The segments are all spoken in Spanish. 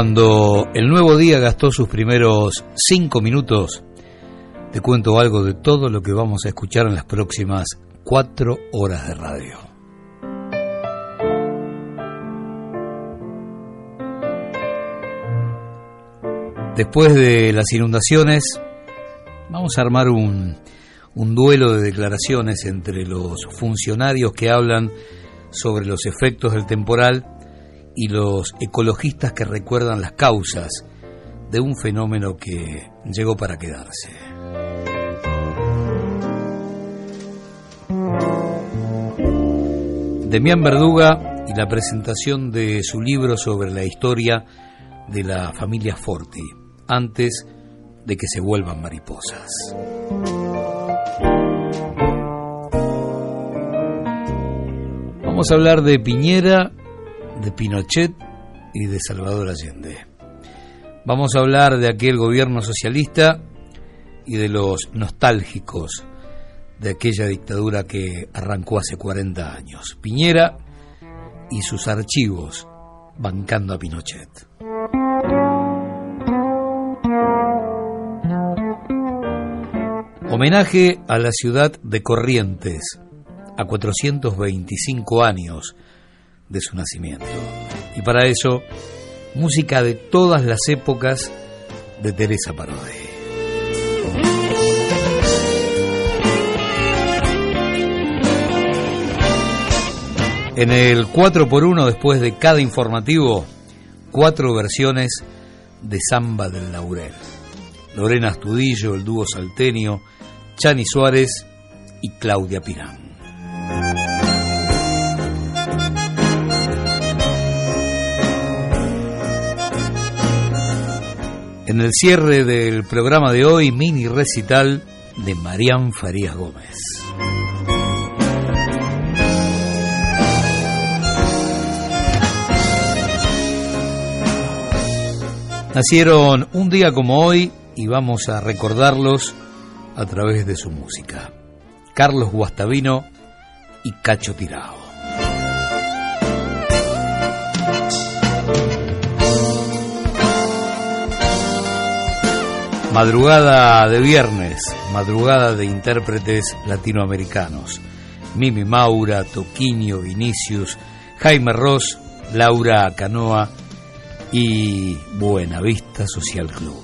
Cuando el nuevo día gastó sus primeros cinco minutos, te cuento algo de todo lo que vamos a escuchar en las próximas cuatro horas de radio. Después de las inundaciones, vamos a armar un, un duelo de declaraciones entre los funcionarios que hablan sobre los efectos del temporal y los ecologistas que recuerdan las causas de un fenómeno que llegó para quedarse. Demián Verduga y la presentación de su libro sobre la historia de la familia Forti, antes de que se vuelvan mariposas. Vamos a hablar de Piñera, de Pinochet y de Salvador Allende. Vamos a hablar de aquel gobierno socialista y de los nostálgicos de aquella dictadura que arrancó hace 40 años. Piñera y sus archivos bancando a Pinochet. Homenaje a la ciudad de Corrientes, a 425 años de su nacimiento. Y para eso, música de todas las épocas de Teresa Parodi. En el 4x1, después de cada informativo, cuatro versiones de Samba del Laurel. Lorena Astudillo, el dúo salteño, Chani Suárez y Claudia Pirán. En el cierre del programa de hoy, mini recital de Marián Farías Gómez. Nacieron un día como hoy y vamos a recordarlos a través de su música. Carlos Guastavino y Cacho Tirao. Madrugada de viernes, madrugada de intérpretes latinoamericanos. Mimi Maura, Toquinho, Vinicius, Jaime Ross, Laura Canoa y Buenavista Social Club.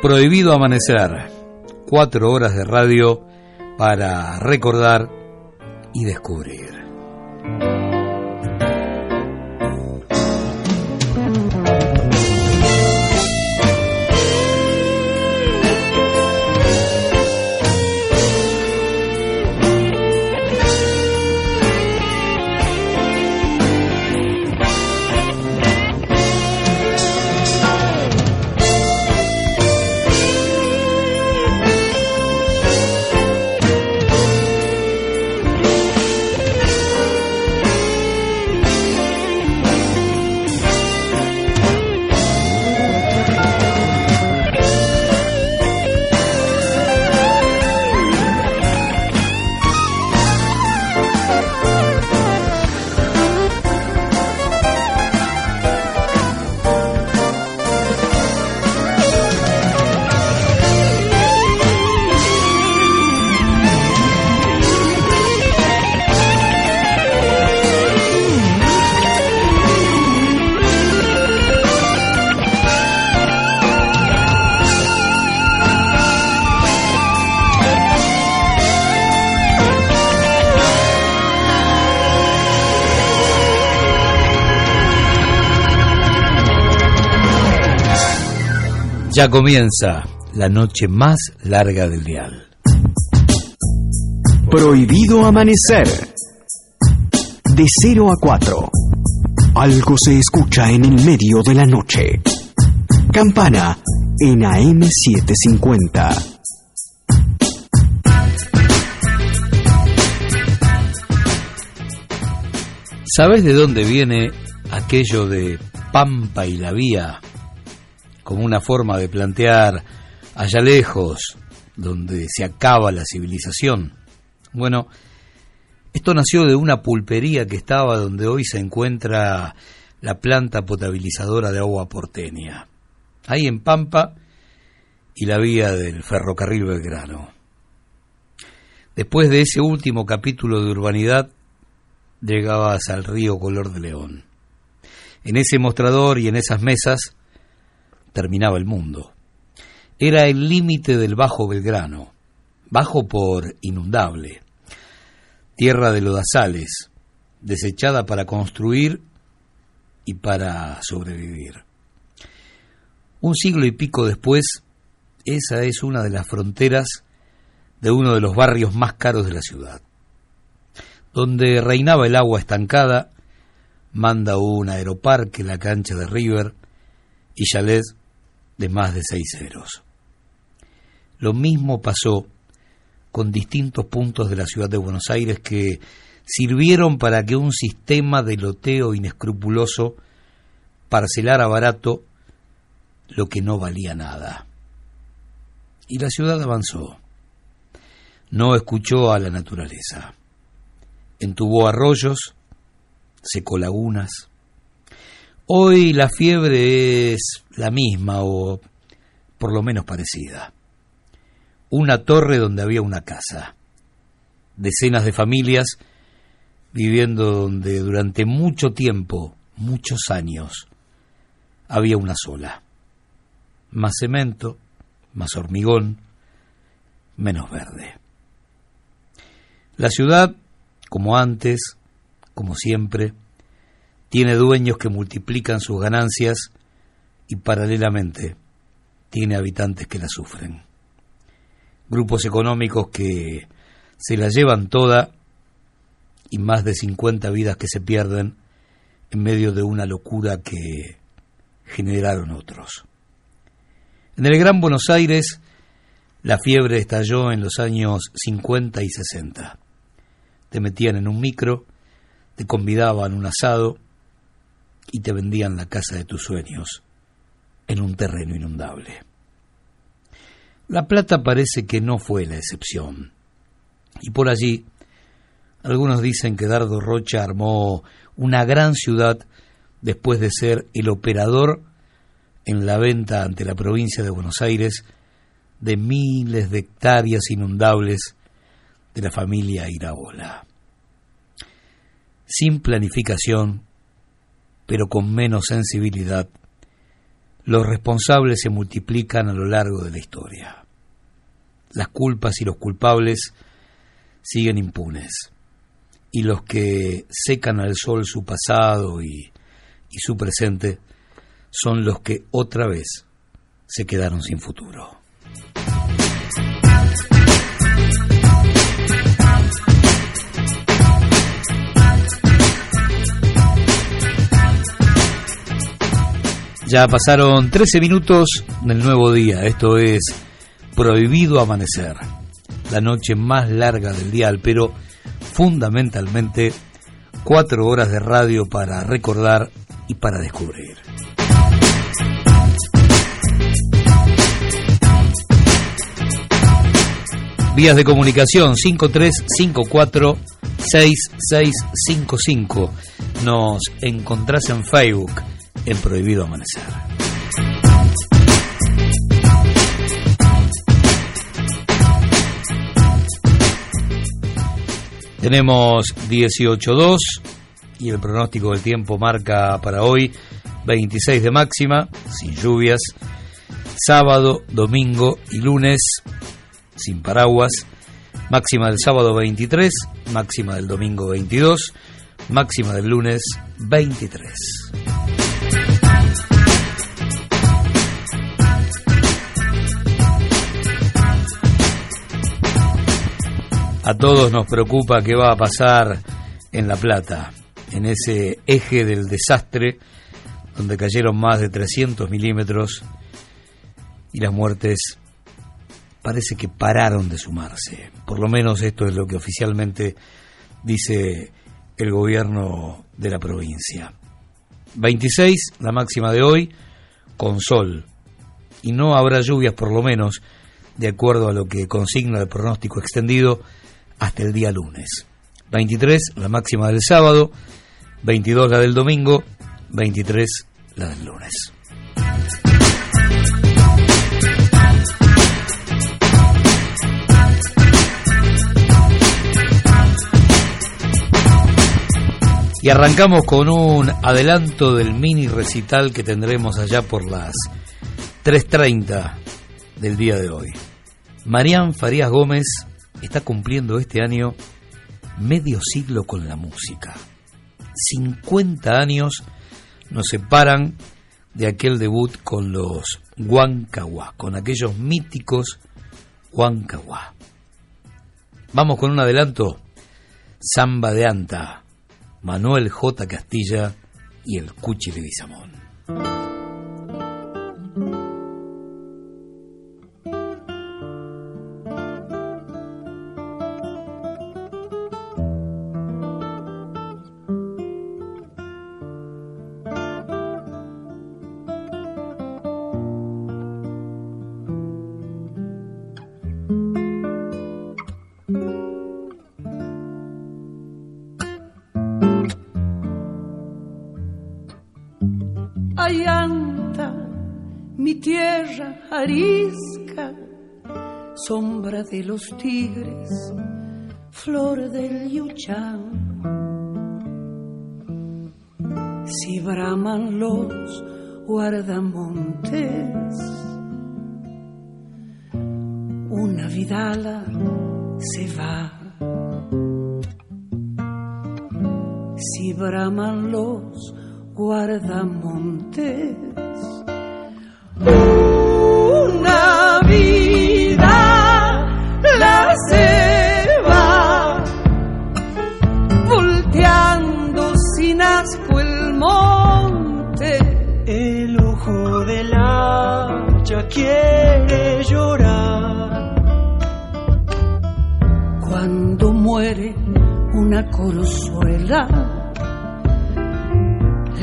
Prohibido Amanecer, cuatro horas de radio para recordar y descubrir. Ya comienza la noche más larga del dial. Prohibido amanecer. De 0 a 4. Algo se escucha en el medio de la noche. Campana en AM750. ¿Sabes de dónde viene aquello de Pampa y la Vía? Como una forma de plantear allá lejos donde se acaba la civilización. Bueno, esto nació de una pulpería que estaba donde hoy se encuentra la planta potabilizadora de agua porteña, ahí en Pampa y la vía del ferrocarril Belgrano. Después de ese último capítulo de urbanidad, llegabas al río Color de León. En ese mostrador y en esas mesas terminaba el mundo. Era el límite del Bajo Belgrano, bajo por inundable, tierra de lodazales, desechada para construir y para sobrevivir. Un siglo y pico después, esa es una de las fronteras de uno de los barrios más caros de la ciudad. Donde reinaba el agua estancada, manda un aeroparque, la cancha de River y chalets de más de seis ceros. Lo mismo pasó con distintos puntos de la ciudad de Buenos Aires que sirvieron para que un sistema de loteo inescrupuloso parcelara barato lo que no valía nada. Y la ciudad avanzó. No escuchó a la naturaleza. Entubó arroyos, secó lagunas. Hoy la fiebre es la misma o por lo menos parecida una torre donde había una casa, decenas de familias viviendo donde durante mucho tiempo, muchos años, había una sola. Más cemento, más hormigón, menos verde. La ciudad, como antes, como siempre, tiene dueños que multiplican sus ganancias y paralelamente tiene habitantes que la sufren grupos económicos que se la llevan toda y más de 50 vidas que se pierden en medio de una locura que generaron otros. En el Gran Buenos Aires, la fiebre estalló en los años 50 y 60. Te metían en un micro, te convidaban un asado y te vendían la casa de tus sueños en un terreno inundable. La Plata parece que no fue la excepción. Y por allí, algunos dicen que Dardo Rocha armó una gran ciudad después de ser el operador en la venta ante la provincia de Buenos Aires de miles de hectáreas inundables de la familia Iraola. Sin planificación, pero con menos sensibilidad, los responsables se multiplican a lo largo de la historia las culpas y los culpables siguen impunes. Y los que secan al sol su pasado y, y su presente son los que otra vez se quedaron sin futuro. Ya pasaron 13 minutos del nuevo día. Esto es prohibido amanecer, la noche más larga del día, pero fundamentalmente cuatro horas de radio para recordar y para descubrir. Vías de comunicación 5354 6655. Nos encontrás en Facebook en Prohibido Amanecer. Tenemos 18.2 y el pronóstico del tiempo marca para hoy 26 de máxima, sin lluvias, sábado, domingo y lunes, sin paraguas, máxima del sábado 23, máxima del domingo 22, máxima del lunes 23. A todos nos preocupa qué va a pasar en La Plata, en ese eje del desastre donde cayeron más de 300 milímetros y las muertes parece que pararon de sumarse. Por lo menos esto es lo que oficialmente dice el gobierno de la provincia. 26, la máxima de hoy, con sol. Y no habrá lluvias por lo menos de acuerdo a lo que consigna el pronóstico extendido hasta el día lunes. 23 la máxima del sábado, 22 la del domingo, 23 la del lunes. Y arrancamos con un adelanto del mini recital que tendremos allá por las 3.30 del día de hoy. Marián Farías Gómez está cumpliendo este año medio siglo con la música. 50 años nos separan de aquel debut con los Huancahuá, con aquellos míticos Huancahuá. Vamos con un adelanto. Samba de Anta, Manuel J. Castilla y el Cuchi de Bizamón. Arisca, sombra de los tigres, flor del yuchán. Si braman los guardamontes, una vidala se va. Si braman los guardamontes, una vida la se va volteando sin asco el monte. El ojo del ya quiere llorar. Cuando muere una corzuela,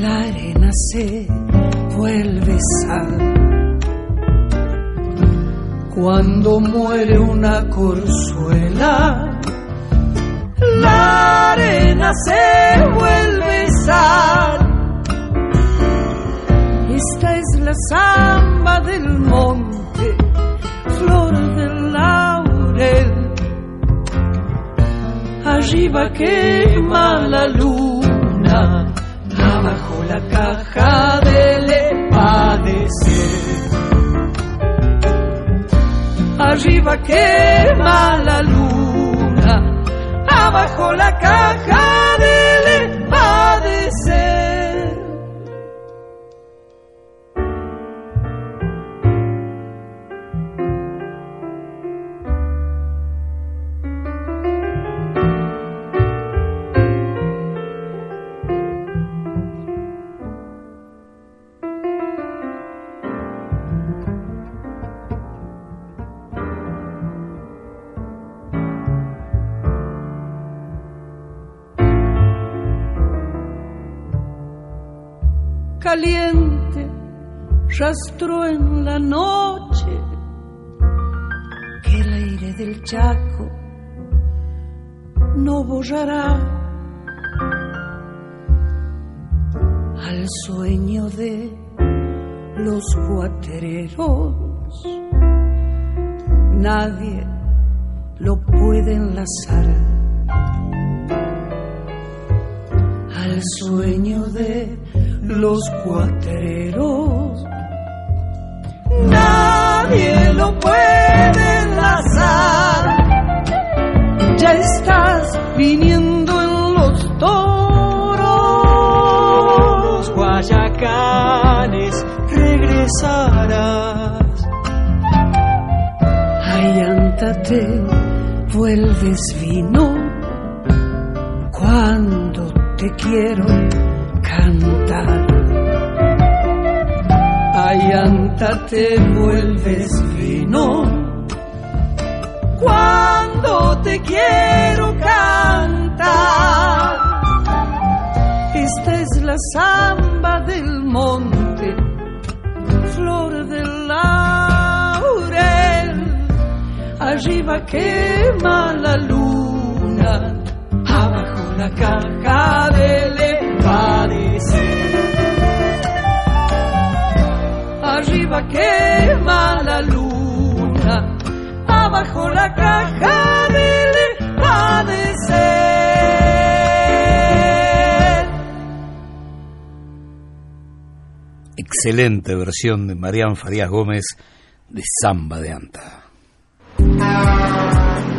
la arena se vuelve sal cuando muere una corzuela, la arena se vuelve sal. Esta es la samba del monte, flor del laurel. Arriba quema la luna, abajo la caja del padecer arriba quema la luna, abajo la caja del caliente rastro en la noche que el aire del Chaco no borrará al sueño de los cuatreros. Nadie lo puede enlazar al sueño de los cuatreros. Nadie lo puede enlazar. Ya estás viniendo en los toros. Los guayacanes regresarás. Ay, ántate, vuelves vino cuando te quiero cantar. Ayanta te vuelves vino cuando te quiero cantar. Esta es la samba del monte, flor del laurel. Arriba quema la luna, abajo la caja del Arriba quema la luna, abajo la caja del Excelente versión de Marián Farías Gómez de Samba de Anta.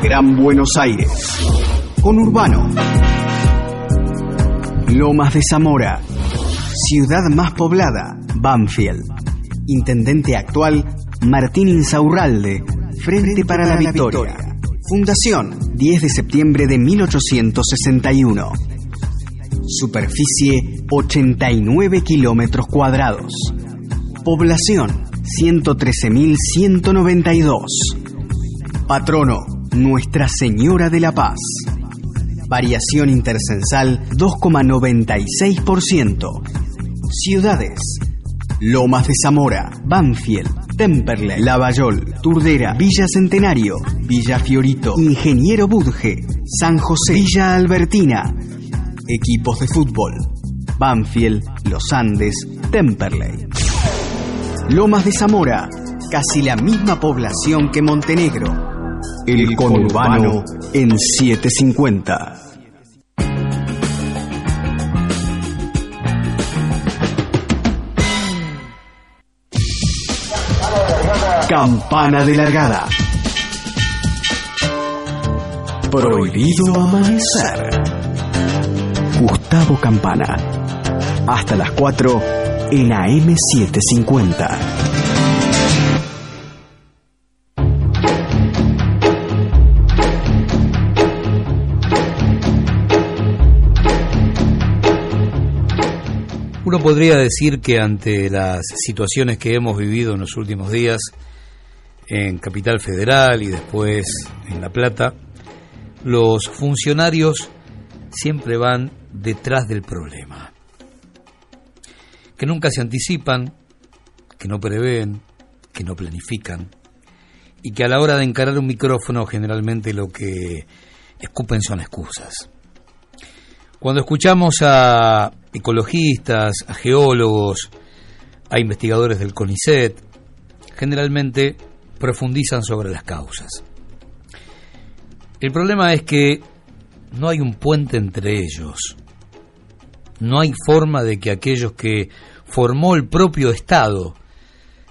Gran Buenos Aires, con Urbano. Lomas de Zamora, ciudad más poblada, Banfield. Intendente actual, Martín Insaurralde, Frente, para, la, victoria. Fundación, 10 de septiembre de 1861. Superficie 89 kilómetros cuadrados. Población 113.192. Patrono Nuestra Señora de la Paz. Variación intercensal 2,96%. Ciudades Lomas de Zamora, Banfield, Temperley, Lavallol, Turdera, Villa Centenario, Villa Fiorito, Ingeniero Budge, San José, Villa Albertina. Equipos de fútbol. Banfield, Los Andes, Temperley. Lomas de Zamora, casi la misma población que Montenegro. El conurbano en 750. Campana de largada. Prohibido amanecer. Gustavo Campana. Hasta las 4 en AM750. Uno podría decir que ante las situaciones que hemos vivido en los últimos días, en Capital Federal y después en La Plata, los funcionarios siempre van detrás del problema. Que nunca se anticipan, que no prevén, que no planifican y que a la hora de encarar un micrófono generalmente lo que escupen son excusas. Cuando escuchamos a ecologistas, a geólogos, a investigadores del CONICET, generalmente profundizan sobre las causas. El problema es que no hay un puente entre ellos. No hay forma de que aquellos que formó el propio Estado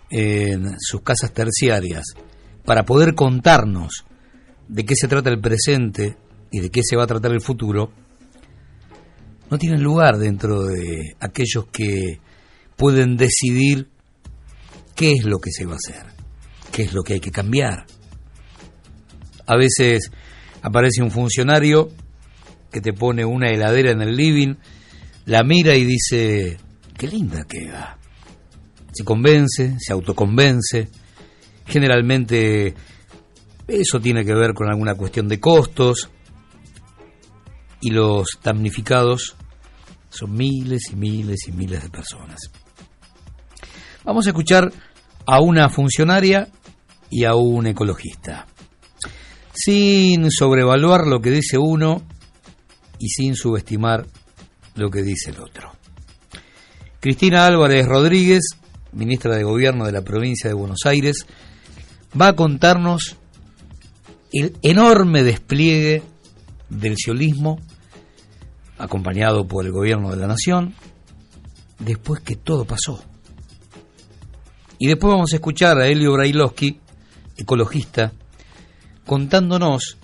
en sus casas terciarias para poder contarnos de qué se trata el presente y de qué se va a tratar el futuro, no tienen lugar dentro de aquellos que pueden decidir qué es lo que se va a hacer qué es lo que hay que cambiar. A veces aparece un funcionario que te pone una heladera en el living, la mira y dice, qué linda queda. Se convence, se autoconvence. Generalmente eso tiene que ver con alguna cuestión de costos y los damnificados son miles y miles y miles de personas. Vamos a escuchar a una funcionaria y a un ecologista, sin sobrevaluar lo que dice uno y sin subestimar lo que dice el otro. Cristina Álvarez Rodríguez, ministra de Gobierno de la provincia de Buenos Aires, va a contarnos el enorme despliegue del siolismo, acompañado por el gobierno de la nación, después que todo pasó. Y después vamos a escuchar a Elio Brailovsky, ecologista, contándonos,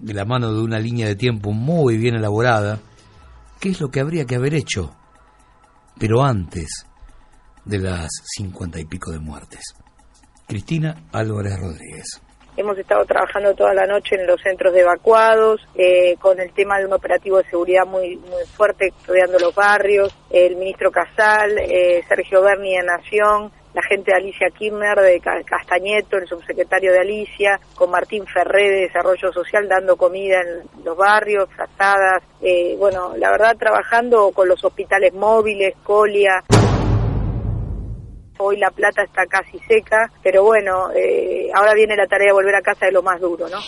de la mano de una línea de tiempo muy bien elaborada, qué es lo que habría que haber hecho, pero antes de las cincuenta y pico de muertes. Cristina Álvarez Rodríguez. Hemos estado trabajando toda la noche en los centros de evacuados, eh, con el tema de un operativo de seguridad muy muy fuerte, rodeando los barrios. El ministro Casal, eh, Sergio Berni de Nación, la gente de Alicia Kirchner, de Castañeto, el subsecretario de Alicia, con Martín Ferré de Desarrollo Social dando comida en los barrios, asadas, eh, bueno, la verdad trabajando con los hospitales móviles, Colia. Hoy La Plata está casi seca, pero bueno, eh, ahora viene la tarea de volver a casa de lo más duro, ¿no?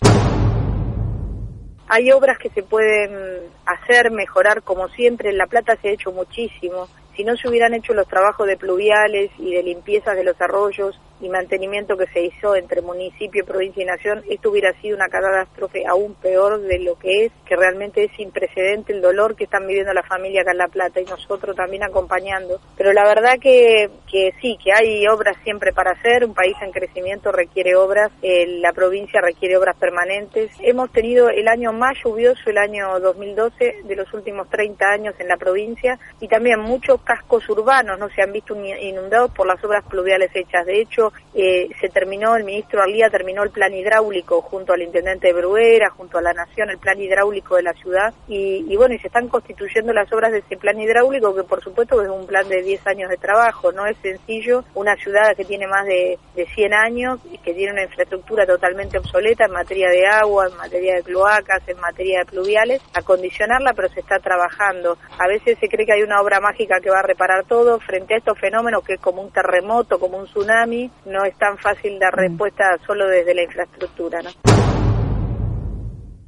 Hay obras que se pueden hacer, mejorar como siempre. En La Plata se ha hecho muchísimo. Si no se hubieran hecho los trabajos de pluviales y de limpieza de los arroyos y mantenimiento que se hizo entre municipio, provincia y nación, esto hubiera sido una catástrofe aún peor de lo que es, que realmente es sin precedente el dolor que están viviendo la familia acá en La Plata y nosotros también acompañando. Pero la verdad que, que sí, que hay obras siempre para hacer, un país en crecimiento requiere obras, eh, la provincia requiere obras permanentes. Hemos tenido el año más lluvioso, el año 2012, de los últimos 30 años en la provincia y también muchos cascos urbanos no se han visto inundados por las obras pluviales hechas. De hecho, eh, se terminó, el ministro Arlía terminó el plan hidráulico junto al intendente de Bruera, junto a la Nación, el plan hidráulico de la ciudad. Y, bueno, y se están constituyendo las obras de ese plan hidráulico, que por supuesto es un plan de 10 años de trabajo. No es sencillo una ciudad que tiene más de, de 100 años y que tiene una infraestructura totalmente obsoleta en materia de agua, en materia de cloacas, en materia de pluviales, acondicionarla, pero se está trabajando. A veces se cree que hay una obra mágica que va a reparar todo frente a estos fenómenos que es como un terremoto, como un tsunami, no es tan fácil dar mm. respuesta solo desde la infraestructura, ¿no?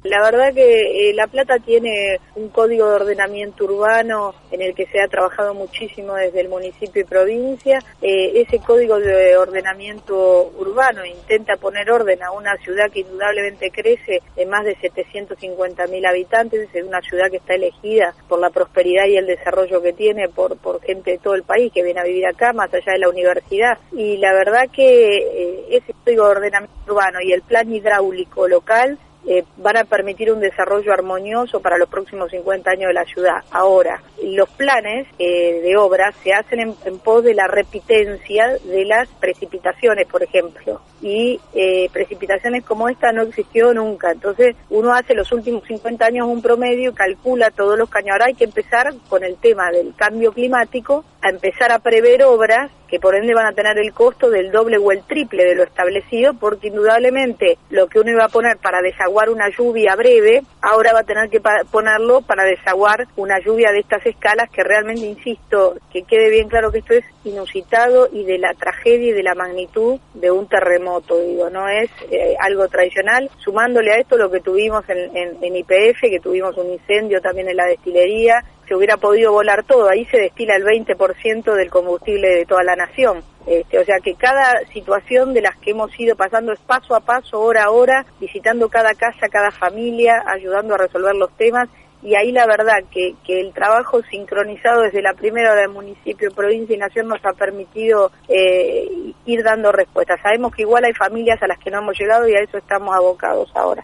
La verdad que eh, La Plata tiene un código de ordenamiento urbano en el que se ha trabajado muchísimo desde el municipio y provincia. Eh, ese código de ordenamiento urbano intenta poner orden a una ciudad que indudablemente crece de más de 750 mil habitantes, es una ciudad que está elegida por la prosperidad y el desarrollo que tiene por, por gente de todo el país que viene a vivir acá, más allá de la universidad. Y la verdad que eh, ese código de ordenamiento urbano y el plan hidráulico local eh, van a permitir un desarrollo armonioso para los próximos 50 años de la ciudad. Ahora, los planes eh, de obra se hacen en, pos de la repitencia de las precipitaciones, por ejemplo, y eh, precipitaciones como esta no existió nunca. Entonces, uno hace los últimos 50 años un promedio calcula todos los caños. Ahora hay que empezar con el tema del cambio climático, a empezar a prever obras que por ende van a tener el costo del doble o el triple de lo establecido, porque indudablemente lo que uno iba a poner para una lluvia breve, ahora va a tener que ponerlo para desaguar una lluvia de estas escalas que realmente, insisto, que quede bien claro que esto es inusitado y de la tragedia y de la magnitud de un terremoto, digo, no es eh, algo tradicional, sumándole a esto lo que tuvimos en, en, en IPF, que tuvimos un incendio también en la destilería, se hubiera podido volar todo, ahí se destila el 20% del combustible de toda la nación. Este, o sea que cada situación de las que hemos ido pasando es paso a paso, hora a hora, visitando cada casa, cada familia, ayudando a resolver los temas y ahí la verdad que, que el trabajo sincronizado desde la primera hora del municipio, provincia y nación nos ha permitido eh, ir dando respuestas. Sabemos que igual hay familias a las que no hemos llegado y a eso estamos abocados ahora.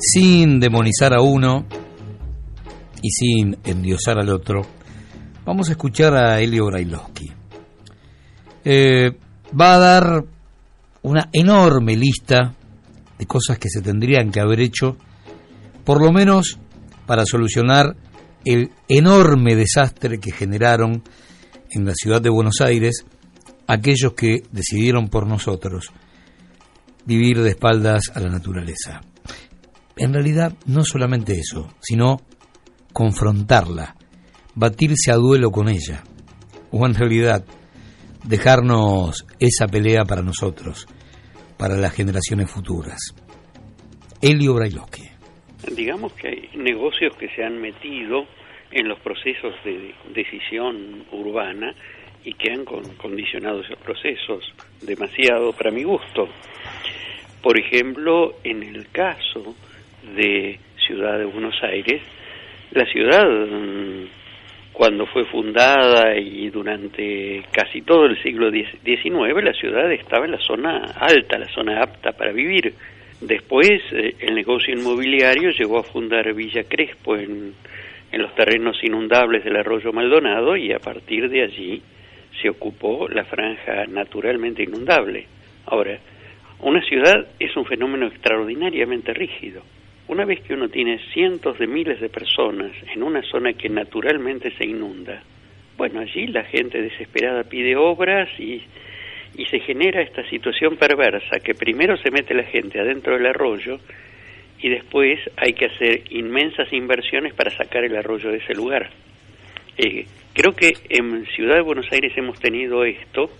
Sin demonizar a uno y sin endiosar al otro, vamos a escuchar a Elio Brailovsky. Eh, va a dar una enorme lista de cosas que se tendrían que haber hecho, por lo menos para solucionar el enorme desastre que generaron en la ciudad de Buenos Aires aquellos que decidieron por nosotros vivir de espaldas a la naturaleza en realidad no solamente eso, sino confrontarla, batirse a duelo con ella, o en realidad dejarnos esa pelea para nosotros, para las generaciones futuras. Elio Brailovsky. Digamos que hay negocios que se han metido en los procesos de decisión urbana y que han condicionado esos procesos demasiado para mi gusto. Por ejemplo, en el caso de Ciudad de Buenos Aires, la ciudad mm, cuando fue fundada y durante casi todo el siglo XIX, la ciudad estaba en la zona alta, la zona apta para vivir. Después eh, el negocio inmobiliario llegó a fundar Villa Crespo en, en los terrenos inundables del arroyo Maldonado y a partir de allí se ocupó la franja naturalmente inundable. Ahora, una ciudad es un fenómeno extraordinariamente rígido. Una vez que uno tiene cientos de miles de personas en una zona que naturalmente se inunda, bueno, allí la gente desesperada pide obras y, se genera esta situación perversa, que primero se mete la gente adentro del arroyo y después hay que hacer inmensas inversiones para sacar el arroyo de ese lugar. Eh, creo que en Ciudad de Buenos Aires hemos tenido esto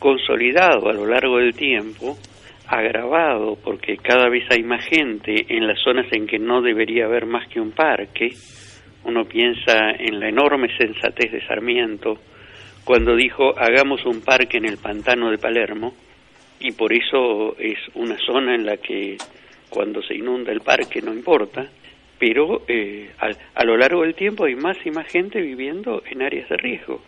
consolidado a lo largo del tiempo, agravado porque cada vez hay más gente en las zonas en que no debería haber más que un parque. Uno piensa en la enorme sensatez de Sarmiento cuando dijo hagamos un parque en el pantano de Palermo y por eso es una zona en la que cuando se inunda el parque no importa, pero eh, a, lo largo del tiempo hay más y más gente viviendo en áreas de riesgo.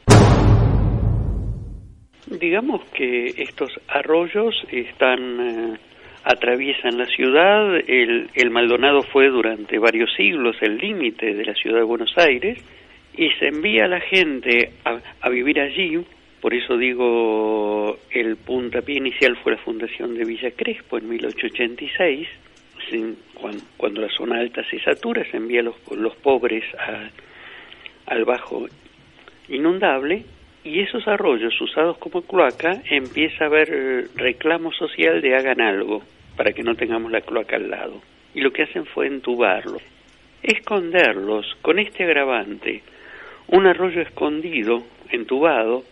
Digamos que estos arroyos están eh, atraviesan la ciudad. El, el, Maldonado fue durante varios siglos el límite de la ciudad de Buenos Aires y se envía a la gente a, a vivir allí. Por eso digo, el puntapié inicial fue la fundación de Villa Crespo en 1886 cuando, la zona alta se satura, se envía los, los pobres al bajo inundable y esos arroyos usados como cloaca empieza a haber eh, reclamo social de hagan algo para que no tengamos la cloaca al lado. Y lo que hacen fue entubarlos, esconderlos con este agravante. Un arroyo escondido, entubado,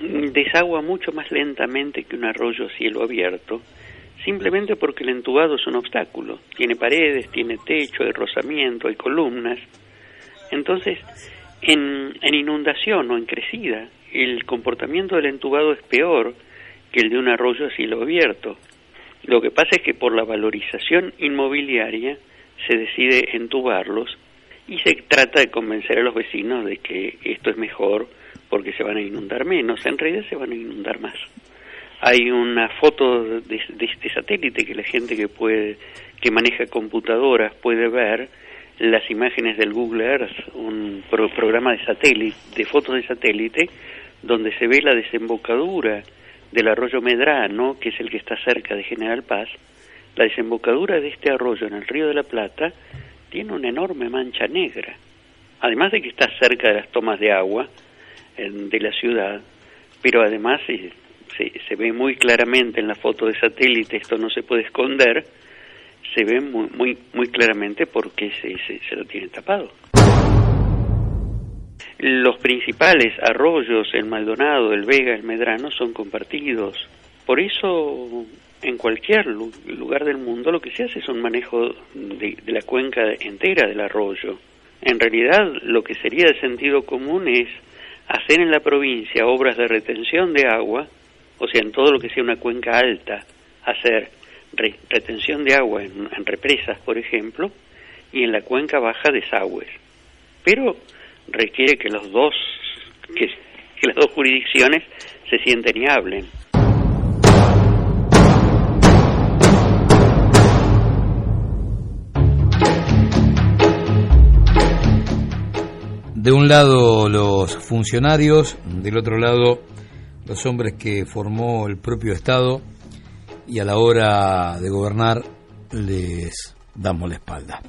desagua mucho más lentamente que un arroyo a cielo abierto simplemente porque el entubado es un obstáculo. Tiene paredes, tiene techo, hay rozamiento, hay columnas. Entonces, en, inundación o en crecida, el comportamiento del entubado es peor que el de un arroyo a cielo abierto. Lo que pasa es que por la valorización inmobiliaria se decide entubarlos y se trata de convencer a los vecinos de que esto es mejor porque se van a inundar menos. En realidad se van a inundar más. Hay una foto de, este satélite que la gente que puede que maneja computadoras puede ver las imágenes del Google Earth, un programa de satélite, de fotos de satélite, donde se ve la desembocadura del arroyo Medrano, que es el que está cerca de General Paz. La desembocadura de este arroyo en el río de la Plata tiene una enorme mancha negra. Además de que está cerca de las tomas de agua de la ciudad, pero además se, ve muy claramente en la foto de satélite, esto no se puede esconder, se ve muy, muy, muy claramente porque se, se, lo tiene tapado. Los principales arroyos, el Maldonado, el Vega, el Medrano, son compartidos. Por eso, en cualquier lugar del mundo, lo que se hace es un manejo de, de la cuenca entera del arroyo. En realidad, lo que sería de sentido común es hacer en la provincia obras de retención de agua o sea, en todo lo que sea una cuenca alta, hacer retención de agua en, represas, por ejemplo, y en la cuenca baja desagües. Pero requiere que los dos, que, que las dos jurisdicciones se sienten y hablen. De un lado los funcionarios, del otro lado los hombres que formó el propio Estado y a la hora de gobernar les damos la espalda.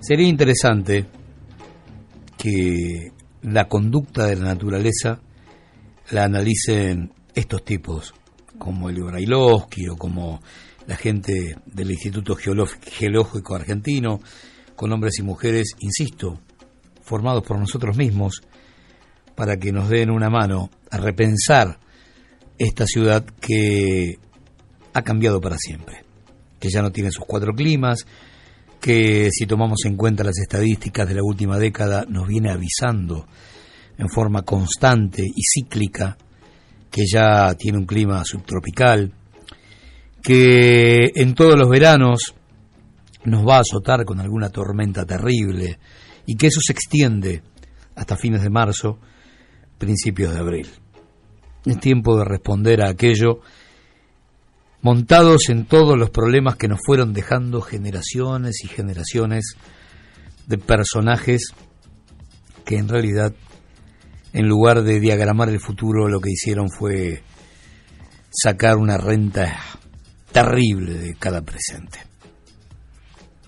Sería interesante que la conducta de la naturaleza la analicen estos tipos, como el Brailovsky o como la gente del Instituto Geológico Argentino, con hombres y mujeres, insisto, formados por nosotros mismos, para que nos den una mano a repensar esta ciudad que ha cambiado para siempre, que ya no tiene sus cuatro climas, que si tomamos en cuenta las estadísticas de la última década nos viene avisando en forma constante y cíclica que ya tiene un clima subtropical, que en todos los veranos nos va a azotar con alguna tormenta terrible y que eso se extiende hasta fines de marzo principios de abril. Es tiempo de responder a aquello montados en todos los problemas que nos fueron dejando generaciones y generaciones de personajes que en realidad en lugar de diagramar el futuro lo que hicieron fue sacar una renta terrible de cada presente.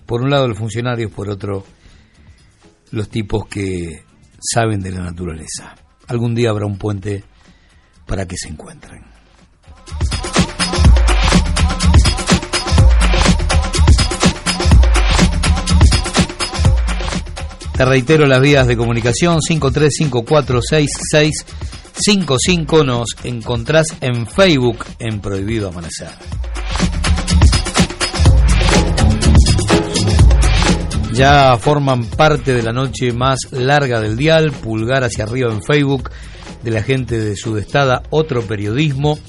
Por un lado los funcionarios, por otro los tipos que saben de la naturaleza. Algún día habrá un puente para que se encuentren. Te reitero las vías de comunicación 53546655. Nos encontrás en Facebook en Prohibido Amanecer. Ya forman parte de la noche más larga del dial, pulgar hacia arriba en Facebook, de la gente de Sudestada, otro periodismo,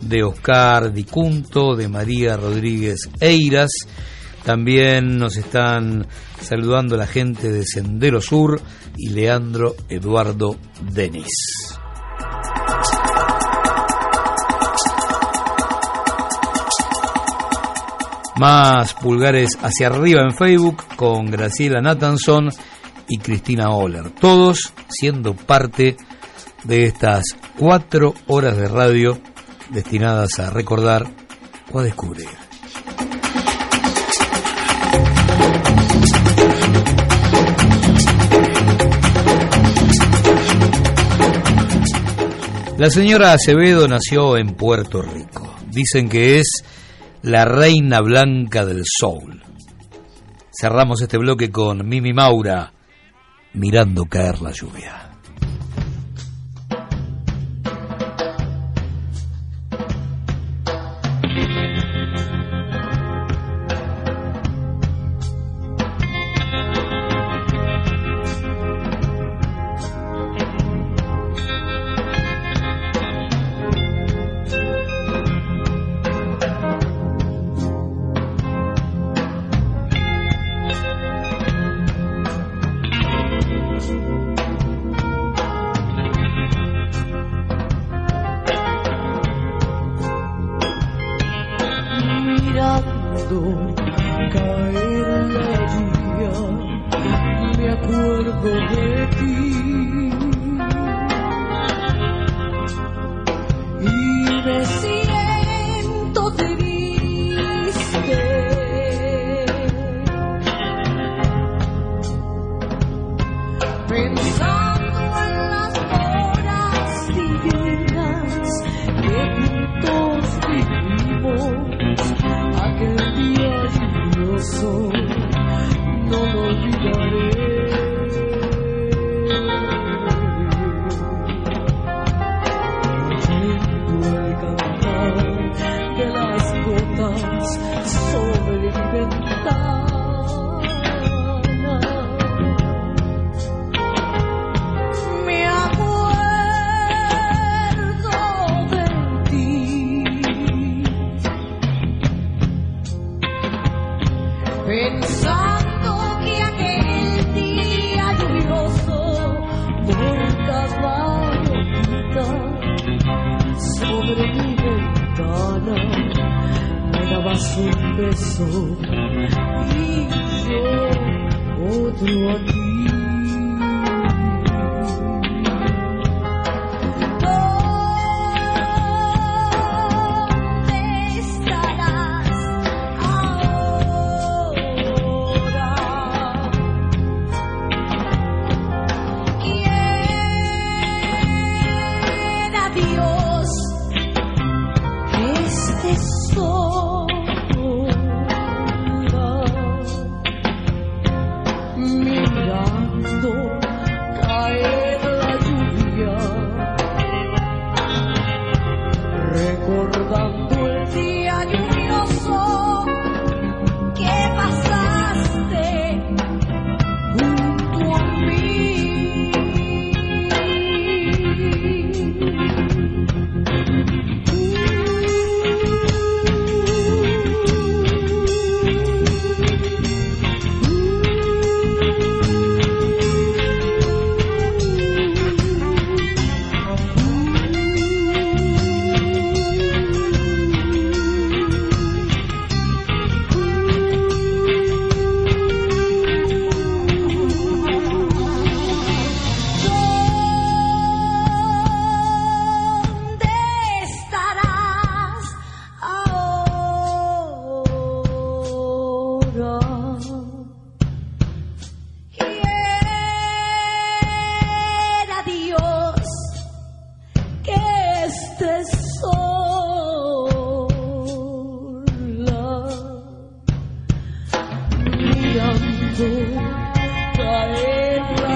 de Oscar Dicunto, de María Rodríguez Eiras, también nos están saludando la gente de Sendero Sur y Leandro Eduardo Denis. Más pulgares hacia arriba en Facebook con Graciela Nathanson y Cristina Oller. Todos siendo parte de estas cuatro horas de radio destinadas a recordar o a descubrir. La señora Acevedo nació en Puerto Rico. Dicen que es la reina blanca del soul. Cerramos este bloque con Mimi Maura, mirando caer la lluvia.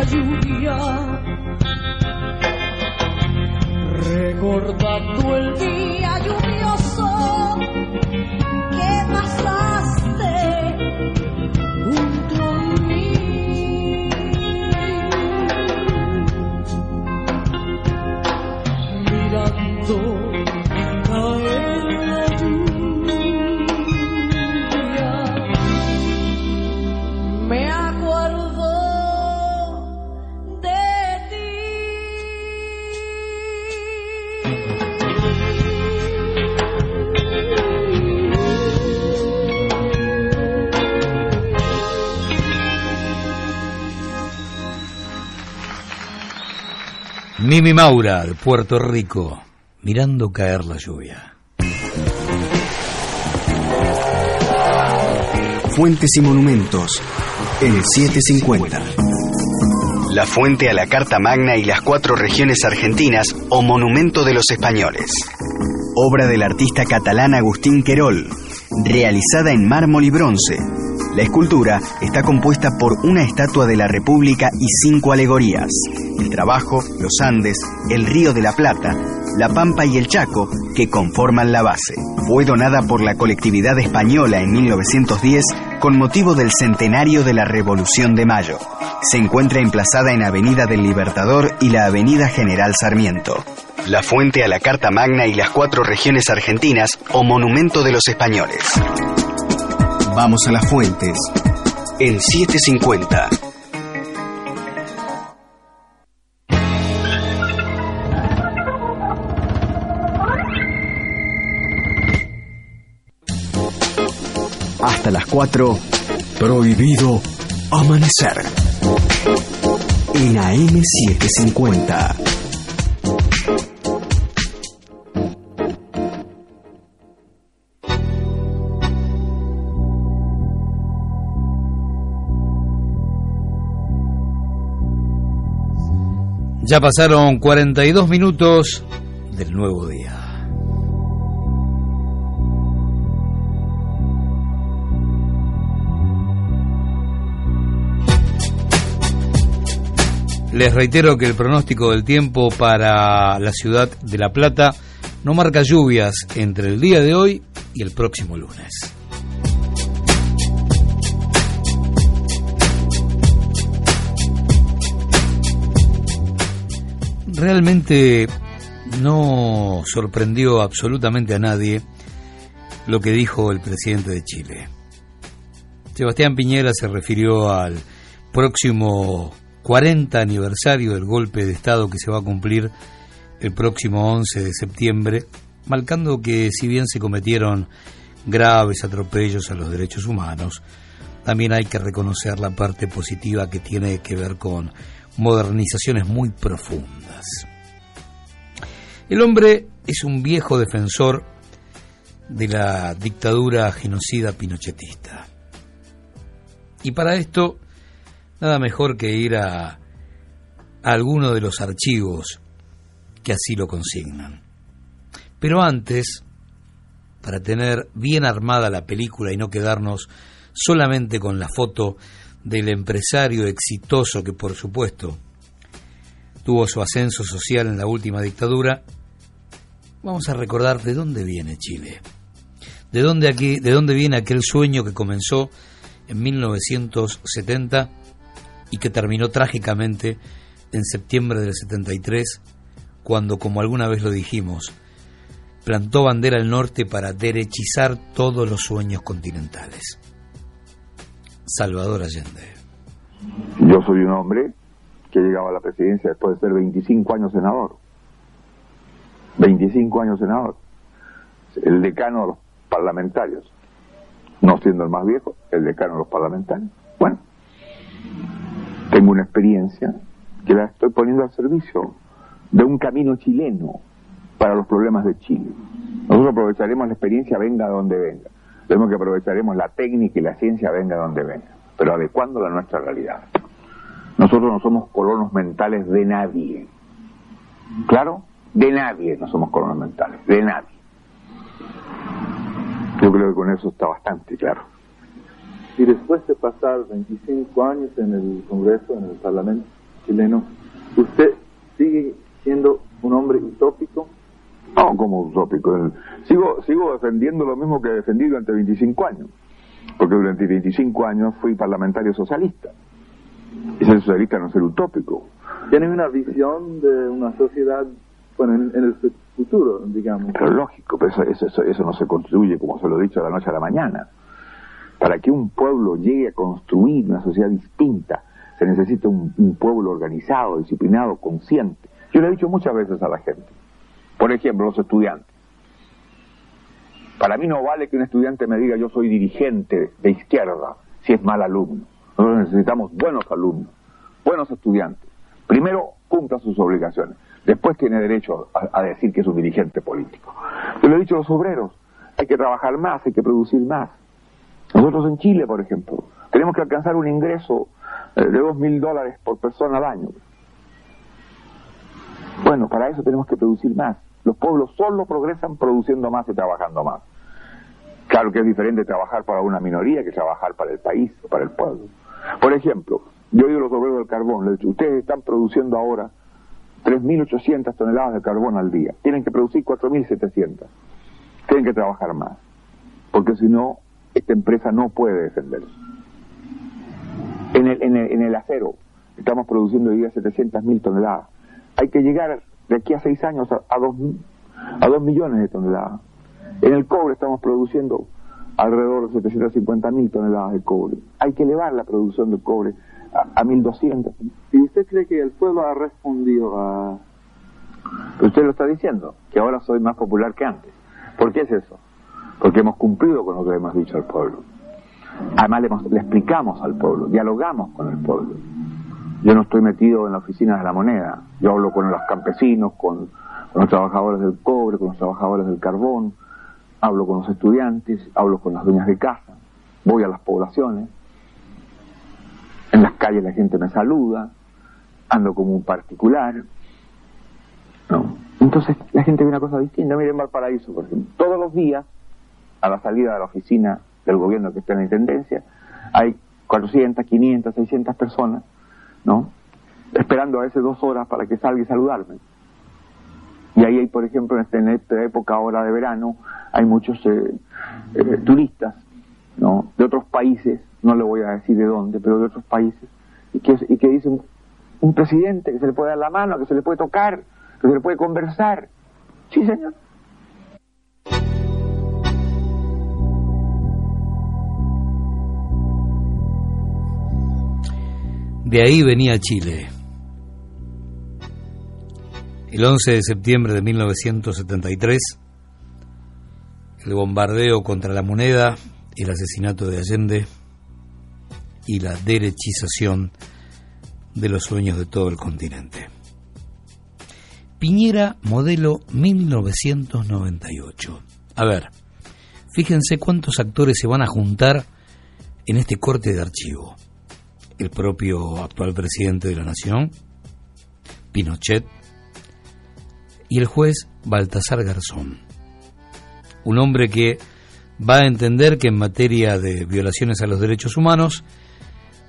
Lluvia, recordando el día lluvioso Mimi Maura, de Puerto Rico, mirando caer la lluvia. Fuentes y monumentos en 750. La fuente a la Carta Magna y las cuatro regiones argentinas o Monumento de los Españoles. Obra del artista catalán Agustín Querol, realizada en mármol y bronce. La escultura está compuesta por una estatua de la República y cinco alegorías. El trabajo, los Andes, el Río de la Plata, la Pampa y el Chaco, que conforman la base. Fue donada por la colectividad española en 1910 con motivo del centenario de la Revolución de Mayo. Se encuentra emplazada en Avenida del Libertador y la Avenida General Sarmiento. La fuente a la Carta Magna y las cuatro regiones argentinas o Monumento de los Españoles. Vamos a las fuentes en 750. Hasta las 4, prohibido amanecer. En AM750. Ya pasaron 42 minutos del nuevo día. Les reitero que el pronóstico del tiempo para la ciudad de La Plata no marca lluvias entre el día de hoy y el próximo lunes. Realmente no sorprendió absolutamente a nadie lo que dijo el presidente de Chile. Sebastián Piñera se refirió al próximo 40 aniversario del golpe de Estado que se va a cumplir el próximo 11 de septiembre, marcando que si bien se cometieron graves atropellos a los derechos humanos, también hay que reconocer la parte positiva que tiene que ver con modernizaciones muy profundas. El hombre es un viejo defensor de la dictadura genocida pinochetista. Y para esto, nada mejor que ir a, a alguno de los archivos que así lo consignan. Pero antes, para tener bien armada la película y no quedarnos solamente con la foto del empresario exitoso que por supuesto tuvo su ascenso social en la última dictadura, vamos a recordar de dónde viene Chile. De dónde aquí, de dónde viene aquel sueño que comenzó en 1970 y que terminó trágicamente en septiembre del 73, cuando, como alguna vez lo dijimos, plantó bandera al norte para derechizar todos los sueños continentales. Salvador Allende. Yo soy un hombre que llegaba a la presidencia después de ser 25 años senador. 25 años senador. El decano de los parlamentarios. No siendo el más viejo, el decano de los parlamentarios. Bueno, tengo una experiencia que la estoy poniendo al servicio de un camino chileno para los problemas de Chile. Nosotros aprovecharemos la experiencia venga donde venga. Tenemos que aprovecharemos la técnica y la ciencia venga donde venga, pero adecuándola a nuestra realidad. Nosotros no somos colonos mentales de nadie. ¿Claro? De nadie no somos colonos mentales, de nadie. Yo creo que con eso está bastante claro. Y después de pasar 25 años en el Congreso, en el Parlamento, chileno, ¿usted sigue siendo un hombre utópico? No, como utópico. Sigo, sigo defendiendo lo mismo que he defendido durante 25 años. Porque durante 25 años fui parlamentario socialista. Y ser socialista no es ser utópico. ¿Tiene una visión de una sociedad bueno, en, el futuro, digamos? Pero lógico, pero eso, eso, eso no se construye, como se lo he dicho, de la noche a la mañana. Para que un pueblo llegue a construir una sociedad distinta, se necesita un, pueblo organizado, disciplinado, consciente. Yo le he dicho muchas veces a la gente. Por ejemplo, los estudiantes. Para mí no vale que un estudiante me diga yo soy dirigente de izquierda si es mal alumno. Nosotros necesitamos buenos alumnos, buenos estudiantes. Primero cumpla sus obligaciones, después tiene derecho a, decir que es un dirigente político. Yo le he dicho a los obreros, hay que trabajar más, hay que producir más. Nosotros en Chile, por ejemplo, tenemos que alcanzar un ingreso eh, de dos mil dólares por persona al año. Bueno, para eso tenemos que producir más. Los pueblos solo progresan produciendo más y trabajando más. Claro que es diferente trabajar para una minoría que trabajar para el país o para el pueblo. Por ejemplo, yo digo los obreros del carbón, ustedes están produciendo ahora 3.800 toneladas de carbón al día, tienen que producir 4.700, tienen que trabajar más, porque si no, esta empresa no puede defenderse. En el acero estamos produciendo hoy día 700.000 toneladas, hay que llegar de aquí a seis años a, a, dos, a dos millones de toneladas. En el cobre estamos produciendo alrededor de 750 mil toneladas de cobre. Hay que elevar la producción de cobre a, a 1200. ¿Y usted cree que el pueblo ha respondido a.? Usted lo está diciendo, que ahora soy más popular que antes. ¿Por qué es eso? Porque hemos cumplido con lo que hemos dicho al pueblo. Además le, le explicamos al pueblo, dialogamos con el pueblo. Yo no estoy metido en la oficina de la moneda. Yo hablo con los campesinos, con, los trabajadores del cobre, con los trabajadores del carbón, hablo con los estudiantes, hablo con las dueñas de casa, voy a las poblaciones, en las calles la gente me saluda, ando como un particular. ¿no? Entonces la gente ve una cosa distinta. Miren Valparaíso, por ejemplo. Todos los días, a la salida de la oficina del gobierno que está en la intendencia, hay 400, 500, 600 personas ¿no? Esperando a veces dos horas para que salga y saludarme. Y ahí hay, por ejemplo, en esta época ahora de verano, hay muchos eh, eh, turistas, ¿no? De otros países, no le voy a decir de dónde, pero de otros países, y que, y que dicen, un presidente que se le puede dar la mano, que se le puede tocar, que se le puede conversar. Sí, señor. De ahí venía Chile. El 11 de septiembre de 1973, el bombardeo contra la moneda, el asesinato de Allende y la derechización de los sueños de todo el continente. Piñera, modelo 1998. A ver, fíjense cuántos actores se van a juntar en este corte de archivo el propio actual presidente de la Nación, Pinochet, y el juez Baltasar Garzón. Un hombre que va a entender que en materia de violaciones a los derechos humanos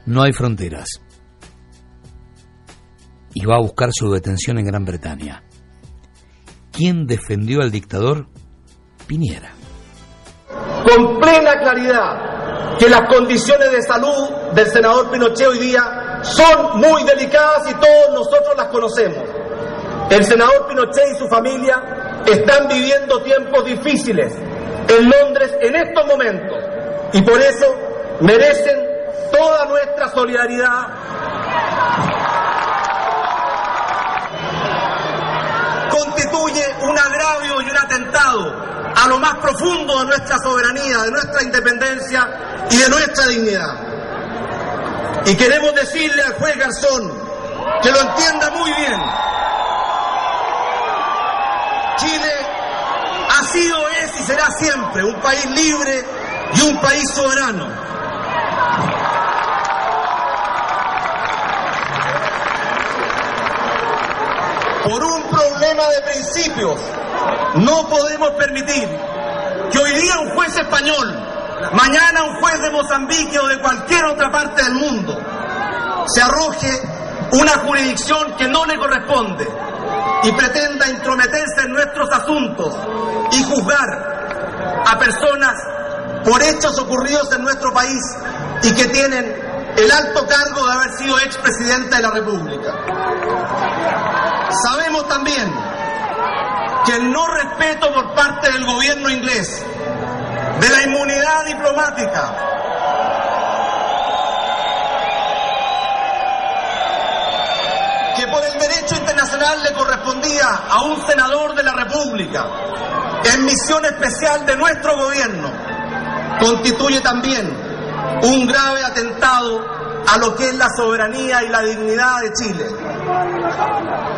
no hay fronteras y va a buscar su detención en Gran Bretaña. ¿Quién defendió al dictador? Piñera. Con plena claridad, que las condiciones de salud del senador Pinochet hoy día son muy delicadas y todos nosotros las conocemos. El senador Pinochet y su familia están viviendo tiempos difíciles en Londres en estos momentos y por eso merecen toda nuestra solidaridad. Constituye un agravio y un atentado a lo más profundo de nuestra soberanía, de nuestra independencia y de nuestra dignidad. Y queremos decirle al juez Garzón que lo entienda muy bien. Chile ha sido, es y será siempre un país libre y un país soberano. Por un problema de principios, no podemos permitir que hoy día un juez español, mañana un juez de Mozambique o de cualquier otra parte del mundo, se arroje una jurisdicción que no le corresponde y pretenda intrometerse en nuestros asuntos y juzgar a personas por hechos ocurridos en nuestro país y que tienen el alto cargo de haber sido expresidente de la República. Sabemos también que el no respeto por parte del gobierno inglés de la inmunidad diplomática derecho internacional le correspondía a un senador de la República en misión especial de nuestro gobierno, constituye también un grave atentado a lo que es la soberanía y la dignidad de Chile.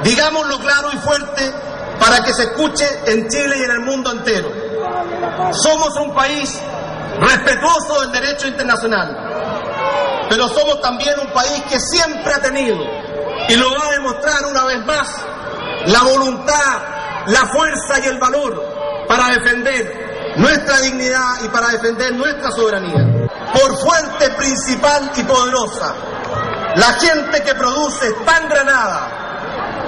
Digámoslo claro y fuerte para que se escuche en Chile y en el mundo entero. Somos un país respetuoso del derecho internacional, pero somos también un país que siempre ha tenido, y lo va a demostrar una vez más, la voluntad, la fuerza y el valor para defender nuestra dignidad y para defender nuestra soberanía. Por fuerte, principal y poderosa, la gente que produce tan granada,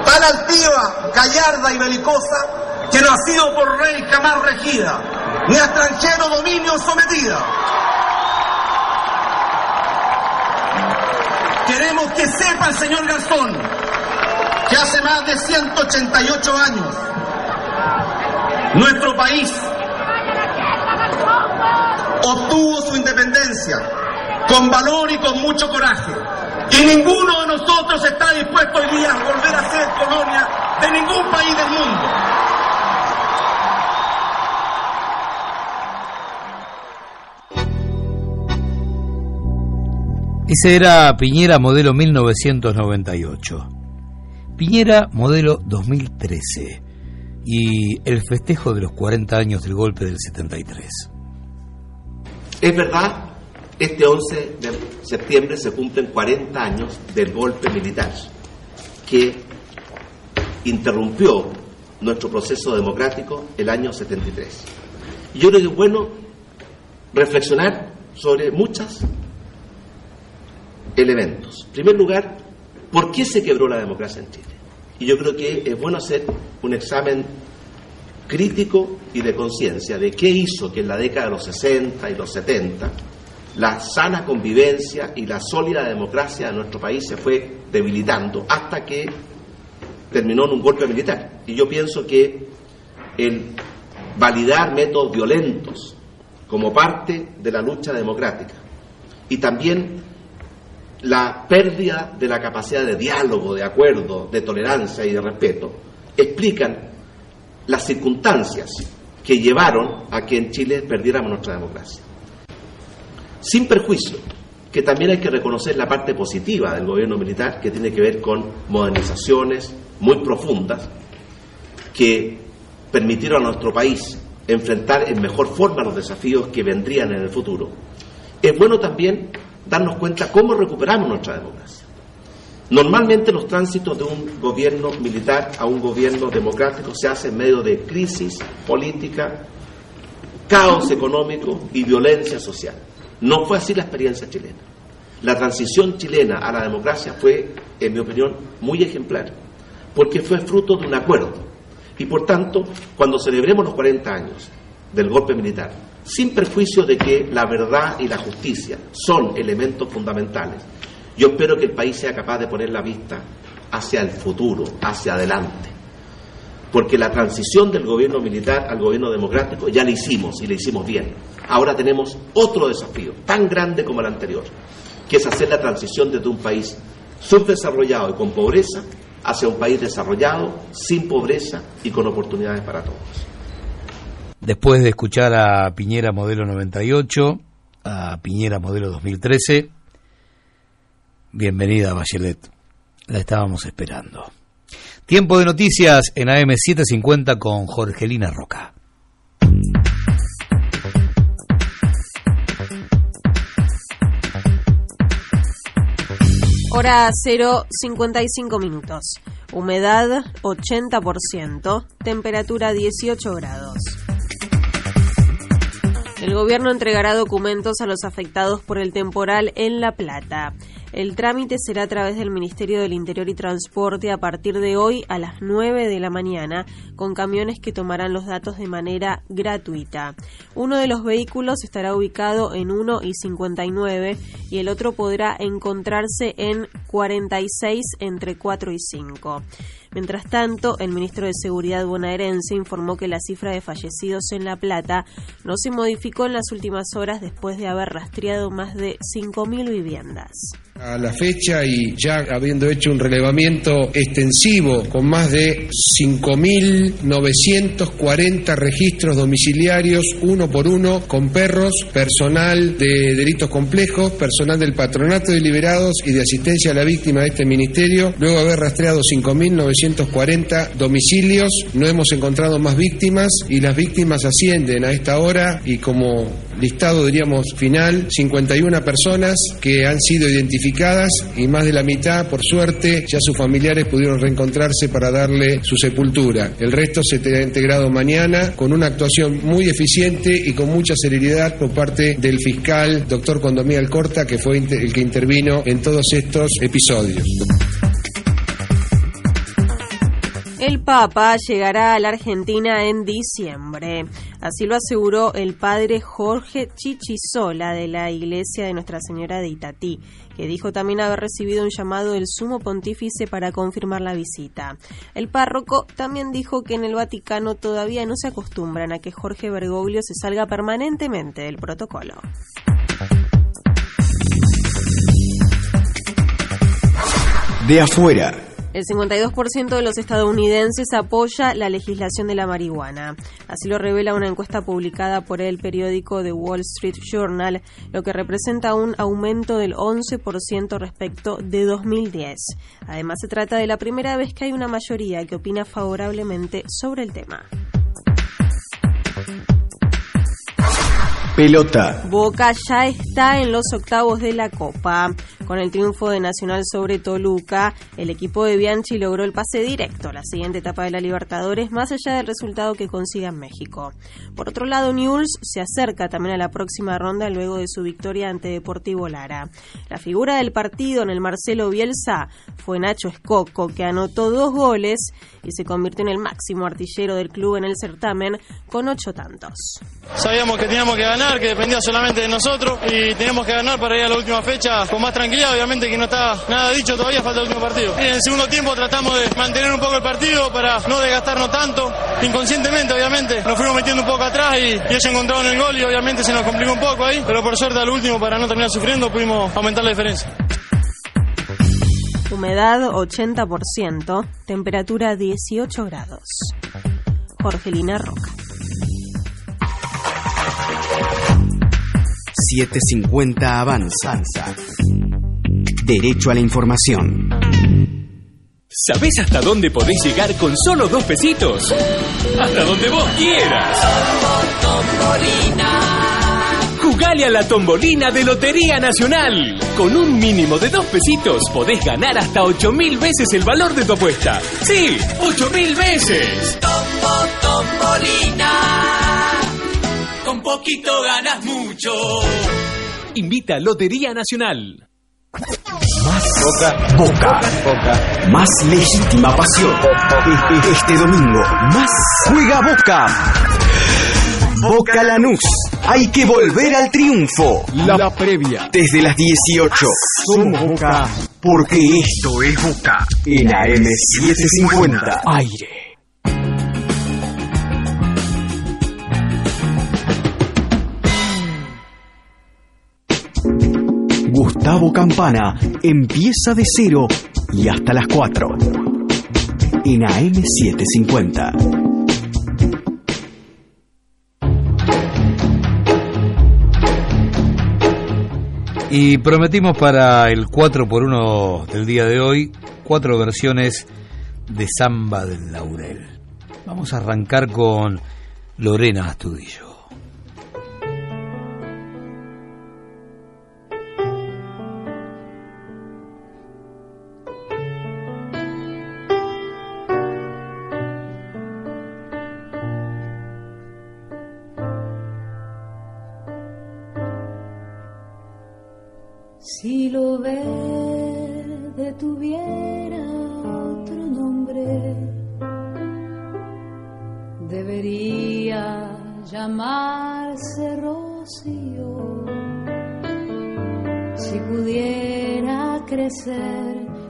tan altiva, gallarda y belicosa, que no ha sido por rey jamás regida, ni a extranjero dominio sometida. Queremos que sepa el señor Garzón que hace más de 188 años nuestro país obtuvo su independencia con valor y con mucho coraje. Y ninguno de nosotros está dispuesto hoy día a volver a ser colonia de ningún país del mundo. Ese era Piñera modelo 1998. Piñera modelo 2013 y el festejo de los 40 años del golpe del 73. Es verdad, este 11 de septiembre se cumplen 40 años del golpe militar que interrumpió nuestro proceso democrático el año 73. Y yo creo que es bueno reflexionar sobre muchos elementos. En primer lugar, ¿por qué se quebró la democracia en Chile? Y yo creo que es bueno hacer un examen crítico y de conciencia de qué hizo que en la década de los 60 y los 70 la sana convivencia y la sólida democracia de nuestro país se fue debilitando hasta que terminó en un golpe militar. Y yo pienso que el validar métodos violentos como parte de la lucha democrática y también la pérdida de la capacidad de diálogo, de acuerdo, de tolerancia y de respeto, explican las circunstancias que llevaron a que en Chile perdiéramos nuestra democracia. Sin perjuicio, que también hay que reconocer la parte positiva del gobierno militar, que tiene que ver con modernizaciones muy profundas que permitieron a nuestro país enfrentar en mejor forma los desafíos que vendrían en el futuro. Es bueno también darnos cuenta cómo recuperamos nuestra democracia. Normalmente los tránsitos de un gobierno militar a un gobierno democrático se hacen en medio de crisis política, caos económico y violencia social. No fue así la experiencia chilena. La transición chilena a la democracia fue, en mi opinión, muy ejemplar, porque fue fruto de un acuerdo. Y por tanto, cuando celebremos los 40 años del golpe militar, sin perjuicio de que la verdad y la justicia son elementos fundamentales, yo espero que el país sea capaz de poner la vista hacia el futuro, hacia adelante. Porque la transición del gobierno militar al gobierno democrático ya la hicimos y la hicimos bien. Ahora tenemos otro desafío, tan grande como el anterior, que es hacer la transición desde un país subdesarrollado y con pobreza hacia un país desarrollado, sin pobreza y con oportunidades para todos. Después de escuchar a Piñera modelo 98, a Piñera modelo 2013, bienvenida Bachelet, la estábamos esperando. Tiempo de noticias en AM750 con Jorgelina Roca. Hora 0, 55 minutos. Humedad 80%. Temperatura 18 grados. El gobierno entregará documentos a los afectados por el temporal en La Plata. El trámite será a través del Ministerio del Interior y Transporte a partir de hoy a las 9 de la mañana, con camiones que tomarán los datos de manera gratuita. Uno de los vehículos estará ubicado en 1 y 59 y el otro podrá encontrarse en 46 entre 4 y 5. Mientras tanto, el ministro de Seguridad bonaerense informó que la cifra de fallecidos en La Plata no se modificó en las últimas horas después de haber rastreado más de 5.000 viviendas a la fecha y ya habiendo hecho un relevamiento extensivo con más de 5.940 registros domiciliarios uno por uno con perros, personal de delitos complejos, personal del patronato de liberados y de asistencia a la víctima de este ministerio. Luego de haber rastreado 5.940 domicilios, no hemos encontrado más víctimas y las víctimas ascienden a esta hora y como listado diríamos final, 51 personas que han sido identificadas y más de la mitad, por suerte, ya sus familiares pudieron reencontrarse para darle su sepultura. El resto se ha integrado mañana con una actuación muy eficiente y con mucha celeridad por parte del fiscal doctor Condomí Alcorta, que fue el que intervino en todos estos episodios. El Papa llegará a la Argentina en diciembre. Así lo aseguró el padre Jorge Chichisola de la Iglesia de Nuestra Señora de Itatí, que dijo también haber recibido un llamado del sumo pontífice para confirmar la visita. El párroco también dijo que en el Vaticano todavía no se acostumbran a que Jorge Bergoglio se salga permanentemente del protocolo. De afuera. El 52% de los estadounidenses apoya la legislación de la marihuana. Así lo revela una encuesta publicada por el periódico The Wall Street Journal, lo que representa un aumento del 11% respecto de 2010. Además, se trata de la primera vez que hay una mayoría que opina favorablemente sobre el tema. Pelota. Boca ya está en los octavos de la Copa. Con el triunfo de Nacional sobre Toluca, el equipo de Bianchi logró el pase directo a la siguiente etapa de la Libertadores, más allá del resultado que consiga en México. Por otro lado, Newell's se acerca también a la próxima ronda luego de su victoria ante Deportivo Lara. La figura del partido en el Marcelo Bielsa fue Nacho Escoco, que anotó dos goles y se convirtió en el máximo artillero del club en el certamen con ocho tantos. Sabíamos que teníamos que ganar que dependía solamente de nosotros y teníamos que ganar para ir a la última fecha con más tranquilidad. Obviamente que no está nada dicho todavía, falta el último partido. en el segundo tiempo tratamos de mantener un poco el partido para no desgastarnos tanto. Inconscientemente, obviamente, nos fuimos metiendo un poco atrás y, ellos encontraron el gol y obviamente se nos complicó un poco ahí. Pero por suerte al último, para no terminar sufriendo, pudimos aumentar la diferencia. Humedad 80%, temperatura 18 grados. Jorgelina Roca. 750 Avanza. Derecho a la información. ¿Sabés hasta dónde podés llegar con solo dos pesitos? Hasta donde vos quieras. Jugale a la tombolina de Lotería Nacional. Con un mínimo de dos pesitos podés ganar hasta ocho mil veces el valor de tu apuesta. Sí, ocho mil veces. Tombo, tombolina con poquito ganas mucho. Invita a Lotería Nacional. Más Boca. Boca. Boca. Más legítima pasión. Este domingo, más juega Boca. Boca Lanús. Hay que volver al triunfo. La, previa. Desde las 18. Somos Boca. Porque esto es Boca. En AM750. Aire. Gustavo Campana empieza de cero y hasta las 4 en AM750. Y prometimos para el 4x1 del día de hoy cuatro versiones de Samba del Laurel. Vamos a arrancar con Lorena Astudillo.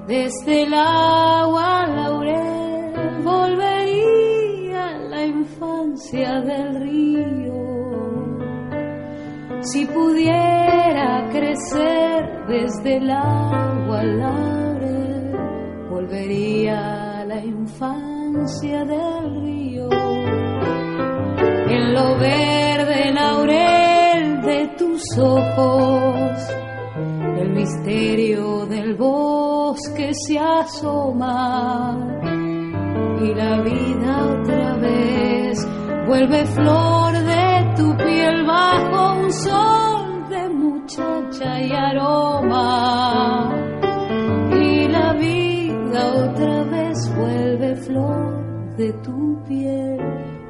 Desde el agua laurel, volvería la infancia del río. Si pudiera crecer desde el agua laurel, volvería la infancia del río. En lo verde laurel de tus ojos, el misterio del bosque se asoma y la vida otra vez vuelve flor de tu piel bajo un sol de muchacha y aroma. Y la vida otra vez vuelve flor de tu piel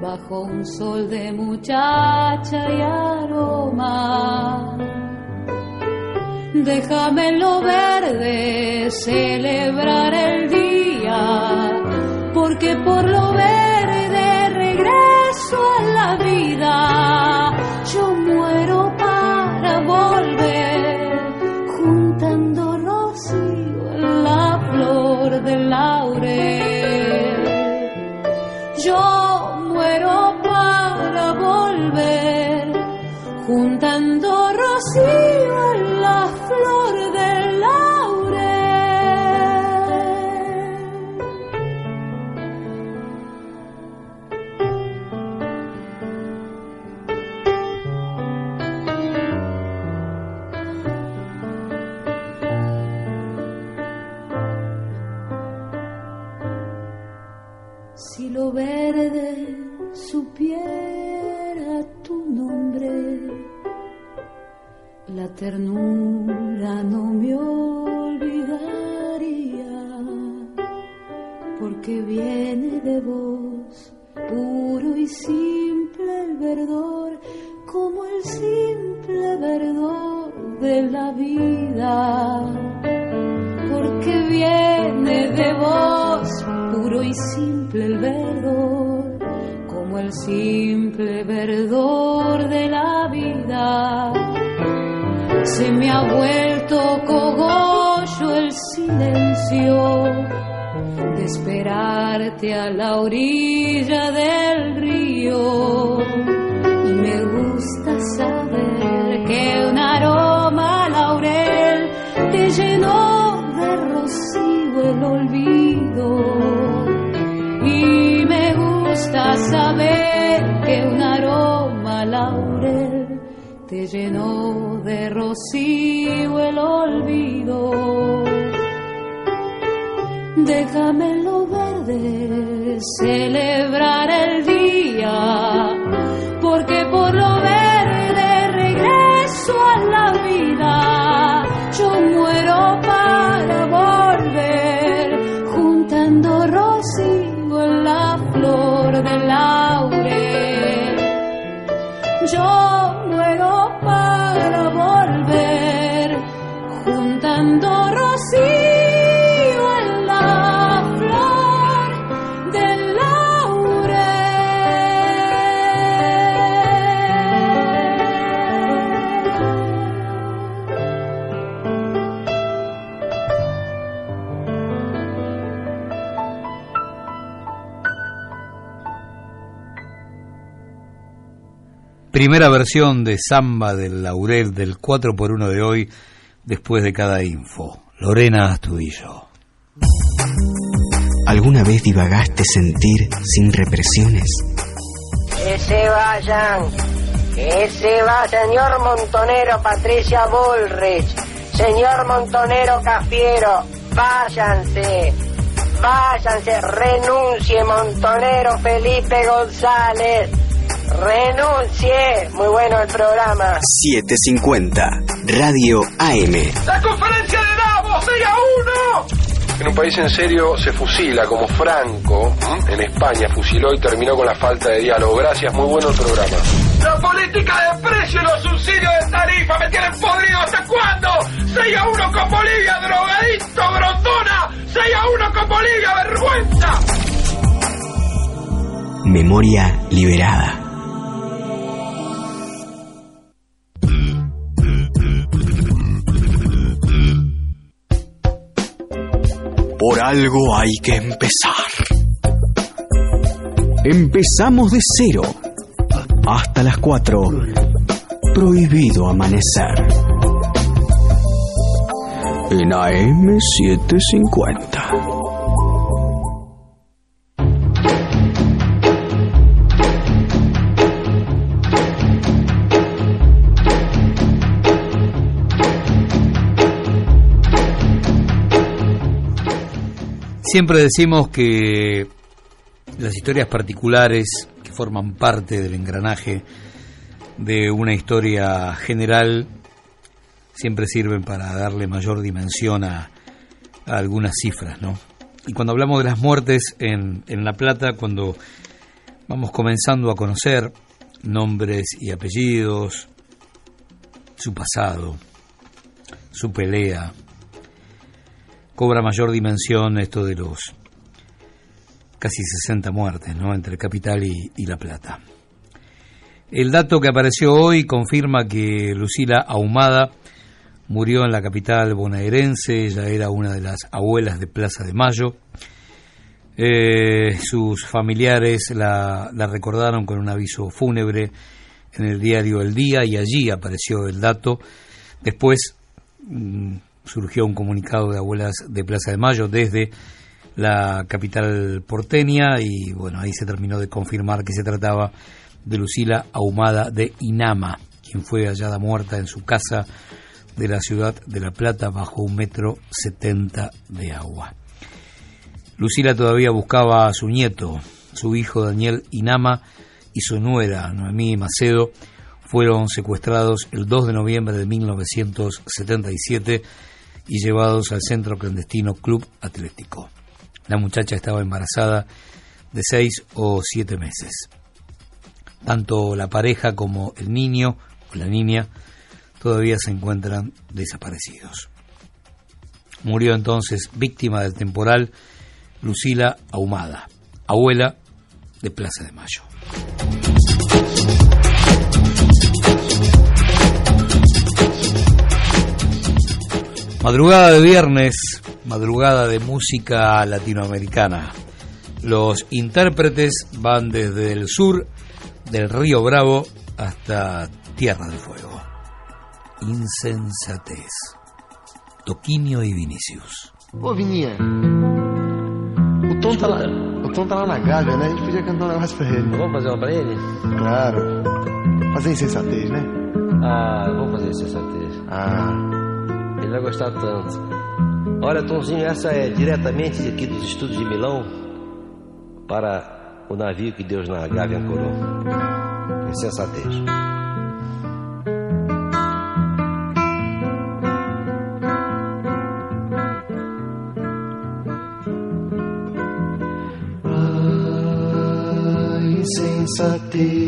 bajo un sol de muchacha y aroma Déjame en lo verde celebrar el día, porque por lo verde regreso a la vida. Yo muero para volver, juntando rocío en la flor del laurel. Yo muero para volver, juntando rocío ternura no me olvidaría, porque viene de vos puro y simple el verdor, como el simple verdor de la vida, porque viene de vos puro y simple el verdor, como el simple verdor de la vida se me ha vuelto cogollo el silencio de esperarte a la orilla del río. Y me gusta saber que un aroma laurel te llenó de rocío el olvido. Y me gusta saber que un aroma laurel te llenó de rocío el olvido. Déjame en lo verde celebrar el día, porque por lo verde regreso a la vida. Yo muero para volver, juntando rocío en la flor del laurel. Primera versión de Samba del Laurel del 4x1 de hoy, después de cada info. Lorena Astudillo. ¿Alguna vez divagaste sentir sin represiones? Que se vayan, que se va, señor Montonero Patricia Bullrich, señor Montonero Cafiero, váyanse, váyanse, renuncie Montonero Felipe González, renuncie, muy bueno el programa. 750 Radio AM. La conferencia de Davos, día 1. en un país en serio se fusila, como Franco en España fusiló y terminó con la falta de diálogo. Gracias, muy bueno el programa. La política de precio y los subsidios de tarifa me tienen podrido hasta cuándo? 6 a 1 con Bolivia, drogadito, grotona. 6 a 1 con Bolivia, vergüenza. Memoria liberada. Por algo hay que empezar. Empezamos de cero. Hasta las 4. Prohibido amanecer. En AM750. Siempre decimos que las historias particulares que forman parte del engranaje de una historia general siempre sirven para darle mayor dimensión a, a algunas cifras, ¿no? Y cuando hablamos de las muertes en, en La Plata, cuando vamos comenzando a conocer nombres y apellidos, su pasado, su pelea, cobra mayor dimensión esto de los casi 60 muertes ¿no? entre Capital y, La Plata. El dato que apareció hoy confirma que Lucila Ahumada murió en la capital bonaerense, ella era una de las abuelas de Plaza de Mayo. Eh, sus familiares la, la recordaron con un aviso fúnebre en el diario El Día y allí apareció el dato. Después mm, surgió un comunicado de abuelas de Plaza de Mayo desde la capital porteña y bueno, ahí se terminó de confirmar que se trataba de Lucila Ahumada de Inama, quien fue hallada muerta en su casa de la ciudad de La Plata bajo un metro setenta de agua. Lucila todavía buscaba a su nieto, su hijo Daniel Inama y su nuera Noemí Macedo fueron secuestrados el 2 de noviembre de 1977 y llevados al centro clandestino Club Atlético. La muchacha estaba embarazada de seis o siete meses. Tanto la pareja como el niño o la niña todavía se encuentran desaparecidos. Murió entonces víctima del temporal Lucila Ahumada, abuela de Plaza de Mayo. Madrugada de viernes, madrugada de música latinoamericana. Los intérpretes van desde el sur del río Bravo hasta Tierra del Fuego. Insensatez. Toquinho e Vinicius. Ô, Vininha, o Tom, tá lá, o Tom tá lá na Gávea, né? A gente podia cantar um negócio pra ele. Vamos fazer uma pra ele? Claro. Fazer insensatez, né? Ah, vamos fazer insensatez. Ah. Ele vai gostar tanto. Olha, Tomzinho, essa é diretamente aqui dos estudos de Milão para o navio que Deus na Gávea ancorou. Insensatez. A insensatez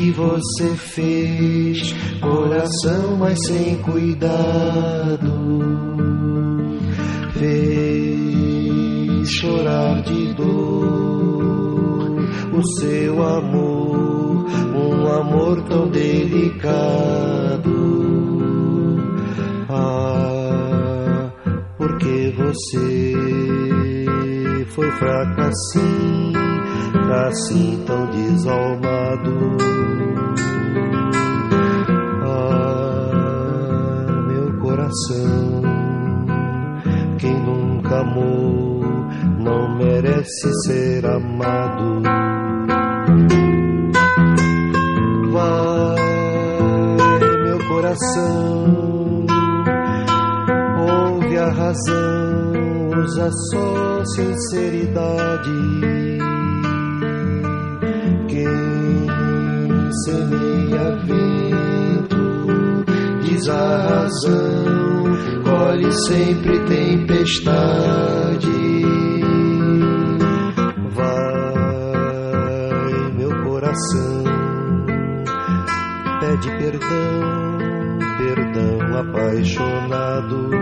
que você fez, coração, mas sem cuidado, fez chorar de dor o seu amor, um amor tão delicado. Ah, porque você foi fraca assim, assim tão desalmado. Coração, quem nunca amou não merece ser amado. Vai, meu coração, ouve a razão, usa só sinceridade. Quem semeia vento diz a razão colhe sempre tempestade. Vai, meu coração, pede perdão, perdão apaixonado.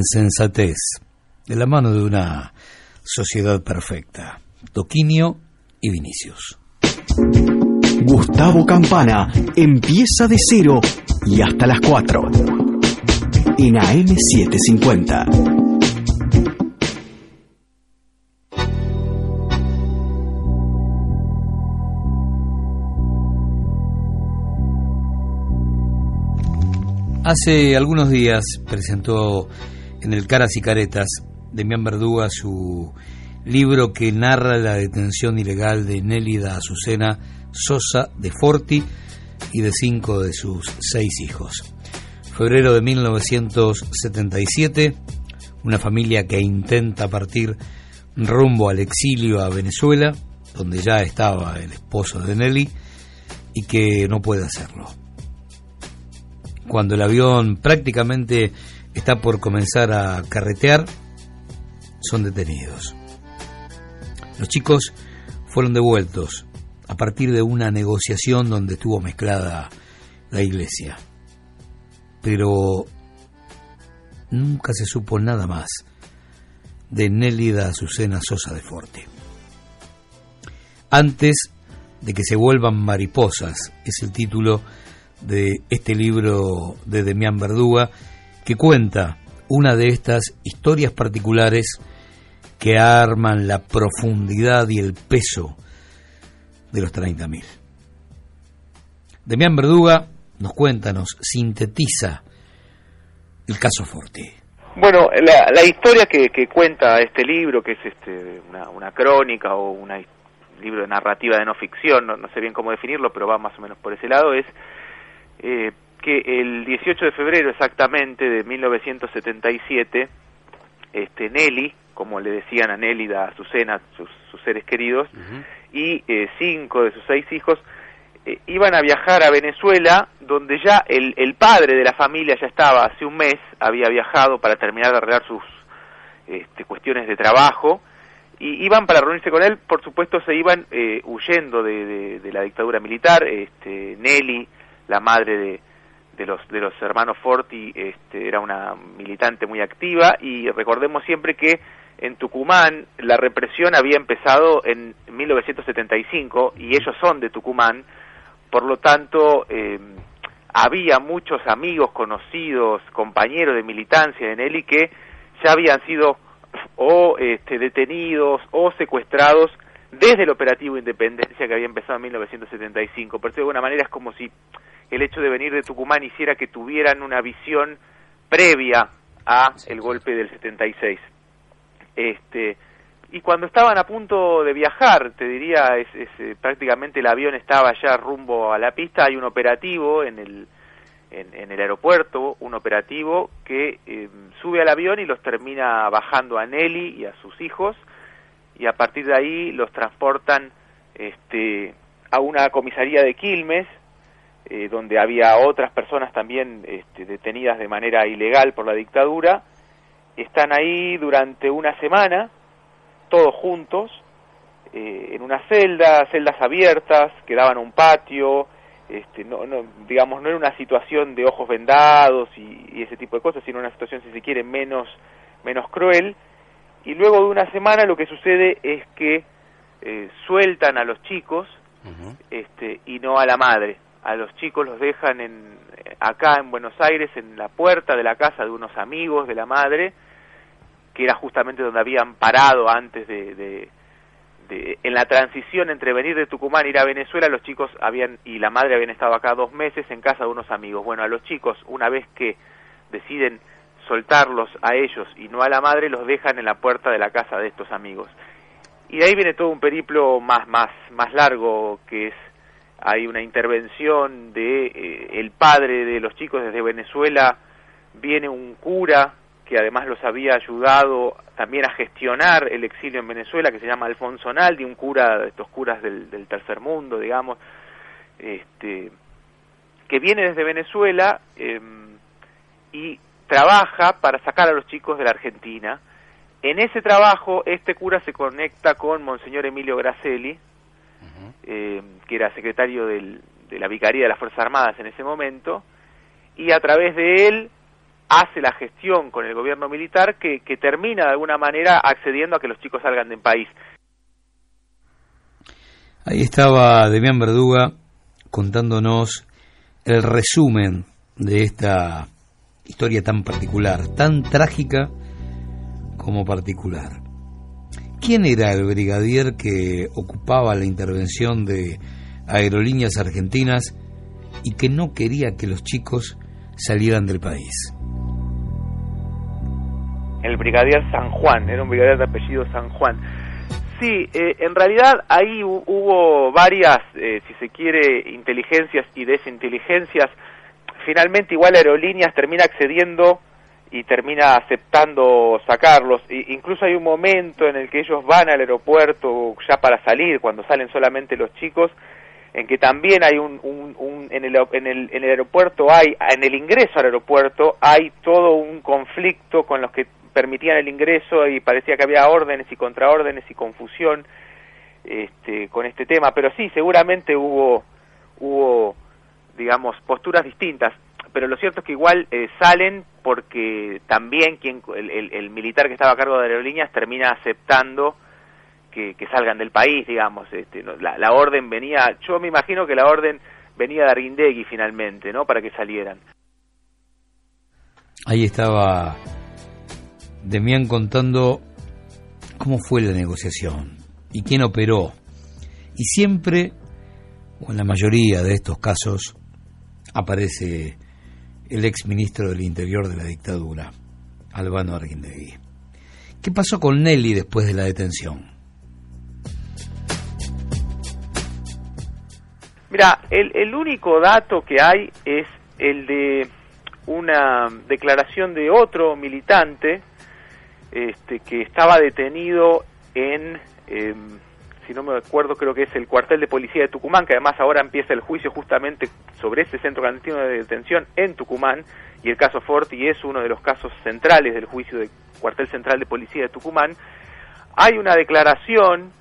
Insensatez, de la mano de una sociedad perfecta. Toquinio y Vinicius. Gustavo Campana empieza de cero y hasta las 4. En AM750. Hace algunos días presentó en el Caras y Caretas Demián Verduga su libro que narra la detención ilegal de Nélida Azucena Sosa de Forti y de cinco de sus seis hijos. Febrero de 1977, una familia que intenta partir rumbo al exilio a Venezuela, donde ya estaba el esposo de Nelly, y que no puede hacerlo. Cuando el avión prácticamente está por comenzar a carretear, son detenidos. Los chicos fueron devueltos a partir de una negociación donde estuvo mezclada la iglesia. Pero nunca se supo nada más de Nélida Azucena Sosa de Forte. Antes de que se vuelvan mariposas es el título de este libro de Demián Verduga que cuenta una de estas historias particulares que arman la profundidad y el peso de los 30.000. Demián Verduga nos cuenta, nos sintetiza el caso Forte. Bueno, la, historia que, cuenta este libro, que es este, una, una crónica o un libro de narrativa de no ficción, no, no, sé bien cómo definirlo, pero va más o menos por ese lado, es eh, que el 18 de febrero exactamente de 1977, este, Nelly, como le decían a Nélida, a Azucena, sus, sus seres queridos, uh -huh. y eh, cinco de sus seis hijos, eh, iban a viajar a Venezuela, donde ya el, el, padre de la familia ya estaba hace un mes, había viajado para terminar de arreglar sus este, cuestiones de trabajo, y iban para reunirse con él, por supuesto se iban eh, huyendo de, de, de, la dictadura militar, este, Nelly, la madre de, de los de los hermanos Forti, este, era una militante muy activa, y recordemos siempre que en Tucumán la represión había empezado en 1975 y ellos son de Tucumán, por lo tanto eh, había muchos amigos, conocidos, compañeros de militancia de Nelly que ya habían sido o este, detenidos o secuestrados desde el operativo Independencia que había empezado en 1975. Por eso de alguna manera es como si el hecho de venir de Tucumán hiciera que tuvieran una visión previa a el golpe del 76. Este, y cuando estaban a punto de viajar, te diría, es, es, eh, prácticamente el avión estaba ya rumbo a la pista, hay un operativo en el, en, en el aeropuerto, un operativo que eh, sube al avión y los termina bajando a Nelly y a sus hijos, y a partir de ahí los transportan este, a una comisaría de Quilmes, eh, donde había otras personas también este, detenidas de manera ilegal por la dictadura, están ahí durante una semana, todos juntos, eh, en una celda, celdas abiertas, que daban un patio, este, no, no, digamos, no era una situación de ojos vendados y, y, ese tipo de cosas, sino una situación, si se quiere, menos, menos cruel. Y luego de una semana lo que sucede es que eh, sueltan a los chicos uh -huh. este, y no a la madre. A los chicos los dejan en, acá en Buenos Aires, en la puerta de la casa de unos amigos de la madre, que era justamente donde habían parado antes de, de, en la transición entre venir de Tucumán e ir a Venezuela, los chicos habían y la madre habían estado acá dos meses en casa de unos amigos. Bueno, a los chicos, una vez que deciden soltarlos a ellos y no a la madre, los dejan en la puerta de la casa de estos amigos. Y de ahí viene todo un periplo más, más, más largo, que es, hay una intervención de eh, el padre de los chicos desde Venezuela, viene un cura que además los había ayudado también a gestionar el exilio en Venezuela, que se llama Alfonso Naldi, un cura de estos curas del, tercer mundo, digamos, este, que viene desde Venezuela eh, y trabaja para sacar a los chicos de la Argentina. En ese trabajo, este cura se conecta con Monseñor Emilio Gracelli, eh, que era secretario de la Vicaría de las Fuerzas Armadas en ese momento, y a través de él hace la gestión con el gobierno militar que, que termina de alguna manera accediendo a que los chicos salgan del país. Ahí estaba Demián Verduga contándonos el resumen de esta historia tan particular, tan trágica como particular. ¿Quién era el brigadier que ocupaba la intervención de aerolíneas argentinas y que no quería que los chicos salieran del país? el brigadier San Juan, era un brigadier de apellido San Juan. Sí, eh, en realidad ahí hu- hubo varias, eh, si se quiere, inteligencias y desinteligencias. Finalmente igual Aerolíneas termina accediendo y termina aceptando sacarlos. I- incluso hay un momento en el que ellos van al aeropuerto ya para salir, cuando salen solamente los chicos, en que también hay un, un- un- en, el, en, el, en el aeropuerto hay en el ingreso al aeropuerto hay todo un conflicto con los que permitían el ingreso y parecía que había órdenes y contraórdenes y confusión este, con este tema pero sí seguramente hubo hubo digamos posturas distintas pero lo cierto es que igual eh, salen porque también quien el, militar que estaba a cargo de aerolíneas termina aceptando que, que salgan del país, digamos. Este, no, la, la orden venía, yo me imagino que la orden venía de Arguindegui finalmente, ¿no? Para que salieran. Ahí estaba Demián contando cómo fue la negociación y quién operó. Y siempre, o en la mayoría de estos casos, aparece el ex ministro del Interior de la dictadura, Albano Arguindegui. ¿Qué pasó con Nelly después de la detención? Mira, el, único dato que hay es el de una declaración de otro militante este, que estaba detenido en, eh, si no me acuerdo, creo que es el cuartel de policía de Tucumán, que además ahora empieza el juicio justamente sobre ese centro clandestino de detención en Tucumán, y el caso Forti es uno de los casos centrales del juicio del cuartel central de policía de Tucumán. Hay una declaración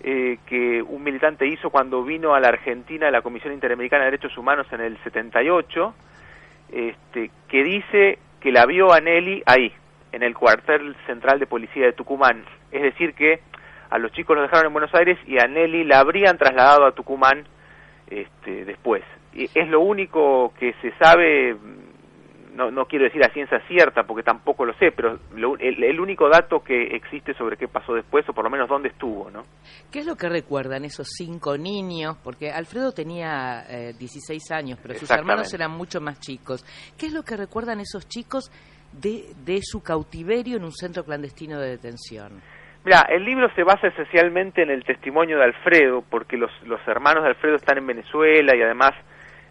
eh, que un militante hizo cuando vino a la Argentina la Comisión Interamericana de Derechos Humanos en el 78, este, que dice que la vio a Nelly ahí, en el cuartel central de policía de Tucumán. Es decir, que a los chicos los dejaron en Buenos Aires y a Nelly la habrían trasladado a Tucumán este, después. Y es lo único que se sabe, no, no quiero decir a ciencia cierta porque tampoco lo sé, pero lo- el, el único dato que existe sobre qué pasó después o por lo menos dónde estuvo, ¿no? ¿Qué es lo que recuerdan esos cinco niños? Porque Alfredo tenía eh, 16 años, pero sus hermanos eran mucho más chicos. ¿Qué es lo que recuerdan esos chicos de, de su cautiverio en un centro clandestino de detención? Mira, el libro se basa esencialmente en el testimonio de Alfredo, porque los, los hermanos de Alfredo están en Venezuela y además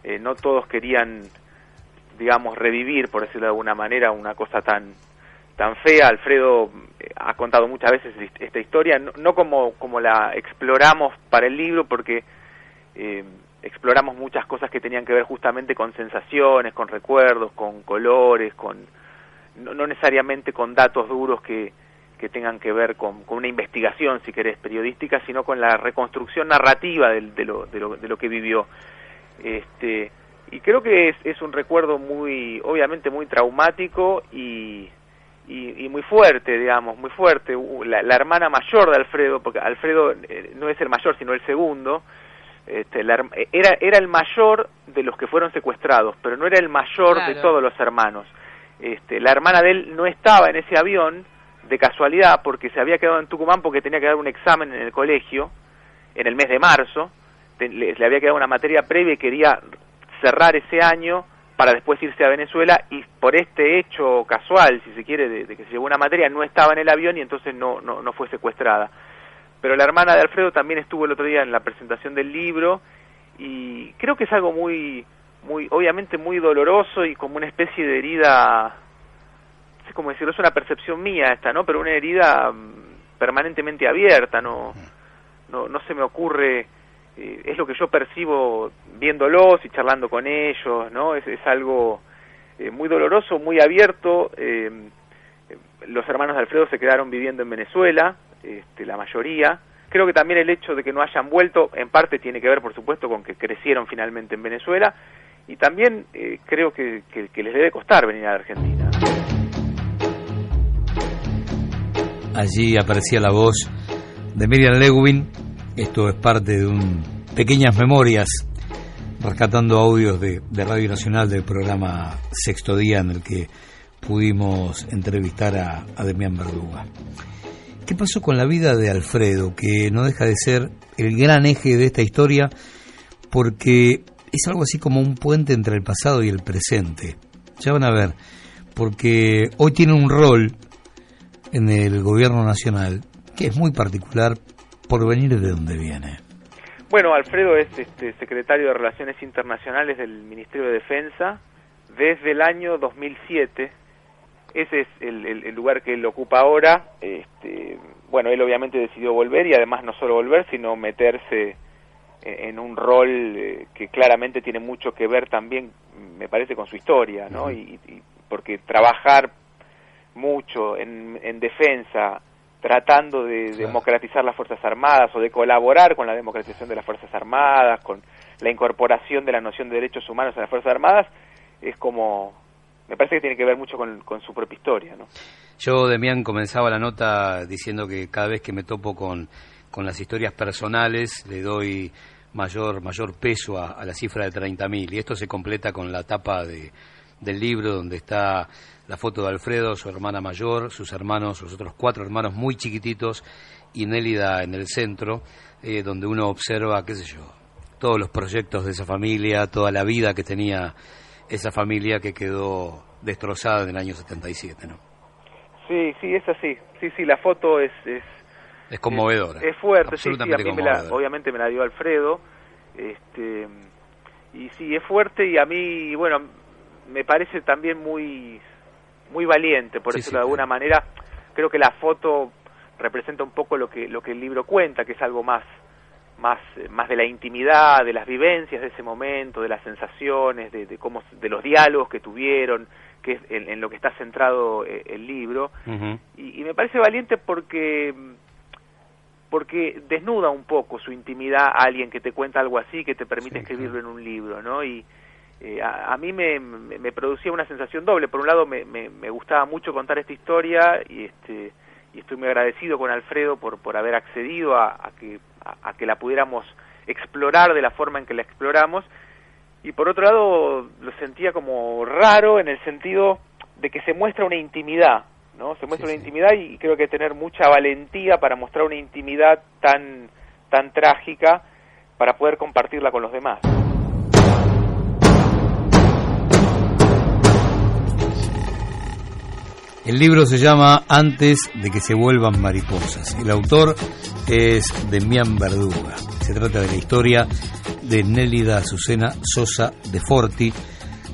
eh, no todos querían, digamos, revivir, por decirlo de alguna manera, una cosa tan tan fea. Alfredo eh, ha contado muchas veces est- esta historia, no, no como, como la exploramos para el libro, porque eh, exploramos muchas cosas que tenían que ver justamente con sensaciones, con recuerdos, con colores, con no necesariamente con datos duros que, que tengan que ver con, con una investigación, si querés, periodística, sino con la reconstrucción narrativa del- de, lo, de, lo, de lo que vivió. Este, y creo que es, es un recuerdo muy, obviamente muy traumático y, y, y muy fuerte, digamos, muy fuerte. La, la hermana mayor de Alfredo, porque Alfredo eh, no es el mayor, sino el segundo, este, la era, era el mayor de los que fueron secuestrados, pero no era el mayor de todos los hermanos. Este, la hermana de él no estaba en ese avión, de casualidad porque se había quedado en Tucumán porque tenía que dar un examen en el colegio en el mes de marzo, le, había quedado una materia previa y quería cerrar ese año para después irse a Venezuela y por este hecho casual, si se quiere, de, de, que se llevó una materia, no estaba en el avión y entonces no, no, no fue secuestrada. Pero la hermana de Alfredo también estuvo el otro día en la presentación del libro y creo que es algo muy, muy, obviamente muy doloroso y como una especie de herida, no sé cómo decirlo, es una percepción mía esta, ¿no? Pero una herida mm, permanentemente abierta, no, no, no se me ocurre eh, es lo que yo percibo viéndolos y charlando con ellos, ¿no? Es, es algo eh, muy doloroso, muy abierto. Eh, los hermanos de Alfredo se quedaron viviendo en Venezuela, este, la mayoría. Creo que también el hecho de que no hayan vuelto, en parte tiene que ver, por supuesto, con que crecieron finalmente en Venezuela. Y también eh, creo que, que, que les debe costar venir a la Argentina. Allí aparecía la voz de Miriam Lewin. Esto es parte de un pequeñas memorias rescatando audios de, de, Radio Nacional del programa Sexto Día en el que pudimos entrevistar a, a Demián Verduga. ¿Qué pasó con la vida de Alfredo? Que no deja de ser el gran eje de esta historia porque es algo así como un puente entre el pasado y el presente. Ya van a ver, porque hoy tiene un rol en el gobierno nacional que es muy particular por venir de donde viene. Bueno, Alfredo es este, secretario de Relaciones Internacionales del Ministerio de Defensa desde el año 2007. Ese es el, el, el lugar que él ocupa ahora. Este, bueno, él obviamente decidió volver y además no solo volver, sino meterse en un rol eh, que claramente tiene mucho que ver también, me parece, con su historia, ¿no? Y, y porque trabajar mucho en, en defensa tratando de claro. democratizar las Fuerzas Armadas o de colaborar con la democratización de las Fuerzas Armadas, con la incorporación de la noción de derechos humanos a las Fuerzas Armadas, es como, me parece que tiene que ver mucho con, con su propia historia. ¿no? Yo, Demián, comenzaba la nota diciendo que cada vez que me topo con, con las historias personales le doy mayor, mayor peso a, a la cifra de 30.000 y esto se completa con la tapa de, del libro donde está la foto de Alfredo, su hermana mayor, sus hermanos, los otros cuatro hermanos muy chiquititos y Nélida en el centro, eh, donde uno observa, qué sé yo, todos los proyectos de esa familia, toda la vida que tenía esa familia que quedó destrozada en el año 77, ¿no? Sí, sí, es así. Sí, sí, la foto es... Es, es conmovedora. Es, es fuerte, absolutamente sí, sí, a mí me la, obviamente me la dio Alfredo. Este, y sí, es fuerte y a mí, bueno, me parece también muy muy valiente, por sí, decirlo sí, de alguna manera. Creo que la foto representa un poco lo que lo que el libro cuenta, que es algo más más más de la intimidad, de las vivencias de ese momento, de las sensaciones, de, de cómo de los diálogos que tuvieron, que es en, en lo que está centrado eh, el libro. Uh -huh. y, y me parece valiente porque porque desnuda un poco su intimidad a alguien que te cuenta algo así, que te permite escribirlo en un libro, ¿no? Y, eh, a, a, mí me, me, me, producía una sensación doble. Por un lado, me, me, gustaba mucho contar esta historia y este y estoy muy agradecido con Alfredo por, por haber accedido a, a que, a, a, que la pudiéramos explorar de la forma en que la exploramos. Y por otro lado, lo sentía como raro en el sentido de que se muestra una intimidad, ¿no? Se muestra sí, una sí. intimidad y creo que tener mucha valentía para mostrar una intimidad tan, tan trágica para poder compartirla con los demás. El libro se llama Antes de que se vuelvan mariposas. El autor es Demián Verduga. Se trata de la historia de Nélida Azucena Sosa de Forti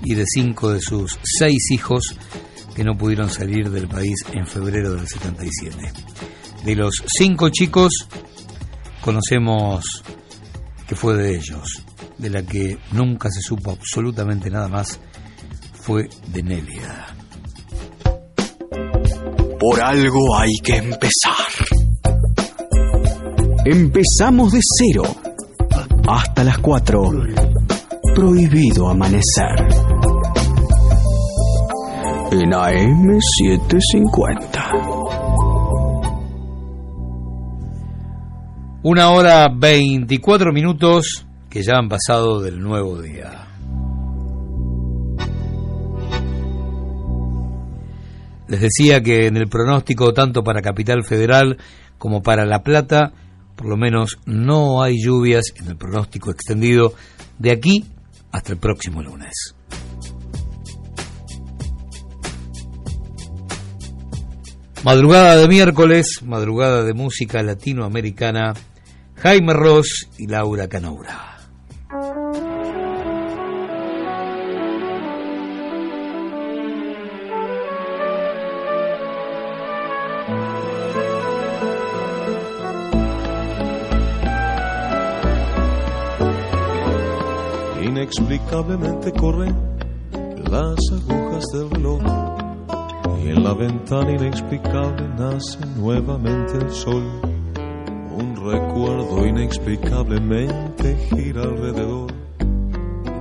y de cinco de sus seis hijos que no pudieron salir del país en febrero del 77. De los cinco chicos conocemos que fue de ellos, de la que nunca se supo absolutamente nada más, fue de Nélida. Por algo hay que empezar. Empezamos de cero. Hasta las 4. Prohibido amanecer. En AM750. Una hora 24 minutos que ya han pasado del nuevo día. Les decía que en el pronóstico tanto para Capital Federal como para La Plata, por lo menos no hay lluvias en el pronóstico extendido de aquí hasta el próximo lunes. Madrugada de miércoles, madrugada de música latinoamericana, Jaime Ross y Laura Canoura. Inexplicablemente corren las agujas del reloj y en la ventana inexplicable nace nuevamente el sol. Un recuerdo inexplicablemente gira alrededor,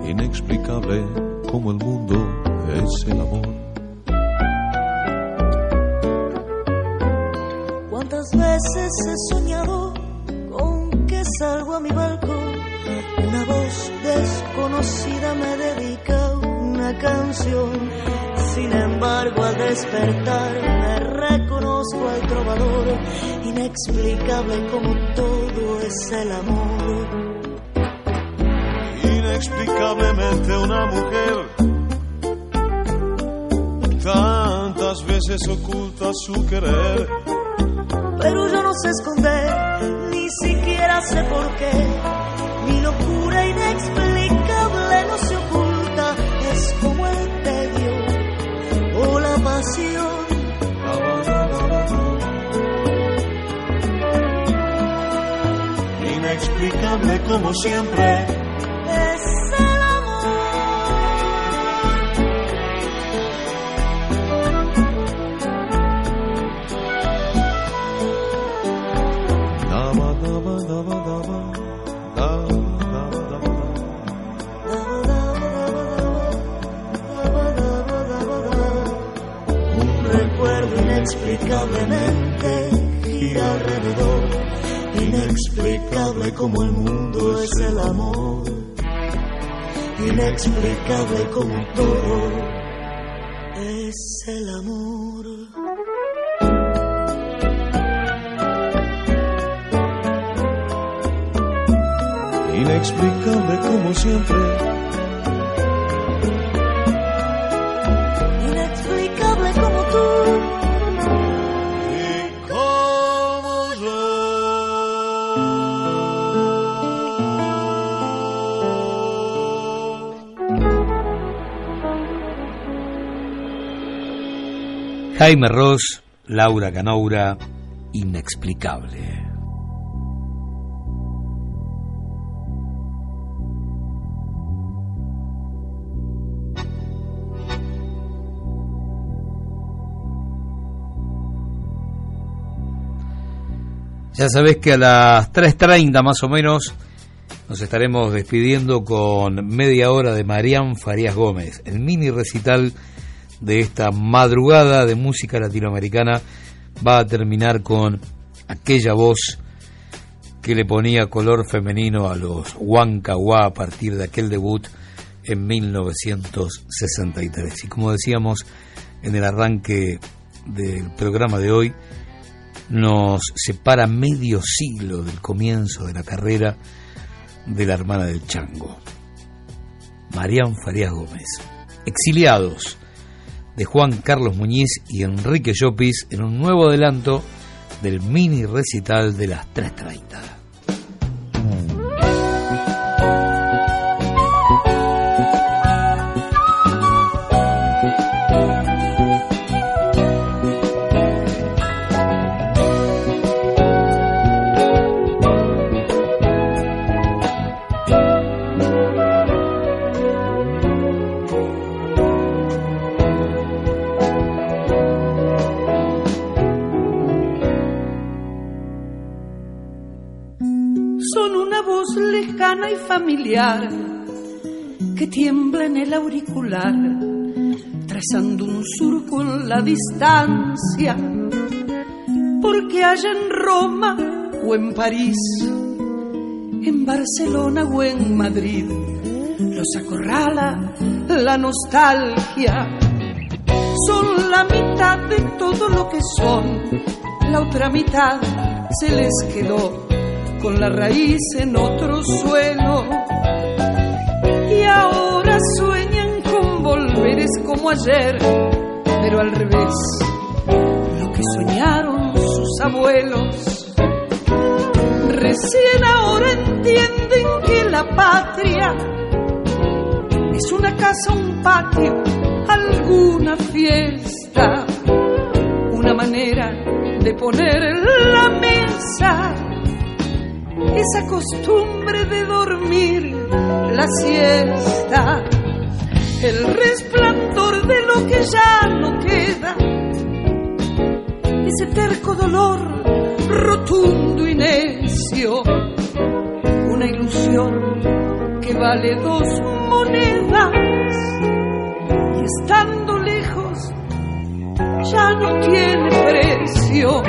inexplicable como el mundo es el amor. ¿Cuántas veces he soñado con que salgo a mi balcón? Una voz desconocida me dedica una canción. Sin embargo, al despertar me reconozco al trovador, inexplicable como todo es el amor. Inexplicablemente una mujer tantas veces oculta su querer. Pero yo no sé esconder, ni siquiera sé por qué. Locura inexplicable no se oculta, es como el tedio o la pasión. Inexplicable como siempre. Inexplicablemente gira alrededor, inexplicable como el mundo es el amor, inexplicable como todo es el amor. Inexplicable como siempre. Jaime Ross, Laura Canoura, inexplicable. Ya sabés que a las 3.30 más o menos nos estaremos despidiendo con media hora de Marián Farías Gómez, el mini recital de esta madrugada de música latinoamericana va a terminar con aquella voz que le ponía color femenino a los Huancahuá a partir de aquel debut en 1963. Y como decíamos en el arranque del programa de hoy, nos separa medio siglo del comienzo de la carrera de la hermana del Chango, Marián Farías Gómez. Exiliados de Juan Carlos Muñiz y Enrique Llopis en un nuevo adelanto del mini recital de las 3.30. la distancia, porque allá en Roma o en París, en Barcelona o en Madrid, los acorrala la nostalgia. Son la mitad de todo lo que son. La otra mitad se les quedó con la raíz en otro suelo. Y ahora sueñan con volveres como ayer, pero al revés, lo que soñaron sus abuelos. Recién ahora entienden que la patria es una casa, un patio, alguna fiesta, una manera de poner la mesa, esa costumbre de dormir la siesta, el resplandor de lo que ya no queda, ese terco dolor rotundo y necio, una ilusión que vale dos monedas. Y estando lejos ya no tiene precio.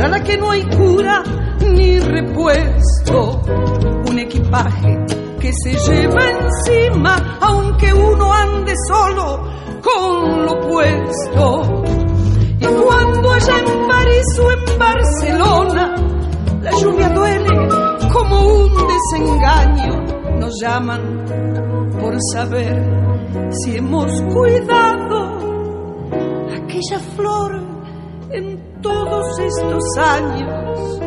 Para la que no hay cura ni repuesto. Un equipaje que se lleva encima aunque uno ande solo con lo puesto. Y cuando allá en París o en Barcelona la lluvia duele como un desengaño, nos llaman por saber si hemos cuidado aquella flor en todos estos años.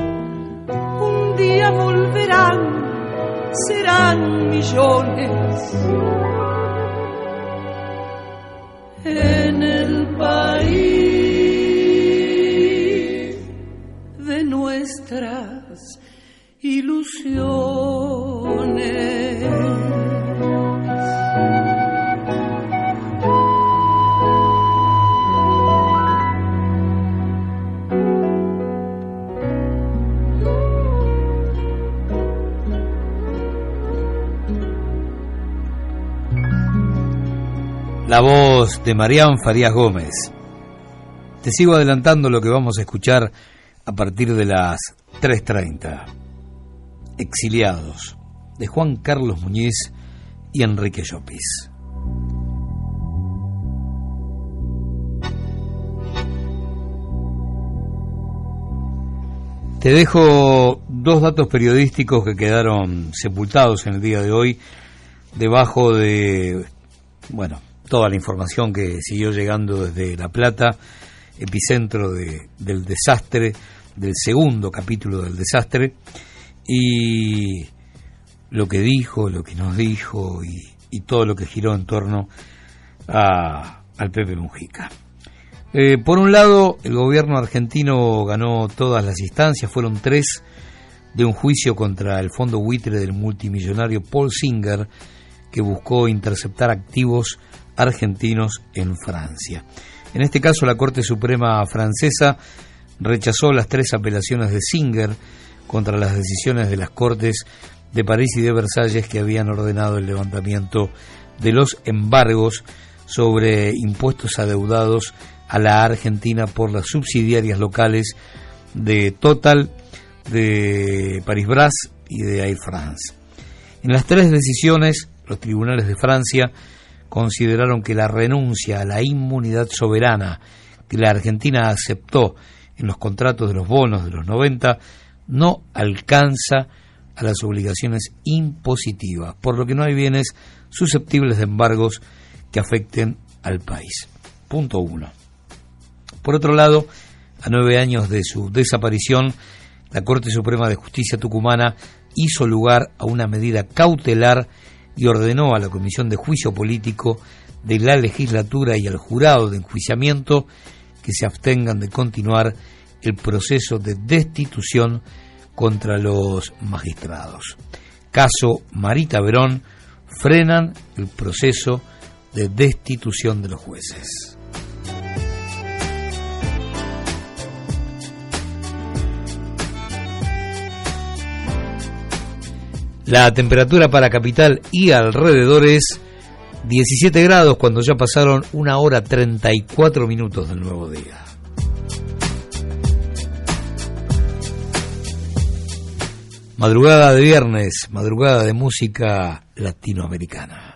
Un día volverán, serán millones. De Marián Farías Gómez. Te sigo adelantando lo que vamos a escuchar a partir de las 3.30. Exiliados, de Juan Carlos Muñiz y Enrique Llopis. Te dejo dos datos periodísticos que quedaron sepultados en el día de hoy debajo de, bueno, toda la información que siguió llegando desde La Plata, epicentro de- del desastre, del segundo capítulo del desastre, y lo que dijo, lo que nos dijo y, todo lo que giró en torno a- al Pepe Mujica. Eh, por un lado, el gobierno argentino ganó todas las instancias, fueron tres de un juicio contra el fondo buitre del multimillonario Paul Singer, que buscó interceptar activos argentinos en Francia. En este caso, la Corte Suprema francesa rechazó las tres apelaciones de Singer contra las decisiones de las Cortes de París y de Versalles que habían ordenado el levantamiento de los embargos sobre impuestos adeudados a la Argentina por las subsidiarias locales de Total, de Paris Brás y de Air France. En las tres decisiones, los tribunales de Francia consideraron que la renuncia a la inmunidad soberana que la Argentina aceptó en los contratos de los bonos de los 90 no alcanza a las obligaciones impositivas, por lo que no hay bienes susceptibles de embargos que afecten al país. Punto uno. Por otro lado, a nueve años de su desaparición, la Corte Suprema de Justicia tucumana hizo lugar a una medida cautelar y ordenó a la Comisión de Juicio Político de la legislatura y al jurado de enjuiciamiento que se abstengan de continuar el proceso de destitución contra los magistrados. Caso Marita Verón frenan el proceso de destitución de los jueces. La temperatura para capital y alrededores 17 grados cuando ya pasaron una hora 34 minutos del nuevo día. Madrugada de viernes, madrugada de música latinoamericana.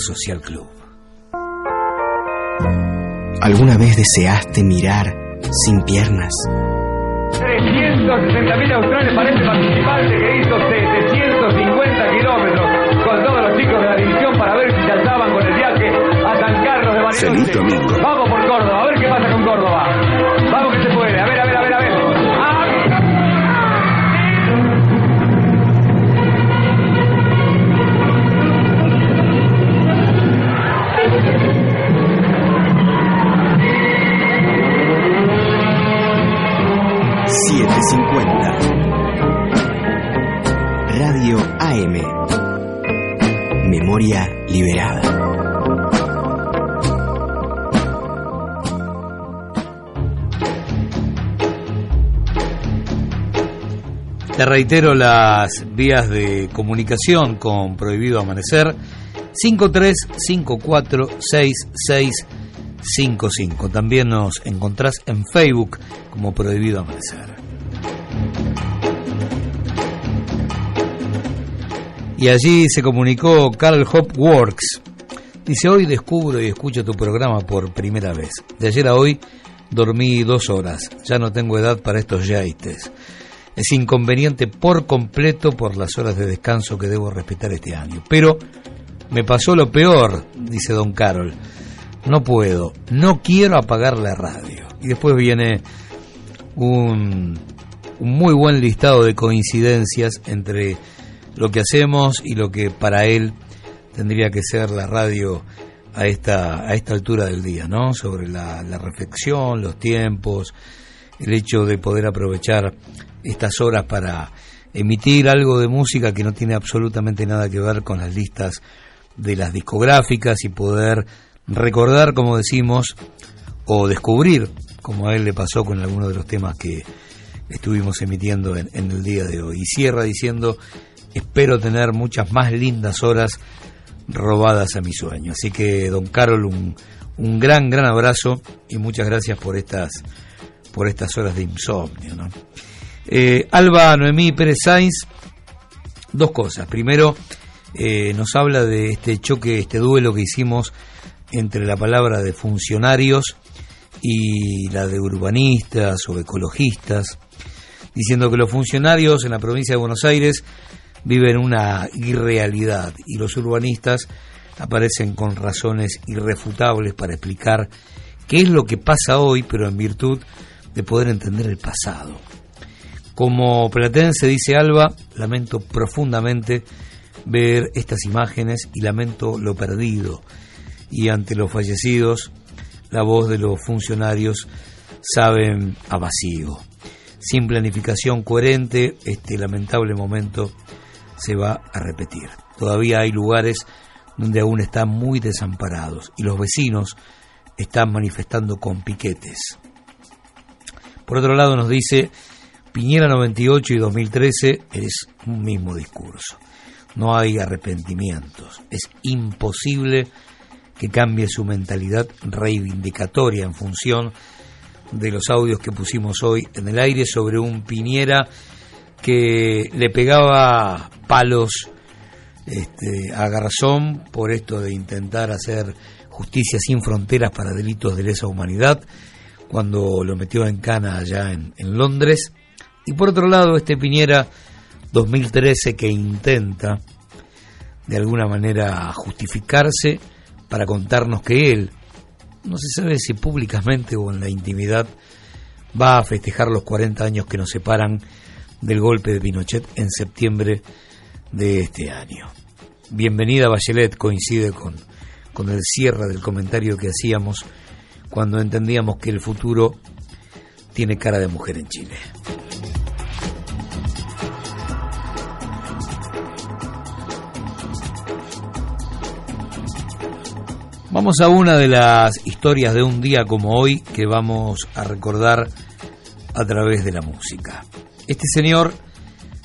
Social Club. ¿Alguna vez deseaste mirar sin piernas? 360.000 australes para este participante que hizo 750 kilómetros con todos los chicos de la división para ver si saltaban con el viaje a San Carlos de Bariloche. Feliz domingo. Vamos por Córdoba, a ver qué pasa con Córdoba. Vamos que se puede, a ver. Radio AM. Memoria liberada. Te reitero las vías de comunicación con Prohibido Amanecer 53546655. También nos encontrás en Facebook como Prohibido Amanecer. Y allí se comunicó Carl Hopworks. Dice, hoy descubro y escucho tu programa por primera vez. De ayer a hoy dormí dos horas. Ya no tengo edad para estos yaites. Es inconveniente por completo por las horas de descanso que debo respetar este año. Pero me pasó lo peor, dice don Carol. No puedo, no quiero apagar la radio. Y después viene un, un muy buen listado de coincidencias entre lo que hacemos y lo que para él tendría que ser la radio a esta, a esta altura del día, ¿no? Sobre la, reflexión, los tiempos, el hecho de poder aprovechar estas horas para emitir algo de música que no tiene absolutamente nada que ver con las listas de las discográficas y poder recordar, como decimos, o descubrir, como a él le pasó con algunos de los temas que estuvimos emitiendo en, en el día de hoy. Y cierra diciendo, espero tener muchas más lindas horas robadas a mi sueño. Así que, don Carol, un, un gran, gran abrazo y muchas gracias por estas, por estas horas de insomnio. ¿no? Eh, Alba Noemí Pérez Sainz, dos cosas. Primero, eh, nos habla de este choque, este duelo que hicimos entre la palabra de funcionarios y la de urbanistas o ecologistas, diciendo que los funcionarios en la provincia de Buenos Aires viven una irrealidad y los urbanistas aparecen con razones irrefutables para explicar qué es lo que pasa hoy, pero en virtud de poder entender el pasado. Como platense, dice Alba, lamento profundamente ver estas imágenes y lamento lo perdido. Y ante los fallecidos, la voz de los funcionarios saben a vacío. Sin planificación coherente, este lamentable momento se va a repetir. Todavía hay lugares donde aún están muy desamparados y los vecinos están manifestando con piquetes. Por otro lado nos dice, Piñera 98 y 2013 es un mismo discurso. No hay arrepentimientos. Es imposible que cambie su mentalidad reivindicatoria en función de los audios que pusimos hoy en el aire sobre un Piñera que le pegaba palos este, a Garzón por esto de intentar hacer justicia sin fronteras para delitos de lesa humanidad, cuando lo metió en cana allá en, en Londres. Y por otro lado, este Piñera 2013 que intenta de alguna manera justificarse para contarnos que él, no se sabe si públicamente o en la intimidad, va a festejar los 40 años que nos separan del golpe de Pinochet en septiembre de este año. Bienvenida Bachelet coincide con, con el cierre del comentario que hacíamos cuando entendíamos que el futuro tiene cara de mujer en Chile. Vamos a una de las historias de un día como hoy que vamos a recordar a través de la música. Este señor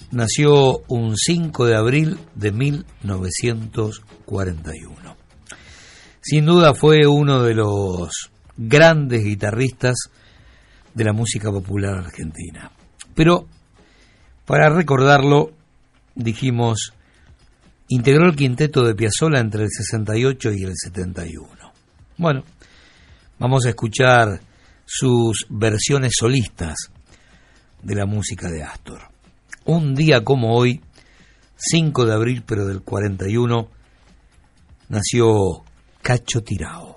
nació un 5 de abril de 1941. Sin duda fue uno de los grandes guitarristas de la música popular argentina. Pero para recordarlo dijimos, integró el quinteto de Piazzolla entre el 68 y el 71. Bueno, vamos a escuchar sus versiones solistas de la música de Astor. Un día como hoy, 5 de abril pero del 41, nació Cacho Tirao.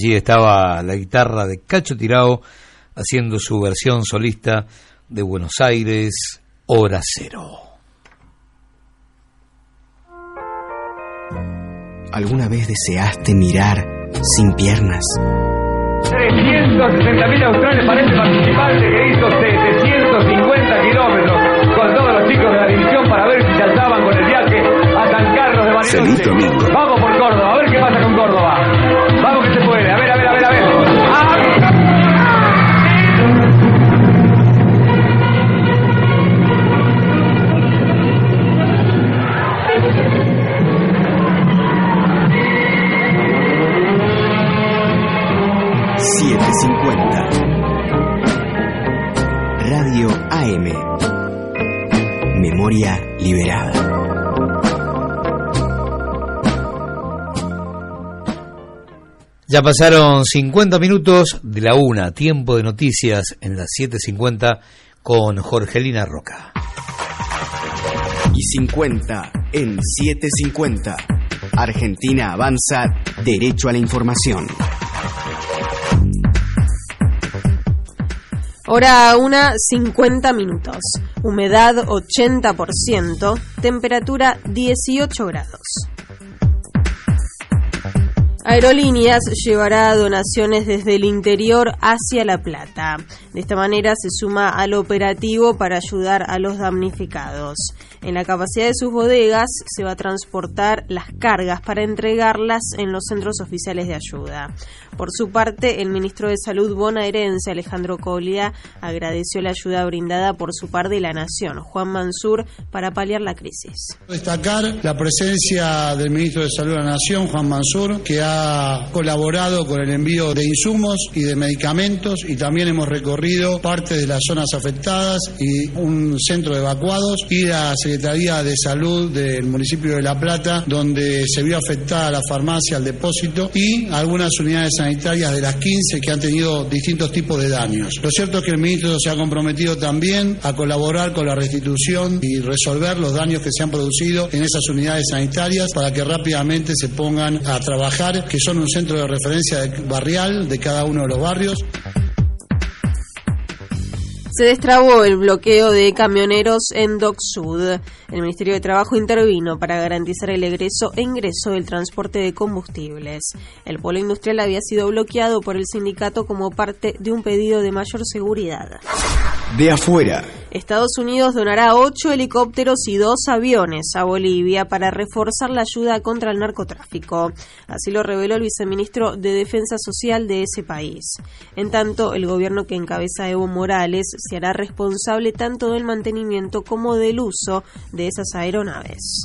Allí estaba la guitarra de Cacho Tirao haciendo su versión solista de Buenos Aires, Hora Cero. ¿Alguna vez deseaste mirar sin piernas? 360.000 australes para este participante que hizo 750 kilómetros con todos los chicos de la división para ver si saltaban con el viaje a San Carlos de Bariloche. Feliz domingo. Vamos por Córdoba, a ver qué pasa con Córdoba. Vamos que se puede, Radio AM. Memoria liberada. Ya pasaron 50 minutos de la una, tiempo de noticias en las 7.50 con Jorgelina Roca. Y 750 en 750. Argentina avanza derecho a la información. Hora 1, 50 minutos. Humedad 80%. Temperatura 18 grados. Aerolíneas llevará donaciones desde el interior hacia La Plata. De esta manera se suma al operativo para ayudar a los damnificados. En la capacidad de sus bodegas se va a transportar las cargas para entregarlas en los centros oficiales de ayuda. Por su parte, el ministro de Salud bonaerense, Alejandro Colia, agradeció la ayuda brindada por su par de la Nación, Juan Mansur, para paliar la crisis. Destacar la presencia del ministro de Salud de la Nación, Juan Mansur, que ha colaborado con el envío de insumos y de medicamentos y también hemos recorrido parte de las zonas afectadas y un centro de evacuados y la Secretaría de Salud del municipio de La Plata, donde se vio afectada la farmacia, el depósito y algunas unidades sanitarias de las 15 que han tenido distintos tipos de daños. Lo cierto es que el ministro se ha comprometido también a colaborar con la restitución y resolver los daños que se han producido en esas unidades sanitarias para que rápidamente se pongan a trabajar, que son un centro de referencia barrial de cada uno de los barrios. Se destrabó el bloqueo de camioneros en Dock Sud. El Ministerio de Trabajo intervino para garantizar el egreso e ingreso del transporte de combustibles. El polo industrial había sido bloqueado por el sindicato como parte de un pedido de mayor seguridad. De afuera. Estados Unidos donará ocho helicópteros y dos aviones a Bolivia para reforzar la ayuda contra el narcotráfico. Así lo reveló el viceministro de Defensa Social de ese país. En tanto, el gobierno que encabeza Evo Morales se hará responsable tanto del mantenimiento como del uso de esas aeronaves.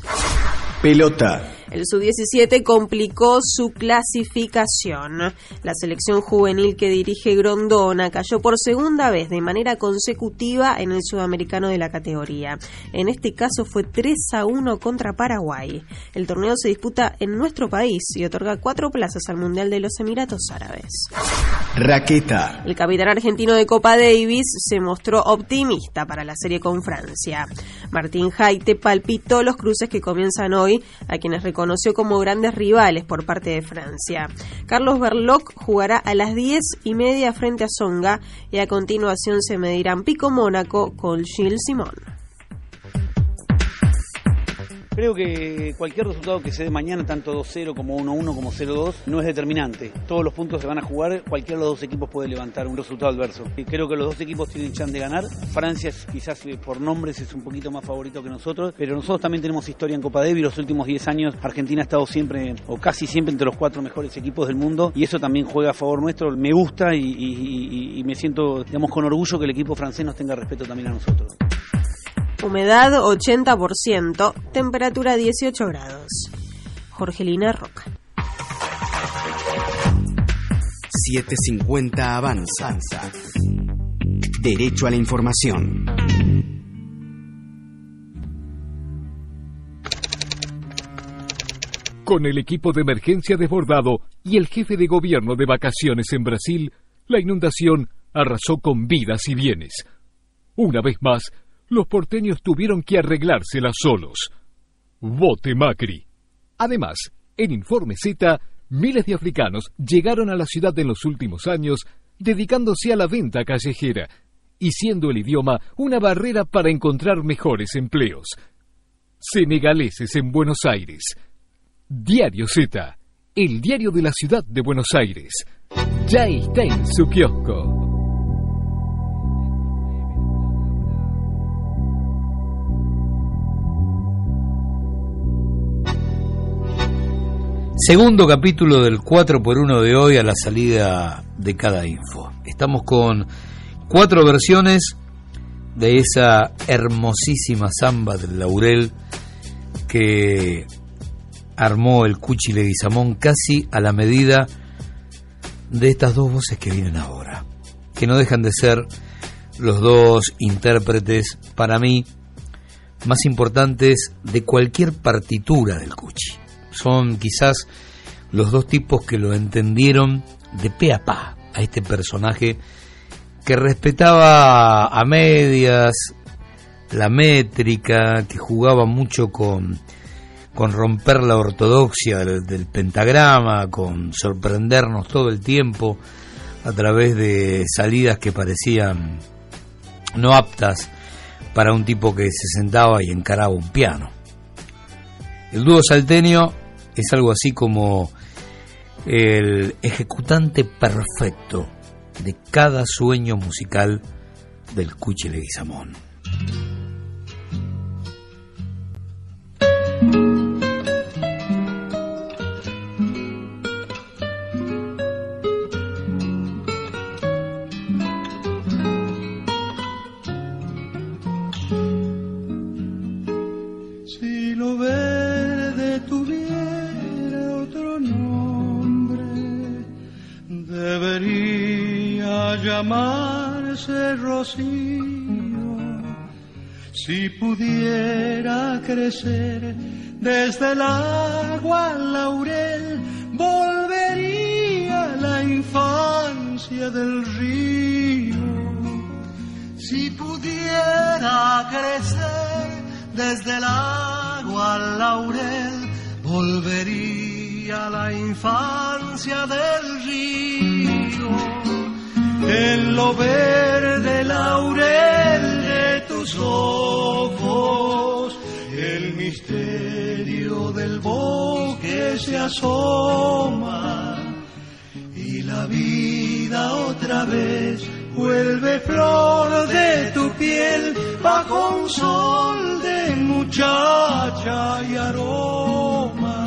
Pelota. El sub-17 complicó su clasificación. La selección juvenil que dirige Grondona cayó por segunda vez de manera consecutiva en el sudamericano de la categoría. En este caso fue 3 a 1 contra Paraguay. El torneo se disputa en nuestro país y otorga cuatro plazas al Mundial de los Emiratos Árabes. Raqueta. El capitán argentino de Copa Davis se mostró optimista para la serie con Francia. Martín Jaite palpitó los cruces que comienzan hoy, a quienes reconoció como grandes rivales por parte de Francia. Carlos Berloc jugará a las 10 y media frente a Songa y a continuación se medirán Pico Mónaco con Gilles Simon. Creo que cualquier resultado que se dé mañana, tanto 2-0 como 1-1 como 0-2, no es determinante. Todos los puntos se van a jugar, cualquiera de los dos equipos puede levantar un resultado adverso. Y creo que los dos equipos tienen chance de ganar. Francia es, quizás eh, por nombres es un poquito más favorito que nosotros, pero nosotros también tenemos historia en Copa Davis. Los últimos 10 años Argentina ha estado siempre, o casi siempre, entre los cuatro mejores equipos del mundo y eso también juega a favor nuestro. Me gusta y, me siento, digamos, con orgullo que el equipo francés nos tenga respeto también a nosotros. Humedad 80%, temperatura 18 grados. Jorgelina Roca. 750 avanza. Derecho a la información. Con el equipo de emergencia desbordado y el jefe de gobierno de vacaciones en Brasil, la inundación arrasó con vidas y bienes. Una vez más, los porteños tuvieron que arreglárselas solos. Vote Macri. Además, en Informe Z, miles de africanos llegaron a la ciudad en los últimos años dedicándose a la venta callejera y siendo el idioma una barrera para encontrar mejores empleos. Senegaleses en Buenos Aires. Diario Z, el diario de la ciudad de Buenos Aires. Ya está en su kiosco. Segundo capítulo del 4x1 de hoy a la salida de cada info. Estamos con cuatro versiones de esa hermosísima samba del laurel que armó el Cuchi Leguizamón casi a la medida de estas dos voces que vienen ahora, que no dejan de ser los dos intérpretes para mí más importantes de cualquier partitura del Cuchi son quizás los dos tipos que lo entendieron de pe a pa a este personaje que respetaba a medias la métrica, que jugaba mucho con, con romper la ortodoxia del, del pentagrama, con sorprendernos todo el tiempo a través de salidas que parecían no aptas para un tipo que se sentaba y encaraba un piano. El dúo salteño es algo así como el ejecutante perfecto de cada sueño musical del Cuchi Leguizamón. Si pudiera crecer desde el agua al laurel, volvería a la infancia del río. Si pudiera crecer desde el agua al laurel, volvería a la infancia del río. En lo verde laurel de tus ojos, el misterio del bosque se asoma y la vida otra vez vuelve flor de tu piel bajo un sol de muchacha y aroma.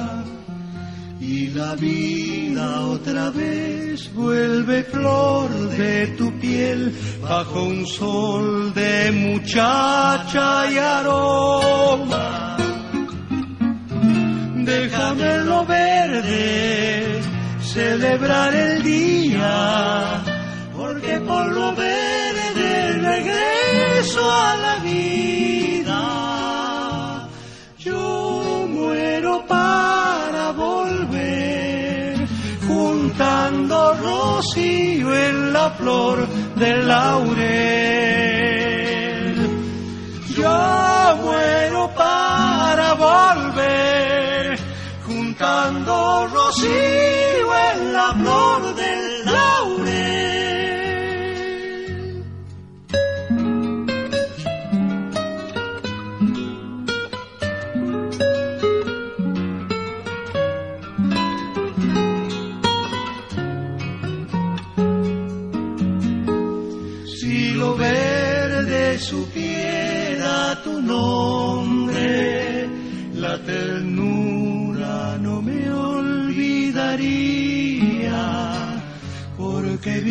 Y la vida otra vez vuelve flor de tu piel bajo un sol de muchacha y aroma. Déjame lo verde celebrar el día porque por lo verde regreso a la vida. Juntando rocío en la flor del laurel. Yo muero para volver, juntando rocío en la flor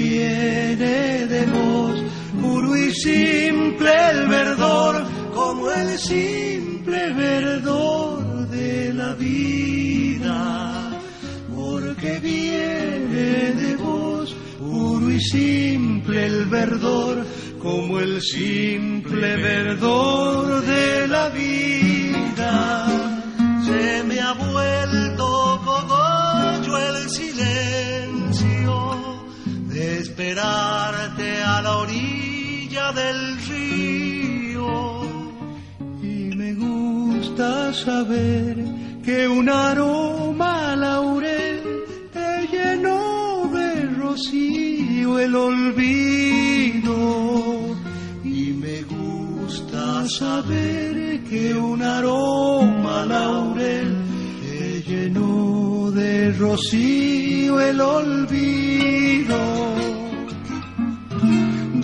viene de vos puro y simple el verdor, como el simple verdor de la vida, porque viene de vos puro y simple el verdor, como el simple verdor de la vida. Se me ha esperarte a la orilla del río. Y me gusta saber que un aroma laurel te llenó de rocío el olvido. Y me gusta saber que un aroma laurel te llenó de rocío el olvido.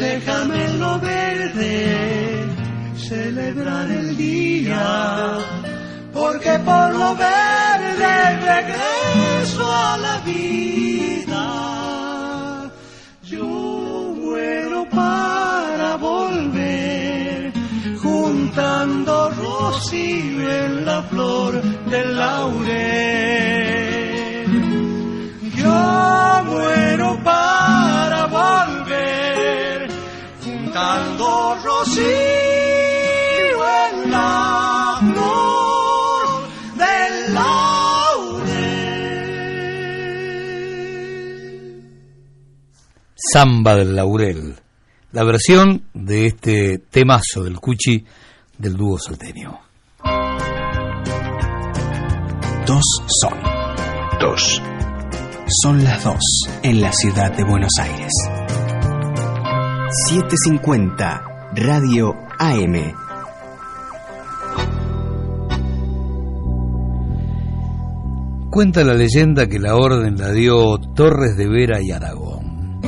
Déjame lo verde celebrar el día, porque por lo verde regreso a la vida. Yo muero para volver, juntando rocío en la flor del laurel. Yo muero para rocío en la flor del laurel. Samba del Laurel. La versión de este temazo del Cuchi del dúo salteño. Dos son. Dos. Son las dos en la ciudad de Buenos Aires. 750 Radio AM. Cuenta la leyenda que la orden la dio Torres de Vera y Aragón.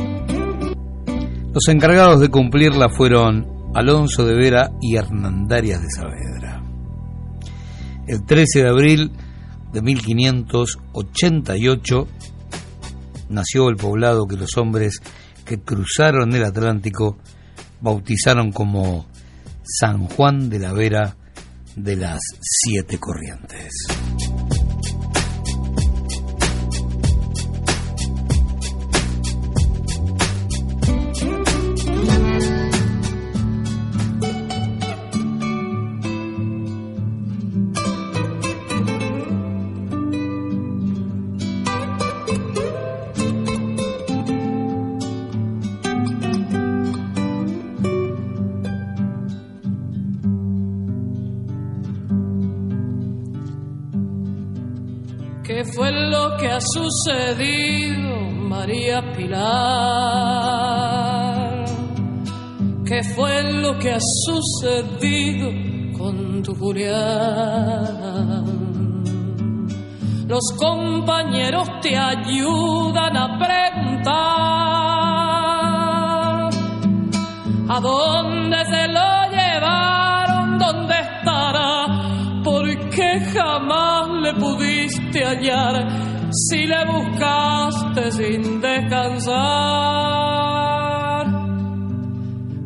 Los encargados de cumplirla fueron Alonso de Vera y Hernandarias de Saavedra. El 13 de abril de 1588 nació el poblado que los hombres que cruzaron el Atlántico bautizaron como San Juan de la Vera de las Siete Corrientes. Sucedido, María Pilar? ¿Qué fue lo que ha sucedido con tu Julián? Los compañeros te ayudan a preguntar a dónde se lo llevaron, dónde estará, porque jamás le pudiste hallar si le buscaste sin descansar.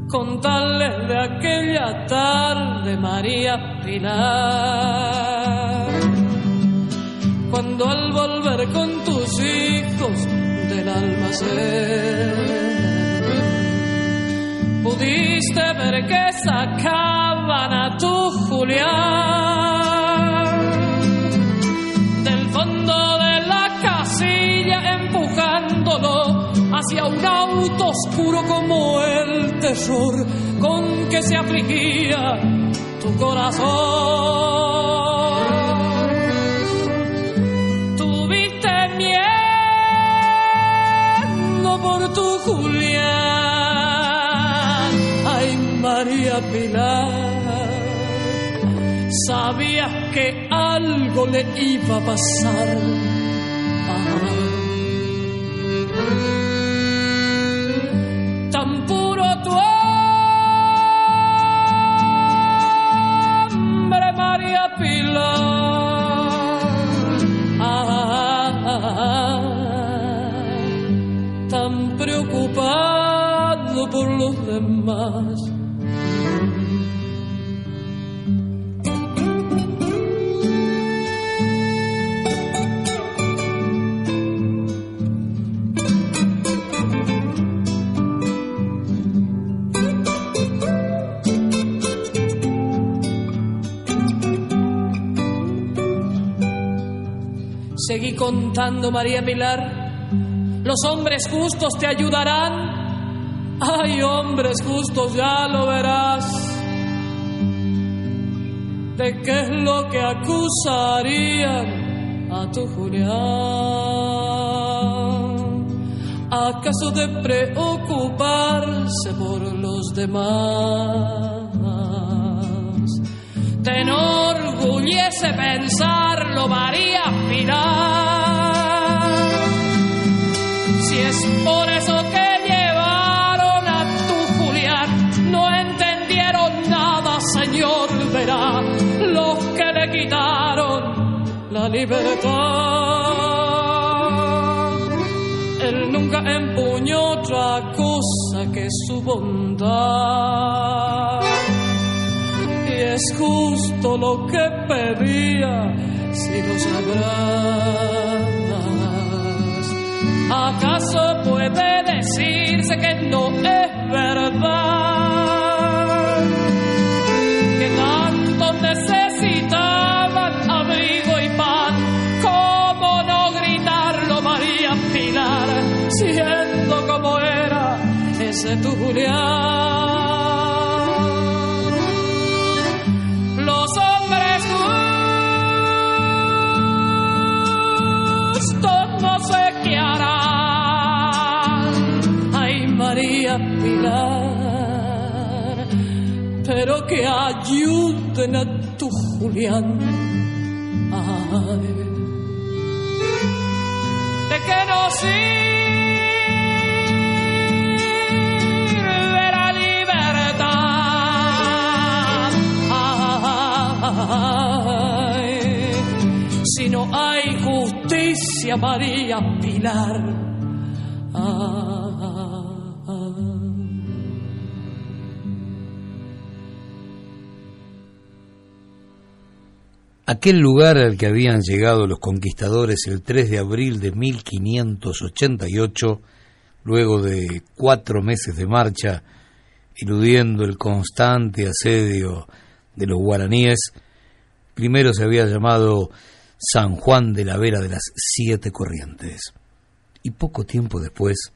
Contarles de aquella tarde, María Pilar, cuando al volver con tus hijos del almacén, pudiste ver que sacaban a tu Julián hacia un auto oscuro como el terror con que se afligía tu corazón. Tuviste miedo por tu Julián, ay María Pilar, sabías que algo le iba a pasar. Seguí contando, María Pilar. Los hombres justos te ayudarán. Ay, hombres justos, ya lo verás. ¿De qué es lo que acusarían a tu Julián? ¿Acaso de preocuparse por los demás? Te enorgullece pensarlo, María Pilar. Si es por eso los que le quitaron la libertad. Él nunca empuñó otra cosa que su bondad. Y es justo lo que pedía, si lo sabrás. ¿Acaso puede decirse que no es verdad? Que tanto necesitaban siendo como era ese tu Julián. Los hombres justos no sé qué harán. Ay, María Pilar, pero que ayuden a tu Julián. De que no. Si no hay justicia, María Pilar. Aquel lugar al que habían llegado los conquistadores el 3 de abril de 1588, luego de cuatro meses de marcha, eludiendo el constante asedio de los guaraníes, primero se había llamado San Juan de la Vera de las Siete Corrientes, y poco tiempo después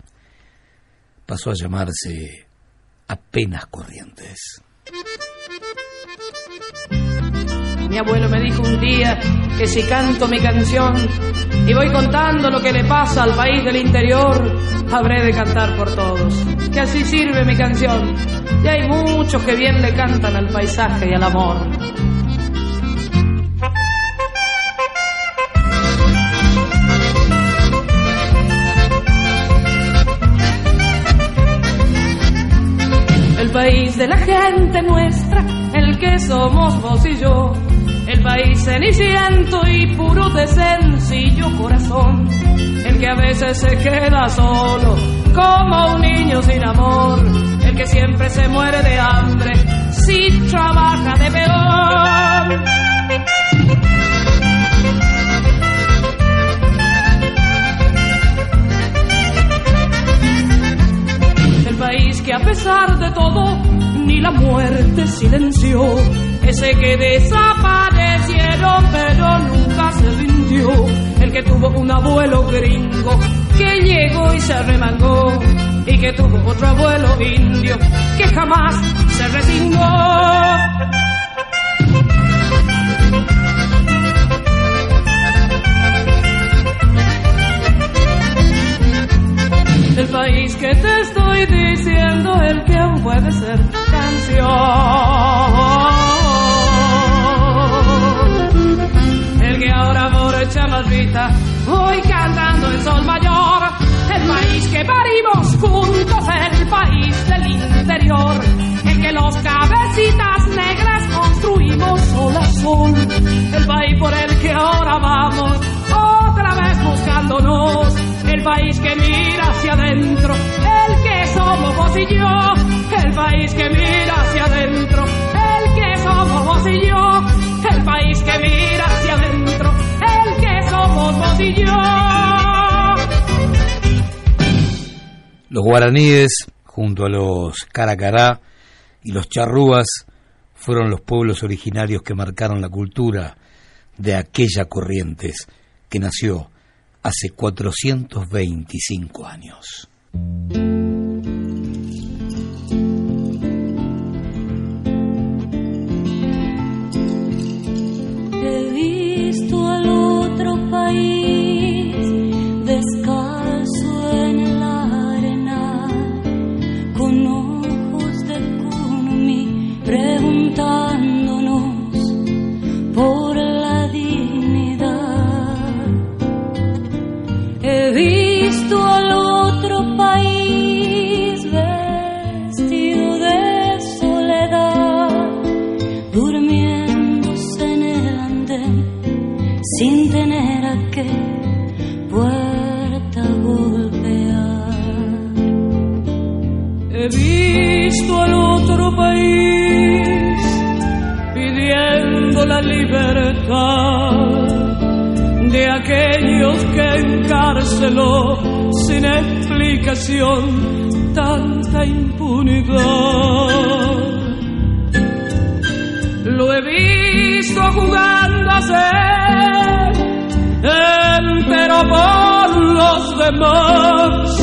pasó a llamarse apenas Corrientes. Mi abuelo me dijo un día que si canto mi canción y voy contando lo que le pasa al país del interior, habré de cantar por todos. Que así sirve mi canción. Y hay muchos que bien le cantan al paisaje y al amor. País de la gente nuestra, el que somos vos y yo. El país ceniciento y puro de sencillo corazón. El que a veces se queda solo, como un niño sin amor. El que siempre se muere de hambre, si trabaja de peor. El país que a pesar de todo, ni la muerte silenció. Ese que desaparecieron pero nunca se rindió. El que tuvo un abuelo gringo que llegó y se remangó. Y que tuvo otro abuelo indio que jamás se resignó. El país que te estoy diciendo, el que aún puede ser canción. El que ahora por chamarrita, voy cantando el sol mayor. El país que parimos juntos, el país del interior. El que los cabecitas negras construimos sol a sol. El país por el que ahora vamos, otra vez buscándonos. El país que mira hacia adentro, el que somos vos y yo. El país que mira hacia adentro, el que somos vos y yo. El país que mira hacia adentro, el que somos vos y yo. Los guaraníes, junto a los caracará y los charrúas, fueron los pueblos originarios que marcaron la cultura de aquella Corrientes que nació hace 425 años. Visto al otro país pidiendo la libertad de aquellos que encarceló sin explicación tanta impunidad. Lo he visto jugándose entero por los demás.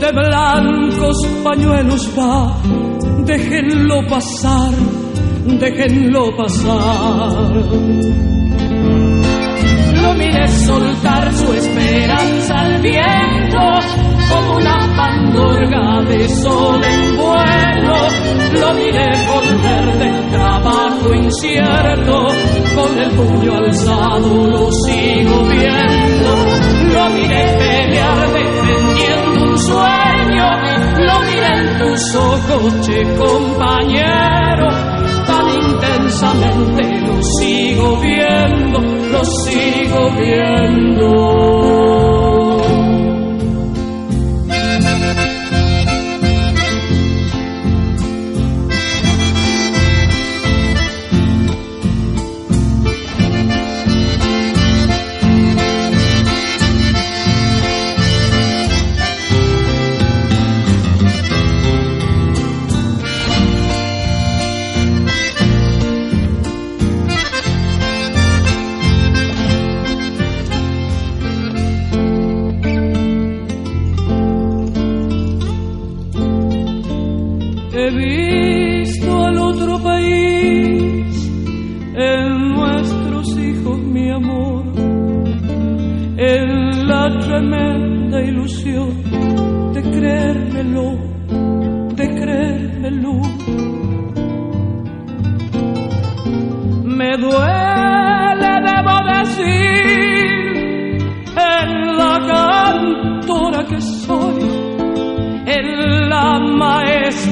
De blancos pañuelos va, déjenlo pasar, déjenlo pasar. Lo miré soltar su esperanza al viento como una pandorga de sol en vuelo, lo miré volver del trabajo incierto, con el puño alzado lo sigo viendo, lo miré tus ojos, che compañero, tan intensamente lo sigo viendo, lo sigo viendo.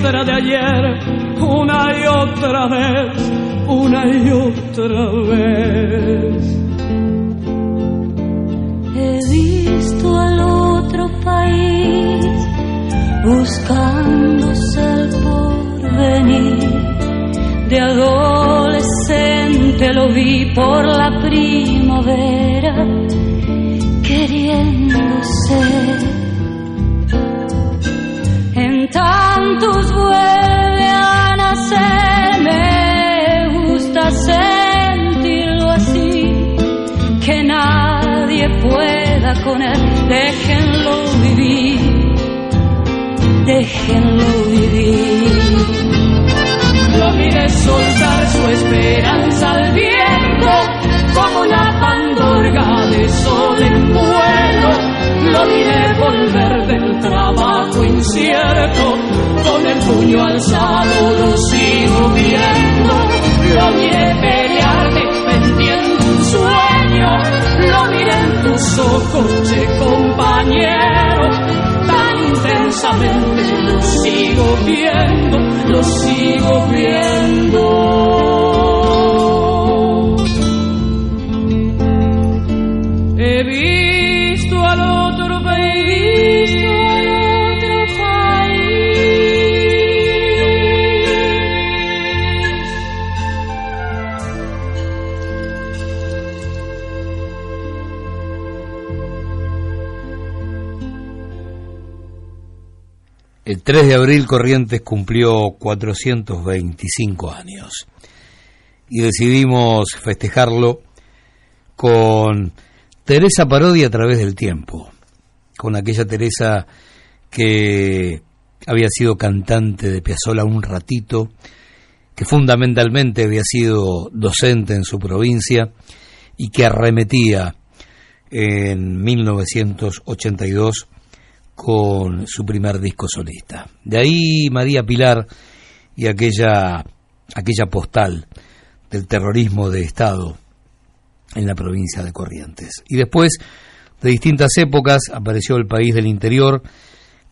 De ayer, una y otra vez, una y otra vez. He visto al otro país buscándose el porvenir. De adolescente lo vi por la primavera, queriendo ser él. Déjenlo vivir, déjenlo vivir. Lo miré soltar su esperanza al viento, como una pandorga de sol en vuelo. Lo miré volver del trabajo incierto, con el puño alzado lo sigo viendo. Lo miré miré en tus ojos, che compañero, tan intensamente lo sigo viendo, lo sigo viendo. 3 de abril Corrientes cumplió 425 años. Y decidimos festejarlo con Teresa Parodi a través del tiempo, con aquella Teresa que había sido cantante de Piazzolla un ratito, que fundamentalmente había sido docente en su provincia y que arremetía en 1982 con su primer disco solista. De ahí María Pilar y aquella, aquella postal del terrorismo de Estado en la provincia de Corrientes. Y después, de distintas épocas, apareció El País del Interior,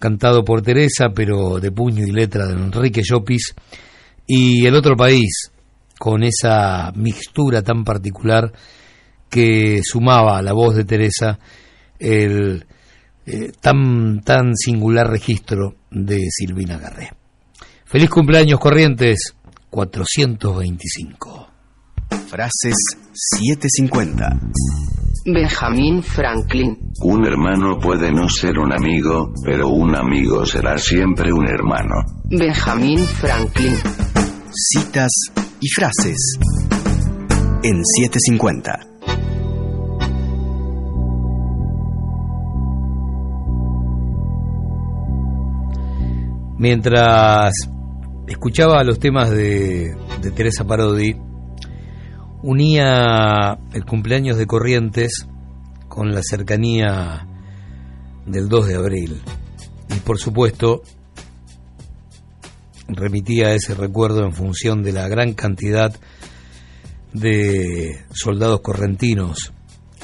cantado por Teresa, pero de puño y letra de Enrique Llopis, y El Otro País, con esa mixtura tan particular que sumaba a la voz de Teresa el eh, tan, tan singular registro de Silvina Garré. Feliz cumpleaños Corrientes 425. Frases 750. Benjamin Franklin. Un hermano puede no ser un amigo, pero un amigo será siempre un hermano. Benjamin Franklin. Citas y frases en 750. Mientras escuchaba los temas de, Teresa Parodi, unía el cumpleaños de Corrientes con la cercanía del 2 de abril. Y por supuesto, remitía ese recuerdo en función de la gran cantidad de soldados correntinos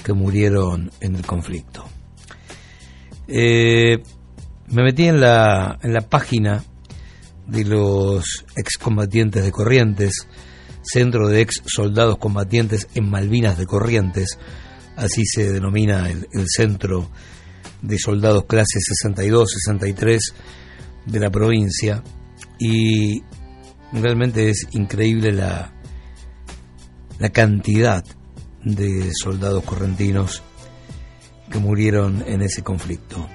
que murieron en el conflicto. Eh, me metí en la, en la página de los excombatientes de Corrientes, Centro de Ex Soldados Combatientes en Malvinas de Corrientes, así se denomina el, el centro de soldados clase 62-63 de la provincia, y realmente es increíble la, la cantidad de soldados correntinos que murieron en ese conflicto.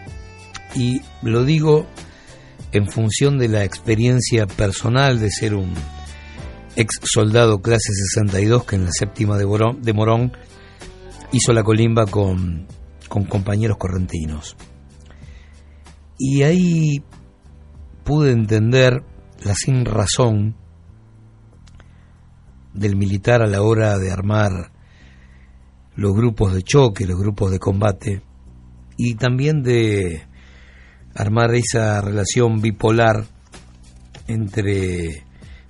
Y lo digo en función de la experiencia personal de ser un ex soldado clase 62 que en la séptima de Morón, hizo la colimba con, con compañeros correntinos. Y ahí pude entender la sin razón del militar a la hora de armar los grupos de choque, los grupos de combate, y también de armar esa relación bipolar entre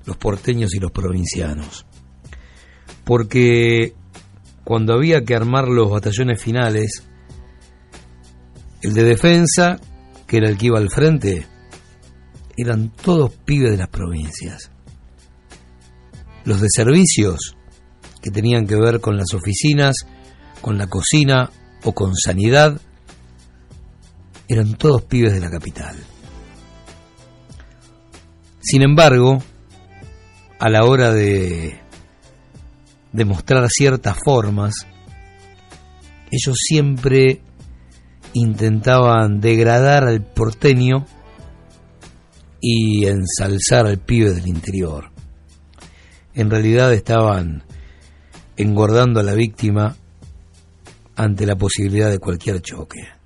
los porteños y los provincianos. Porque cuando había que armar los batallones finales, el de defensa, que era el que iba al frente, eran todos pibes de las provincias. Los de servicios, que tenían que ver con las oficinas, con la cocina o con sanidad, eran todos pibes de la capital. Sin embargo, a la hora de demostrar ciertas formas, ellos siempre intentaban degradar al porteño y ensalzar al pibe del interior. En realidad estaban engordando a la víctima ante la posibilidad de cualquier choque.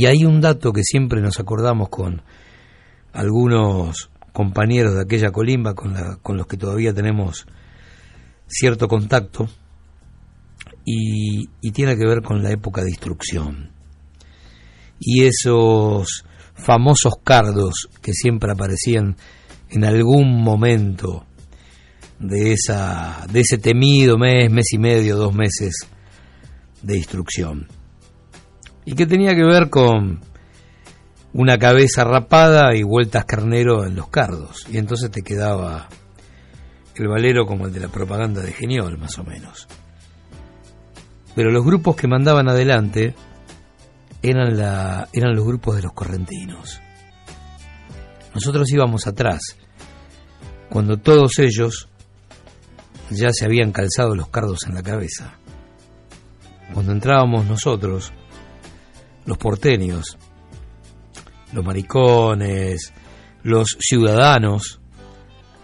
Y hay un dato que siempre nos acordamos con algunos compañeros de aquella colimba con, los que todavía tenemos cierto contacto y, y tiene que ver con la época de instrucción. Y esos famosos cardos que siempre aparecían en algún momento de esa de ese temido mes, mes y medio, dos meses de instrucción. Y que tenía que ver con una cabeza rapada y vueltas carnero en los cardos. Y entonces te quedaba el valero como el de la propaganda de Geniol, más o menos. Pero los grupos que mandaban adelante eran, la, eran los grupos de los correntinos. Nosotros íbamos atrás, cuando todos ellos ya se habían calzado los cardos en la cabeza. Cuando entrábamos nosotros, los porteños, los maricones, los ciudadanos,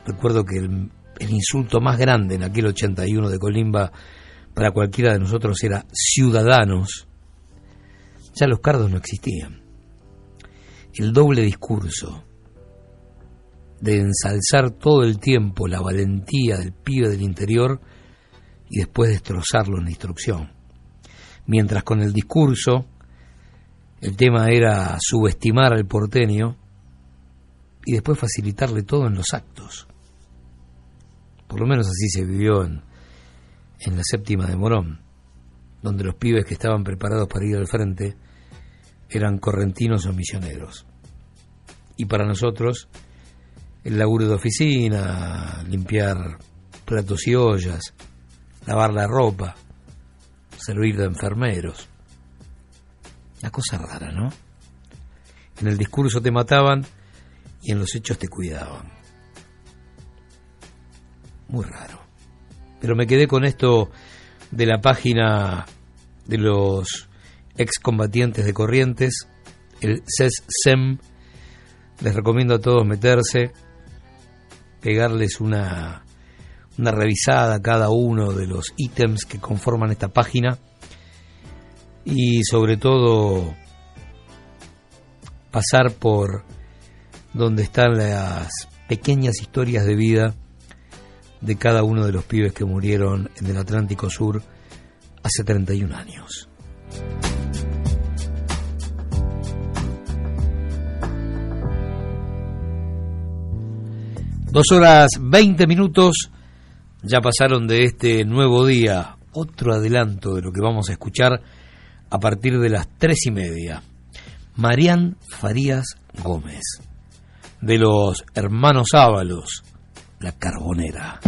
recuerdo que el, insulto más grande en aquel 81 de Colimba para cualquiera de nosotros era ciudadanos, ya los cardos no existían. El doble discurso de ensalzar todo el tiempo la valentía del pibe del interior y después destrozarlo en la instrucción. Mientras con el discurso el tema era subestimar al porteño y después facilitarle todo en los actos. Por lo menos así se vivió en, en la séptima de Morón, donde los pibes que estaban preparados para ir al frente eran correntinos o misioneros. Y para nosotros, el laburo de oficina, limpiar platos y ollas, lavar la ropa, servir de enfermeros. Una cosa rara, ¿no? En el discurso te mataban y en los hechos te cuidaban. Muy raro. Pero me quedé con esto de la página de los excombatientes de Corrientes, el CES-SEM. Les recomiendo a todos meterse, pegarles una, una revisada a cada uno de los ítems que conforman esta página y sobre todo pasar por donde están las pequeñas historias de vida de cada uno de los pibes que murieron en el Atlántico Sur hace 31 años. Dos horas 20 minutos ya pasaron de este nuevo día. Otro adelanto de lo que vamos a escuchar a partir de las tres y media. Marián Farías Gómez, de los hermanos Ábalos, La Carbonera.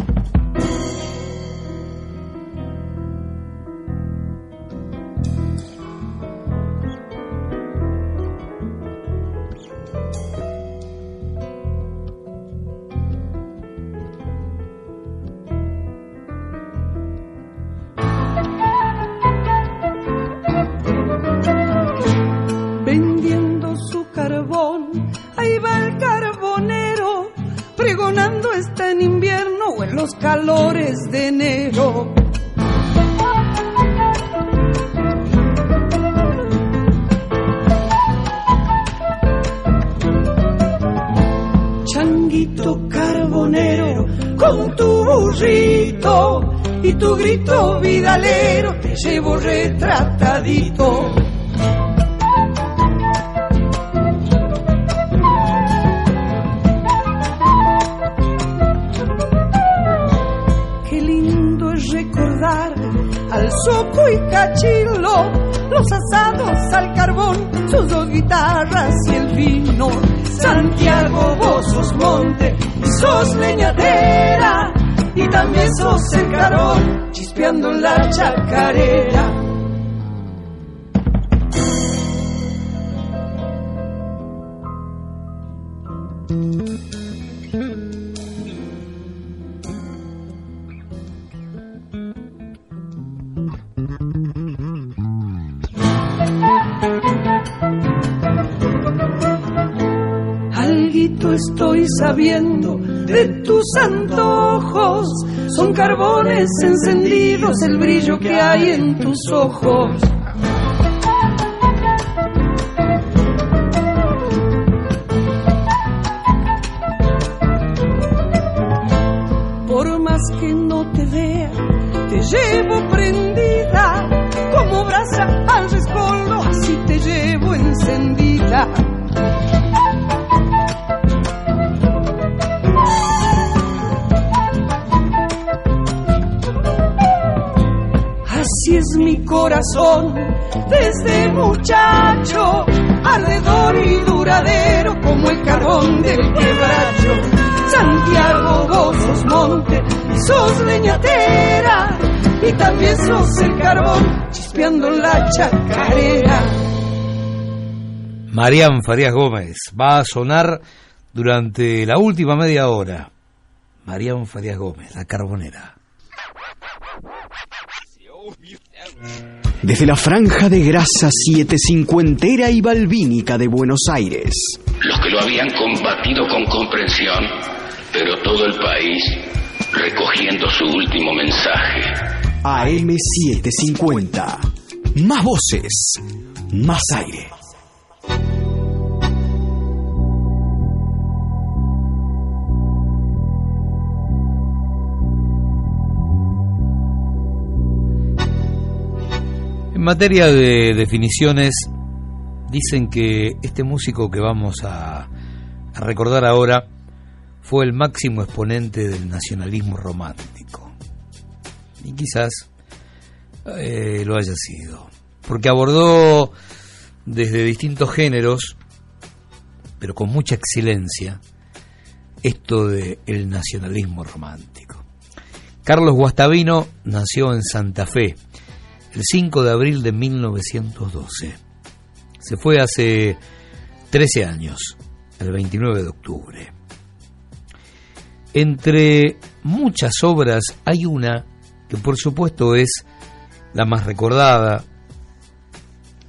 El brillo que hay en tus ojos. Y también sos el carbón, chispeando en la chacarera. Marián Farías Gómez va a sonar durante la última media hora. Marián Farías Gómez, La Carbonera. Desde la franja de grasa siete cincuentera y balbínica de Buenos Aires, Los que lo habían combatido con comprensión, pero todo el país recogiendo su último mensaje. AM750. Más voces, más aire. En materia de definiciones, dicen que este músico que vamos a, a recordar ahora fue el máximo exponente del nacionalismo romántico. Y quizás eh, lo haya sido. Porque abordó desde distintos géneros, pero con mucha excelencia, esto del el nacionalismo romántico. Carlos Guastavino nació en Santa Fe el 5 de abril de 1912. Se fue hace 13 años, el 29 de octubre. Entre muchas obras hay una que por supuesto es la más recordada,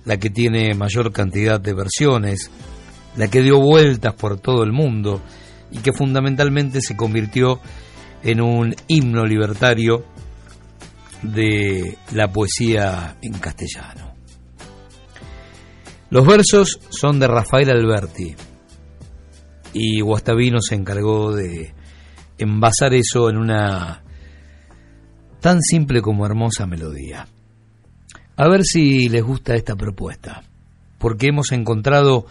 la que tiene mayor cantidad de versiones, la que dio vueltas por todo el mundo y que fundamentalmente se convirtió en un himno libertario de la poesía en castellano. Los versos son de Rafael Alberti y Guastavino se encargó de envasar eso en una tan simple como hermosa melodía. A ver si les gusta esta propuesta, porque hemos encontrado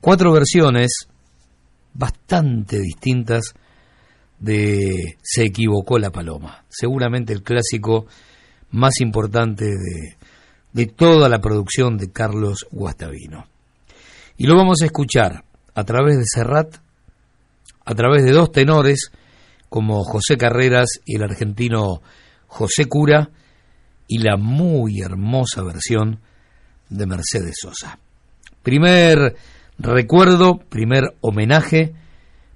cuatro versiones bastante distintas de Se equivocó la paloma, seguramente el clásico más importante de, de toda la producción de Carlos Guastavino. Y lo vamos a escuchar a través de Serrat, a través de dos tenores como José Carreras y el argentino José Cura, y la muy hermosa versión de Mercedes Sosa. Primer recuerdo, primer homenaje,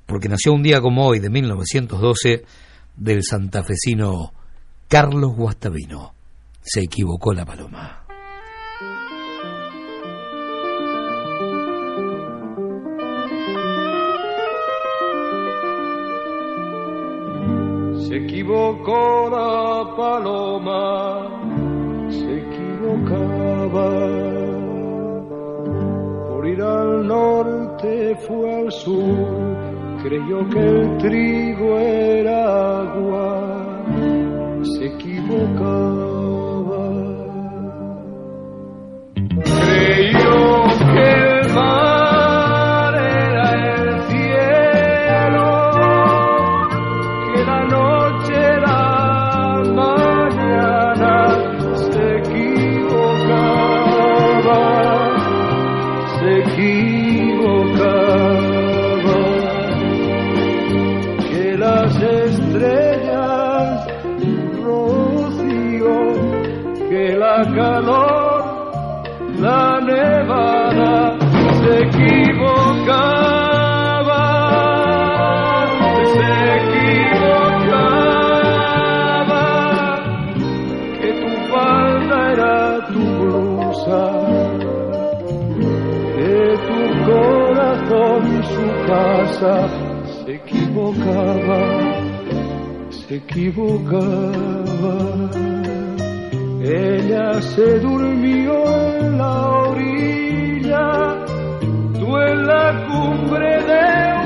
porque nació un día como hoy de 1912 del santafesino Carlos Guastavino. Se equivocó la paloma. Equivocó la paloma, se equivocaba. Por ir al norte fue al sur, creyó que el trigo era agua, se equivocaba. Creyó que el mar casa se equivocaba, se equivocaba. Ella se durmió en la orilla, tú en la cumbre de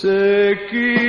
se La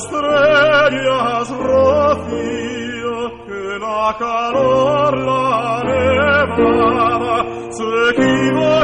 estrellas rocío que la calor la nevada se equivoca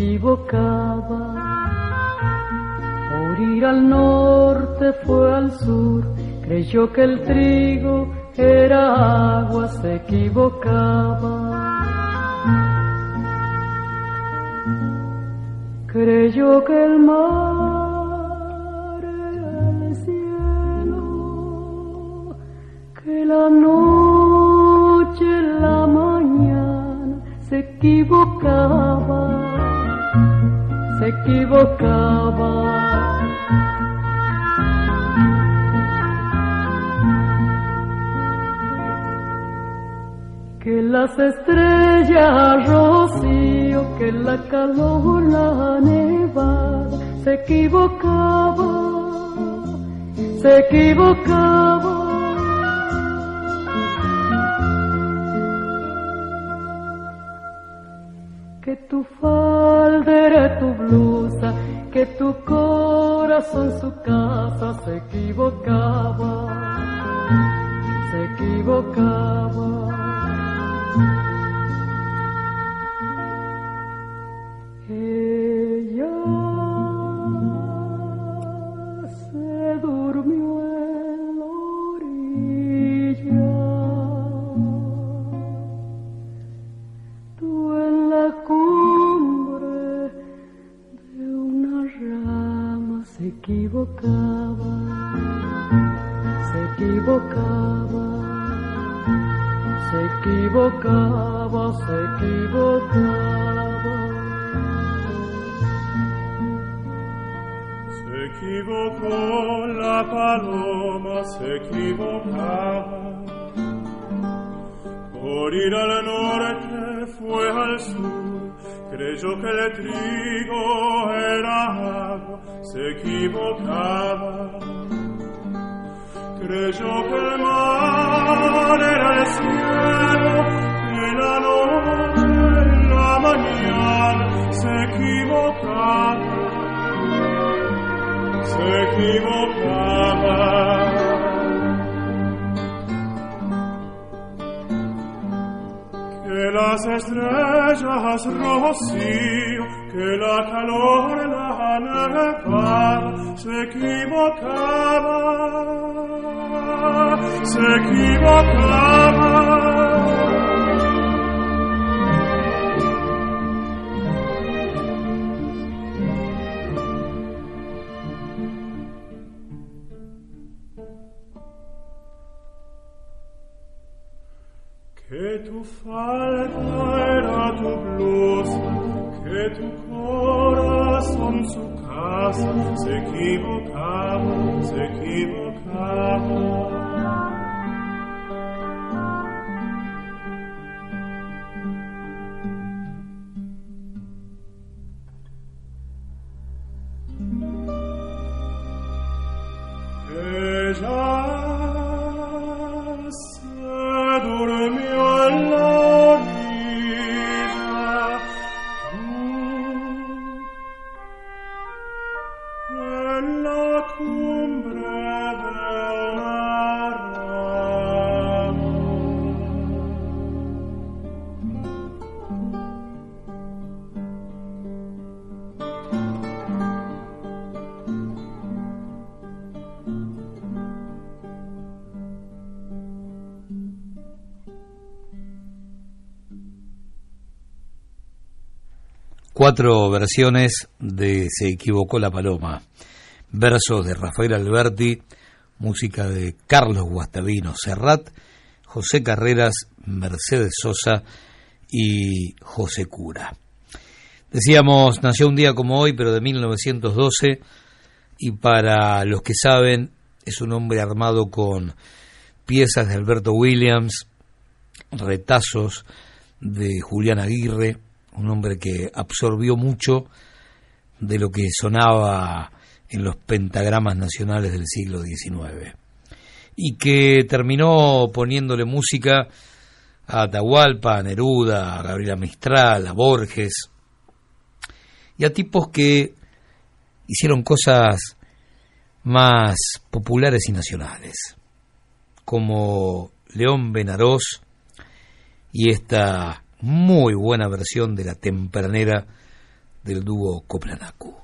equivocaba. Por al norte fue al sur, creyó que el trigo era agua, se equivocaba. Creyó que el mar era el cielo, que la noche, la mañana, se equivocaba, equivocaba. Que las estrellas rocío, que la calor, la nevada, se equivocaba, se equivocaba. Que tu falda era tu blusa, que tu corazón su casa se equivocaba, se equivocaba. Equivocaba, se equivocaba, se equivocaba, se equivocaba. Se equivocó la paloma, se equivocaba. Por ir al norte fue al sur, creyó que el trigo era agua, se equivocaba. Creyó que el mar era el cielo, que la noche, la mañana, se equivocaba se equivocaba. Las estrellas rocío, que la calor la nevada, se equivocaba, se equivocaba. Cuatro versiones de Se equivocó la paloma. Versos de Rafael Alberti, música de Carlos Guastavino Serrat, José Carreras, Mercedes Sosa y José Cura. Decíamos, nació un día como hoy, pero de 1912, y para los que saben, es un hombre armado con piezas de Alberto Williams, retazos de Julián Aguirre, un hombre que absorbió mucho de lo que sonaba en los pentagramas nacionales del siglo XIX y que terminó poniéndole música a Atahualpa, a Neruda, a Gabriela Mistral, a Borges y a tipos que hicieron cosas más populares y nacionales, como León Benarós y esta muy buena versión de la tempranera del dúo Coplanacu.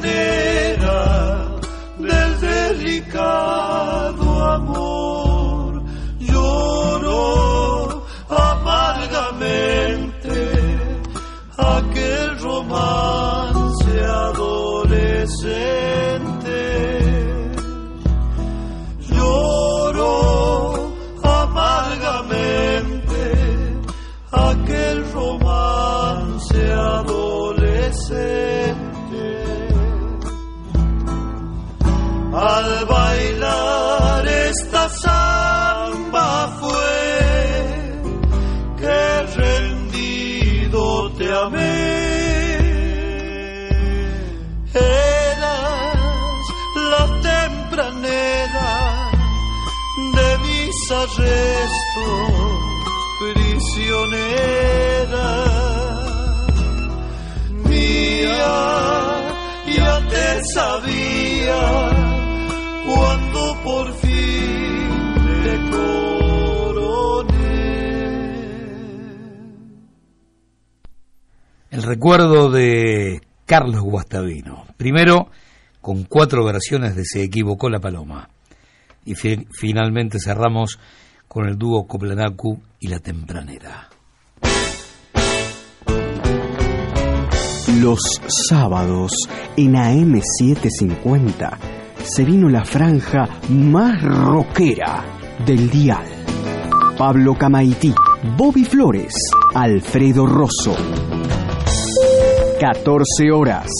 Pregonera del delicado amor. Recuerdo de Carlos Guastavino. Primero, con cuatro versiones de Se equivocó la paloma. Y fi- finalmente cerramos con el dúo Coplanacu y La Tempranera. Los sábados en AM750 se vino la franja más rockera del dial. Pablo Camaití, Bobby Flores, Alfredo Rosso. 14 horas,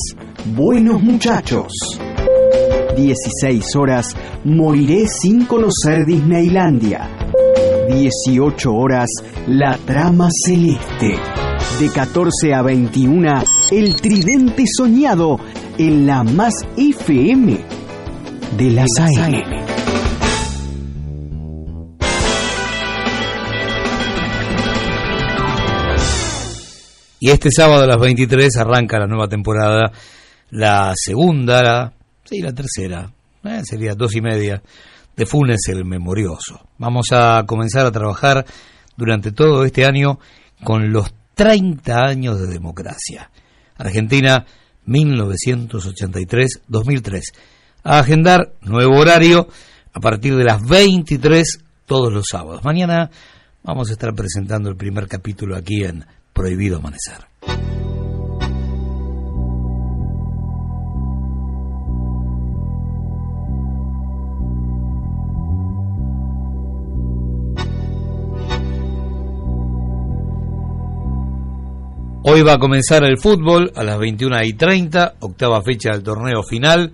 Buenos Muchachos. 16 horas, Moriré sin conocer Disneylandia. 18 horas, La Trama Celeste. De 14 a 21, El Tridente Soñado en la más FM de las AM. Y este sábado a las 23 arranca la nueva temporada, la segunda, la, sí, la tercera, eh, sería dos y media, de Funes el Memorioso. Vamos a comenzar a trabajar durante todo este año con los 30 años de democracia. Argentina 1983-2003. A agendar nuevo horario a partir de las 23 todos los sábados. Mañana vamos a estar presentando el primer capítulo aquí en Prohibido Amanecer. Hoy va a comenzar el fútbol a las 21 y 30, octava fecha del torneo final.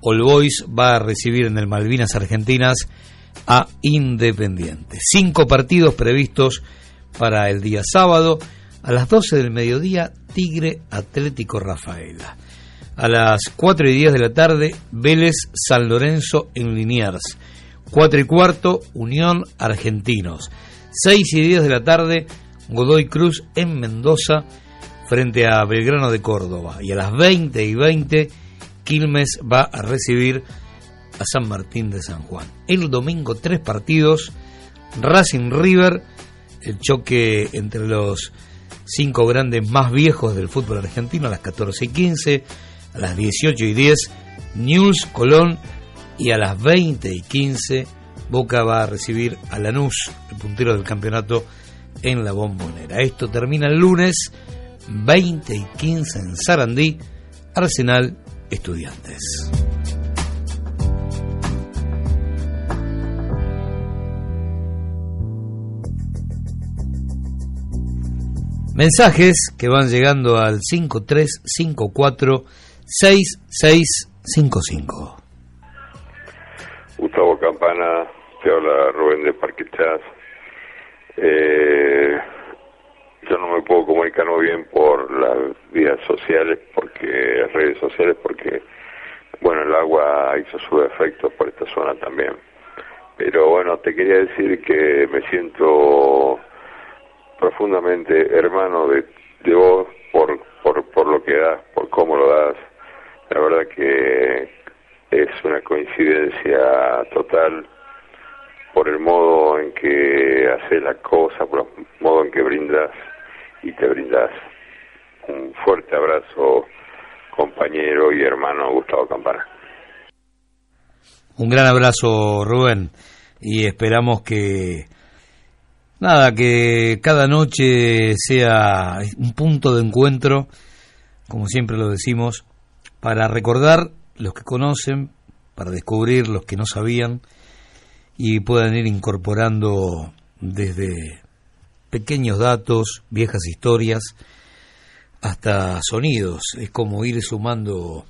All Boys va a recibir en el Malvinas Argentinas a Independiente. Cinco partidos previstos para el día sábado. A las 12 del mediodía, Tigre Atlético Rafaela. A las 4 y 10 de la tarde, Vélez San Lorenzo en Liniers. 4 y cuarto, Unión Argentinos. 6 y 10 de la tarde, Godoy Cruz en Mendoza frente a Belgrano de Córdoba. Y a las 20 y 20, Quilmes va a recibir a San Martín de San Juan. El domingo, tres partidos. Racing River, el choque entre los cinco grandes más viejos del fútbol argentino a las 14 y 15, a las 18 y 10, News Colón y a las 20 y 15, Boca va a recibir a Lanús, el puntero del campeonato, en la bombonera. Esto termina el lunes, 20 y 15 en Sarandí, Arsenal Estudiantes. Mensajes que van llegando al 5354 6655. Gustavo Campana, te habla Rubén de Parque Chas. Eh, yo no me puedo comunicar muy bien por las vías sociales, porque redes sociales, porque bueno, el agua hizo su efecto por esta zona también. Pero bueno, te quería decir que me siento profundamente hermano de, de vos por, por, por lo que das, por cómo lo das. La verdad que es una coincidencia total por el modo en que haces la cosa, por el modo en que brindas y te brindas. Un fuerte abrazo, compañero y hermano Gustavo Campana. Un gran abrazo, Rubén, y esperamos que nada, que cada noche sea un punto de encuentro, como siempre lo decimos, para recordar los que conocen, para descubrir los que no sabían y puedan ir incorporando desde pequeños datos, viejas historias, hasta sonidos. Es como ir sumando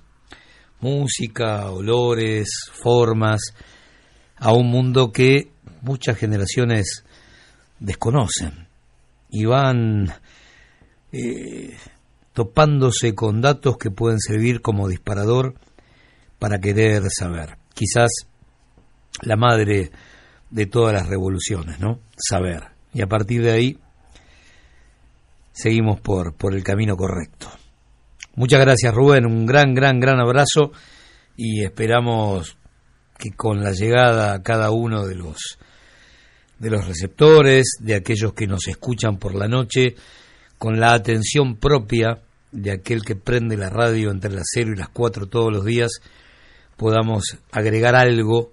música, olores, formas a un mundo que muchas generaciones desconocen y van eh, topándose con datos que pueden servir como disparador para querer saber. Quizás la madre de todas las revoluciones, ¿no? Saber. Y a partir de ahí seguimos por, por el camino correcto. Muchas gracias Rubén, un gran, gran, gran abrazo y esperamos que con la llegada a cada uno de los de los receptores, de aquellos que nos escuchan por la noche, con la atención propia de aquel que prende la radio entre las 0 y las 4 todos los días, podamos agregar algo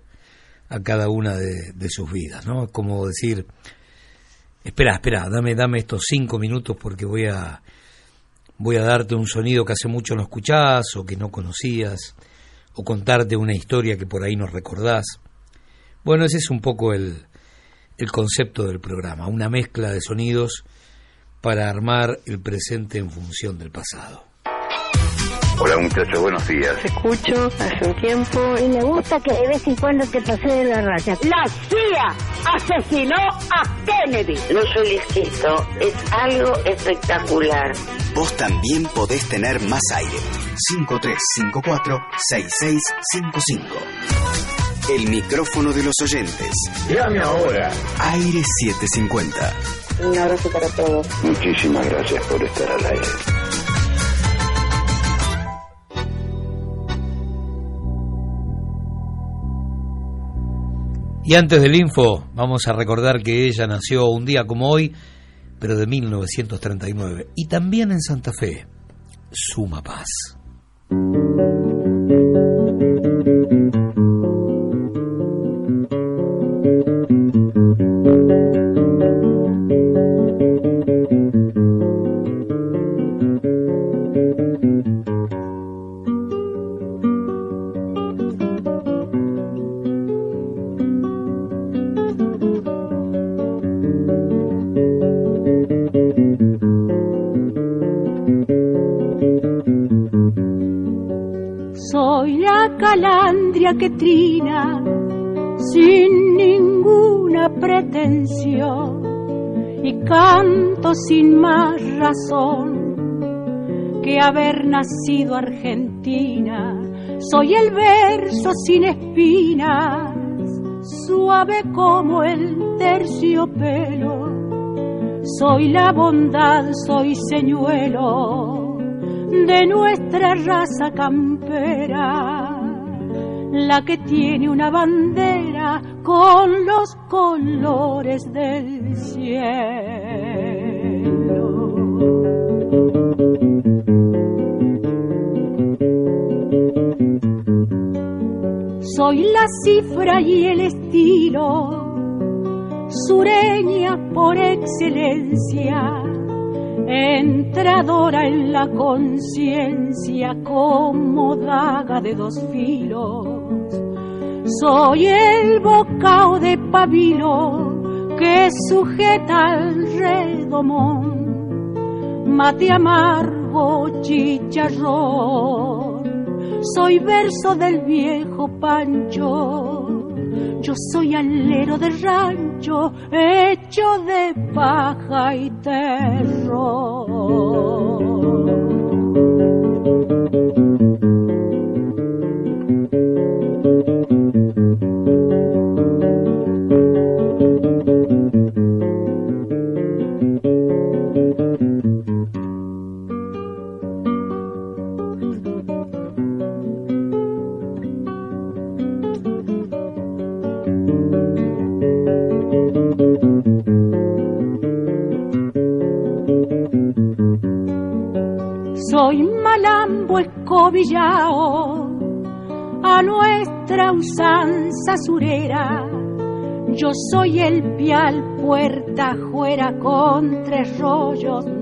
a cada una de, sus vidas, ¿no? Como decir, espera, espera, dame, dame estos cinco minutos porque voy a, voy a darte un sonido que hace mucho no escuchás o que no conocías, o contarte una historia que por ahí no recordás. Bueno, ese es un poco el, el concepto del programa, una mezcla de sonidos para armar el presente en función del pasado. Hola muchachos, buenos días. Te escucho hace un tiempo y me gusta que de vez en cuando te pase de la raya. La CIA asesinó a Kennedy. No soy listo, es algo espectacular. Vos también podés tener más aire. 5354-6655. El micrófono de los oyentes. Llame ahora. Aire 750. Un abrazo para todos. Muchísimas gracias por estar al aire. Y antes del info, vamos a recordar que ella nació un día como hoy, pero de 1939, y también en Santa Fe, Suma Paz. Nacido argentina. Soy el verso sin espinas, suave como el terciopelo. Soy la bondad, soy señuelo de nuestra raza campera, la que tiene una bandera con los colores del cielo. Soy la cifra y el estilo, sureña por excelencia entradora en la conciencia como daga de dos filos. Soy el bocao de pabilo que sujeta al redomón, mate amargo chicharrón. Soy verso del viejo Pancho, yo soy alero de rancho, hecho de paja y Soy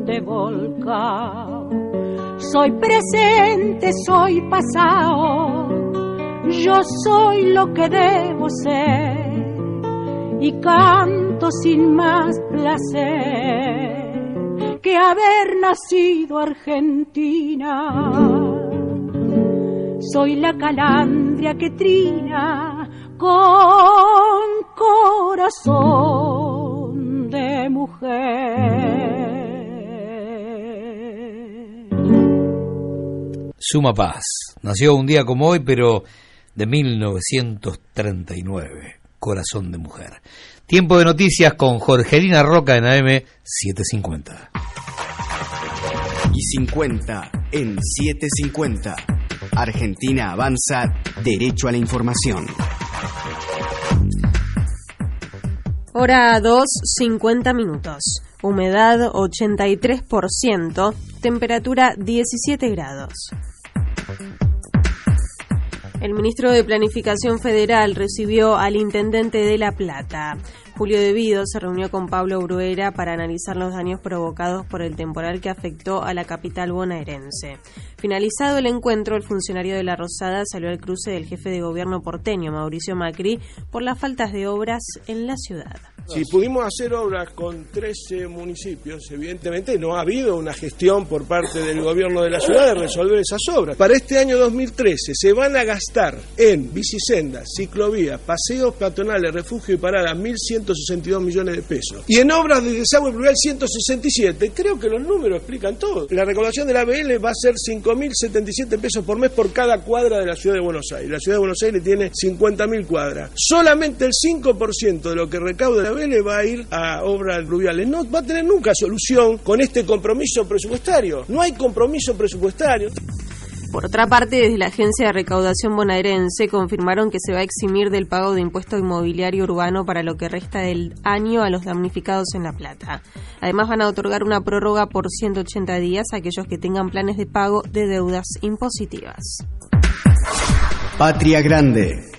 de volcán. Soy presente, soy pasado. Yo soy lo que debo ser y canto sin más placer que haber nacido argentina. Soy la calandria que trina con corazón de mujer. Suma Paz. Nació un día como hoy, pero de 1939. Corazón de mujer. Tiempo de noticias con Jorgelina Roca en AM 750. Y 50 en 750. Argentina avanza derecho a la información. Hora 2, 50 minutos. Humedad 83%, temperatura 17 grados. El ministro de Planificación Federal recibió al intendente de La Plata. Julio Devido se reunió con Pablo Bruera para analizar los daños provocados por el temporal que afectó a la capital bonaerense. Finalizado el encuentro, el funcionario de La Rosada salió al cruce del jefe de gobierno porteño, Mauricio Macri, por las faltas de obras en la ciudad. Si pudimos hacer obras con 13 municipios, evidentemente no ha habido una gestión por parte del gobierno de la ciudad de resolver esas obras. Para este año 2013 se van a gastar en bicisendas, ciclovías, paseos peatonales, refugio y paradas 1.162 millones de pesos. Y en obras de desagüe pluvial 167. Creo que los números explican todo. La recaudación de la ABL va a ser 5.077 pesos por mes por cada cuadra de la ciudad de Buenos Aires. La ciudad de Buenos Aires tiene 50.000 cuadras. Solamente el 5% de lo que recauda la ABL va a ir a obras pluviales. No va a tener nunca solución con este compromiso presupuestario. No hay compromiso presupuestario. Por otra parte, desde la Agencia de Recaudación Bonaerense confirmaron que se va a eximir del pago de impuesto inmobiliario urbano para lo que resta del año a los damnificados en La Plata. Además, van a otorgar una prórroga por 180 días a aquellos que tengan planes de pago de deudas impositivas. Patria Grande.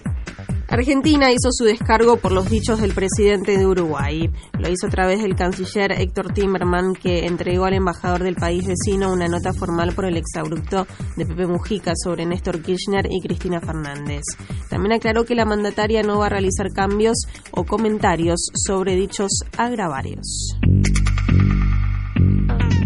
Argentina hizo su descargo por los dichos del presidente de Uruguay. Lo hizo a través del canciller Héctor Timerman, que entregó al embajador del país vecino una nota formal por el exabrupto de Pepe Mujica sobre Néstor Kirchner y Cristina Fernández. También aclaró que la mandataria no va a realizar cambios o comentarios sobre dichos agravarios.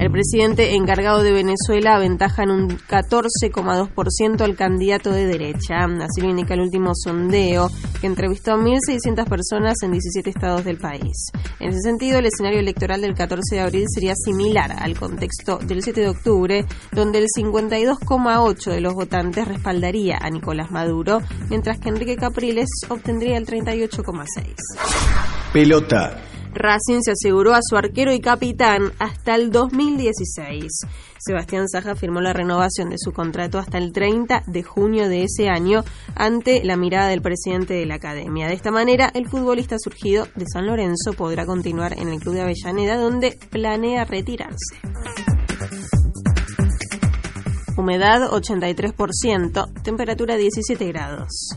El presidente encargado de Venezuela aventaja en un 14,2% al candidato de derecha. Así lo indica el último sondeo, que entrevistó a 1.600 personas en 17 estados del país. En ese sentido, el escenario electoral del 14 de abril sería similar al contexto del 7 de octubre, donde el 52,8% de los votantes respaldaría a Nicolás Maduro, mientras que Enrique Capriles obtendría el 38,6%. Pelota. Racing se aseguró a su arquero y capitán hasta el 2016. Sebastián Saja firmó la renovación de su contrato hasta el 30 de junio de ese año ante la mirada del presidente de la academia. De esta manera, el futbolista surgido de San Lorenzo podrá continuar en el club de Avellaneda donde planea retirarse. Humedad 83%, temperatura 17 grados.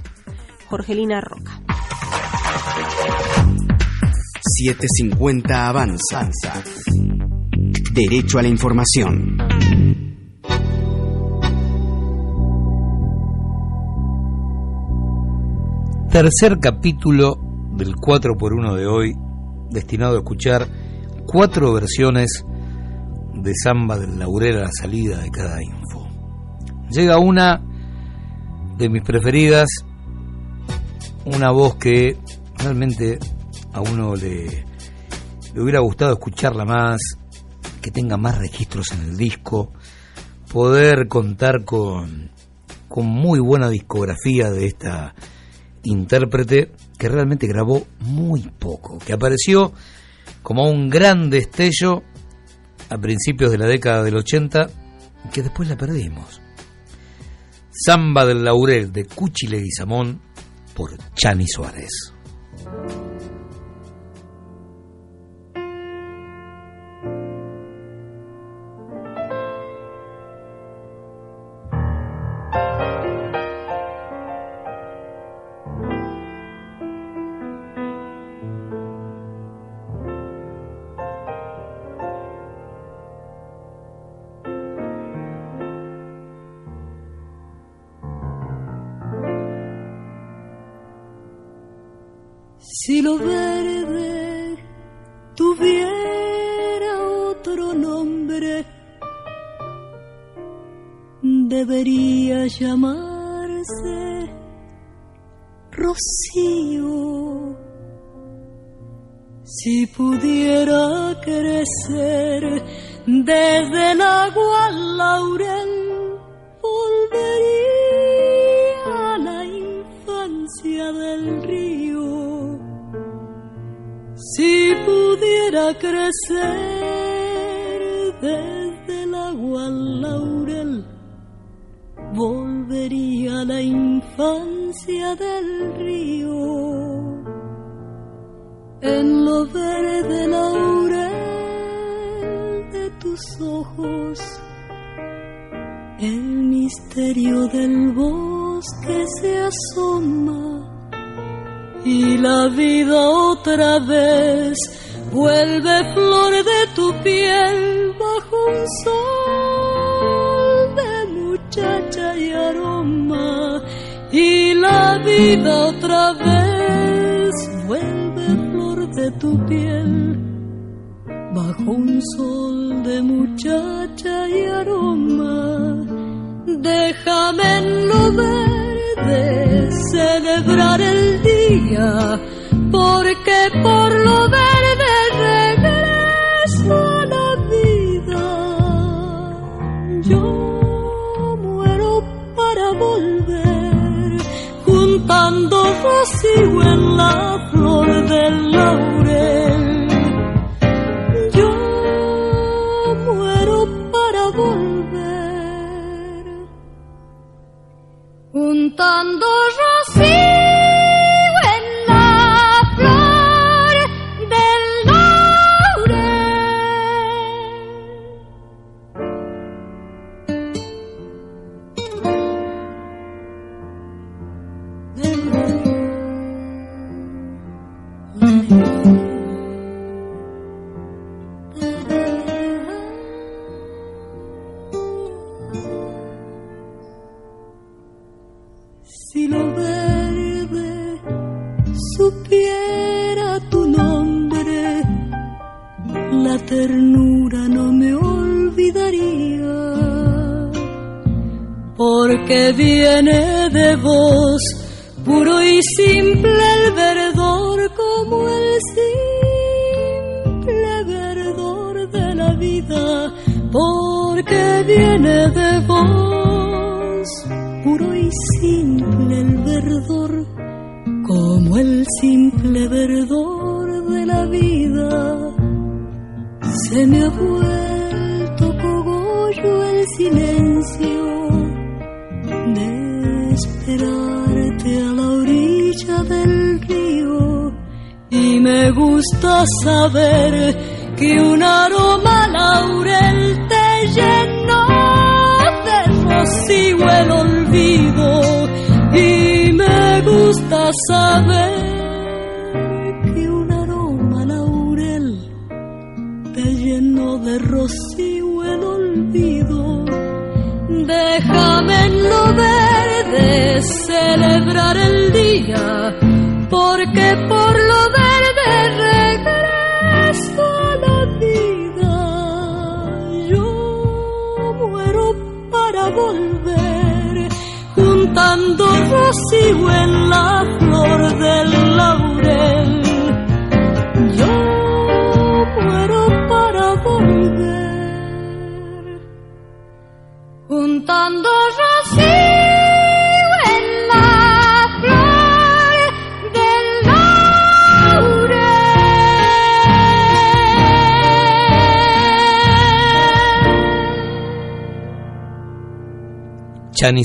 Jorgelina Roca. 750 avanza. Derecho a la información. Tercer capítulo del 4x1 de hoy, destinado a escuchar cuatro versiones de samba del laurel a la salida de cada info. Llega una de mis preferidas, una voz que realmente a uno le, le hubiera gustado escucharla más, que tenga más registros en el disco, poder contar con, con muy buena discografía de esta intérprete que realmente grabó muy poco, que apareció como un gran destello a principios de la década del 80 que después la perdimos. Samba del Laurel de Cuchi Leguizamón por Chani Suárez.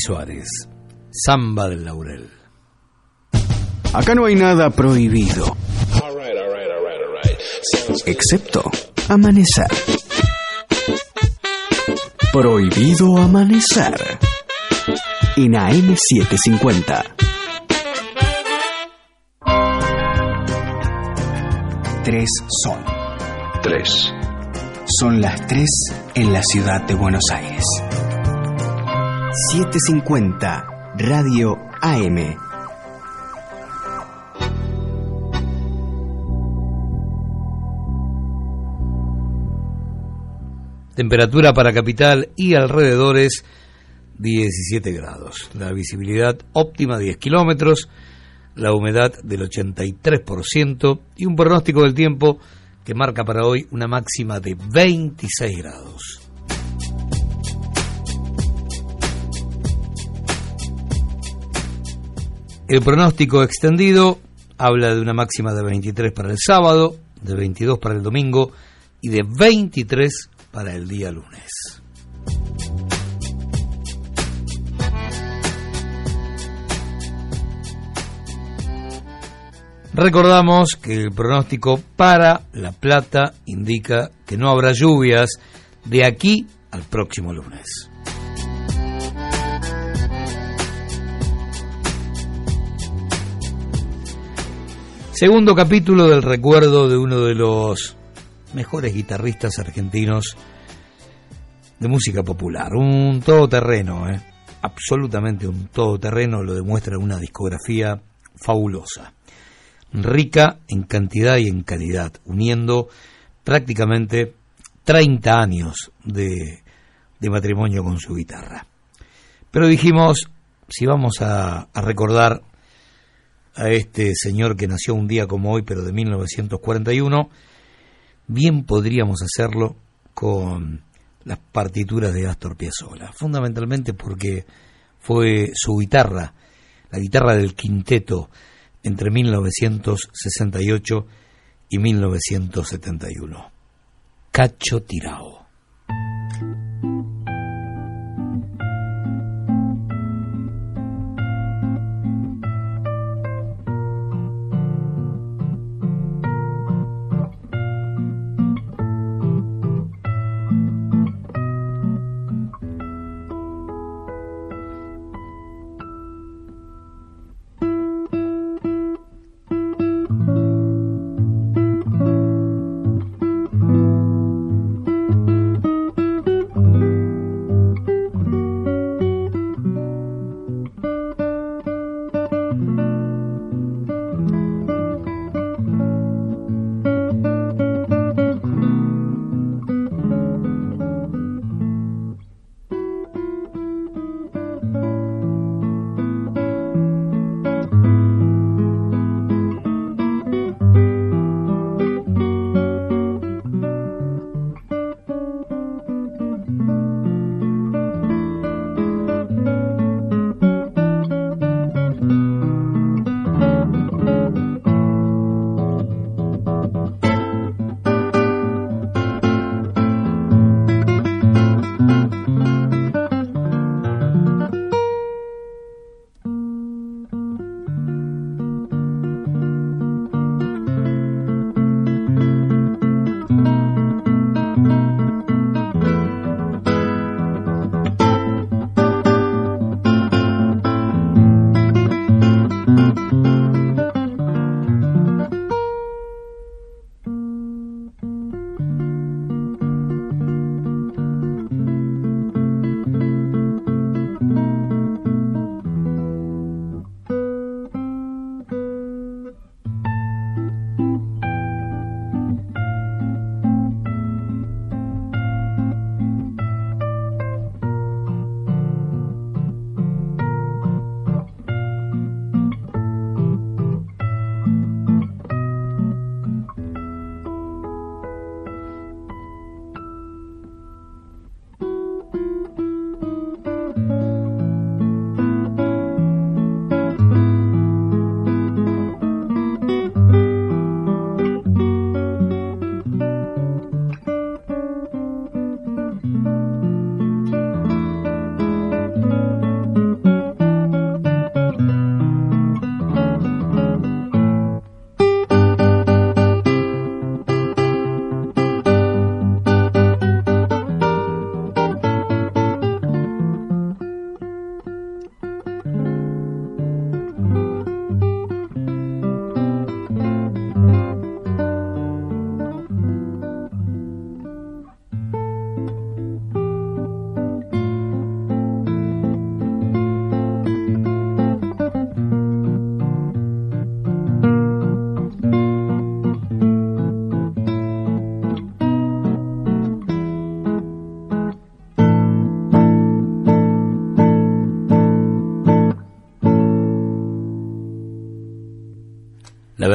Suárez, Samba del Laurel. Acá no hay nada prohibido. Excepto amanecer. Prohibido amanecer. En AM750. Tres son. Tres. Son las tres en la ciudad de Buenos Aires. 750 Radio AM. Temperatura para capital y alrededores 17 grados. La visibilidad óptima 10 kilómetros. La humedad del 83% y un pronóstico del tiempo que marca para hoy una máxima de 26 grados. El pronóstico extendido habla de una máxima de 23 para el sábado, de 22 para el domingo y de 23 para el día lunes. Recordamos que el pronóstico para La Plata indica que no habrá lluvias de aquí al próximo lunes. Segundo capítulo del recuerdo de uno de los mejores guitarristas argentinos de música popular. Un todoterreno, ¿eh? absolutamente un todoterreno, lo demuestra una discografía fabulosa, rica en cantidad y en calidad, uniendo prácticamente 30 años de, de matrimonio con su guitarra. Pero dijimos, si vamos a, a recordar a este señor que nació un día como hoy, pero de 1941, bien podríamos hacerlo con las partituras de Astor Piazzolla, fundamentalmente porque fue su guitarra, la guitarra del quinteto entre 1968 y 1971. Cacho Tirao.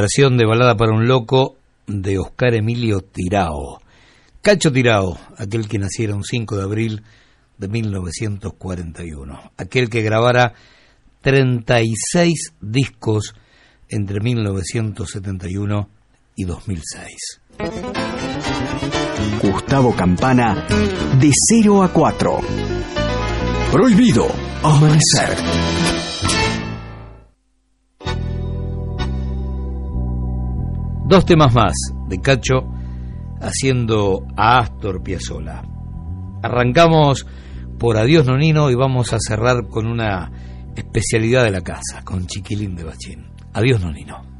Versión de Balada para un Loco de Oscar Emilio Tirao. Cacho Tirao, aquel que naciera un 5 de abril de 1941, aquel que grabara 36 discos entre 1971 y 2006. Gustavo Campana, de 0 a 4. Prohibido amanecer. Dos temas más de Cacho haciendo a Astor Piazzolla. Arrancamos por Adiós Nonino y vamos a cerrar con una especialidad de la casa, con Chiquilín de Bachín. Adiós Nonino.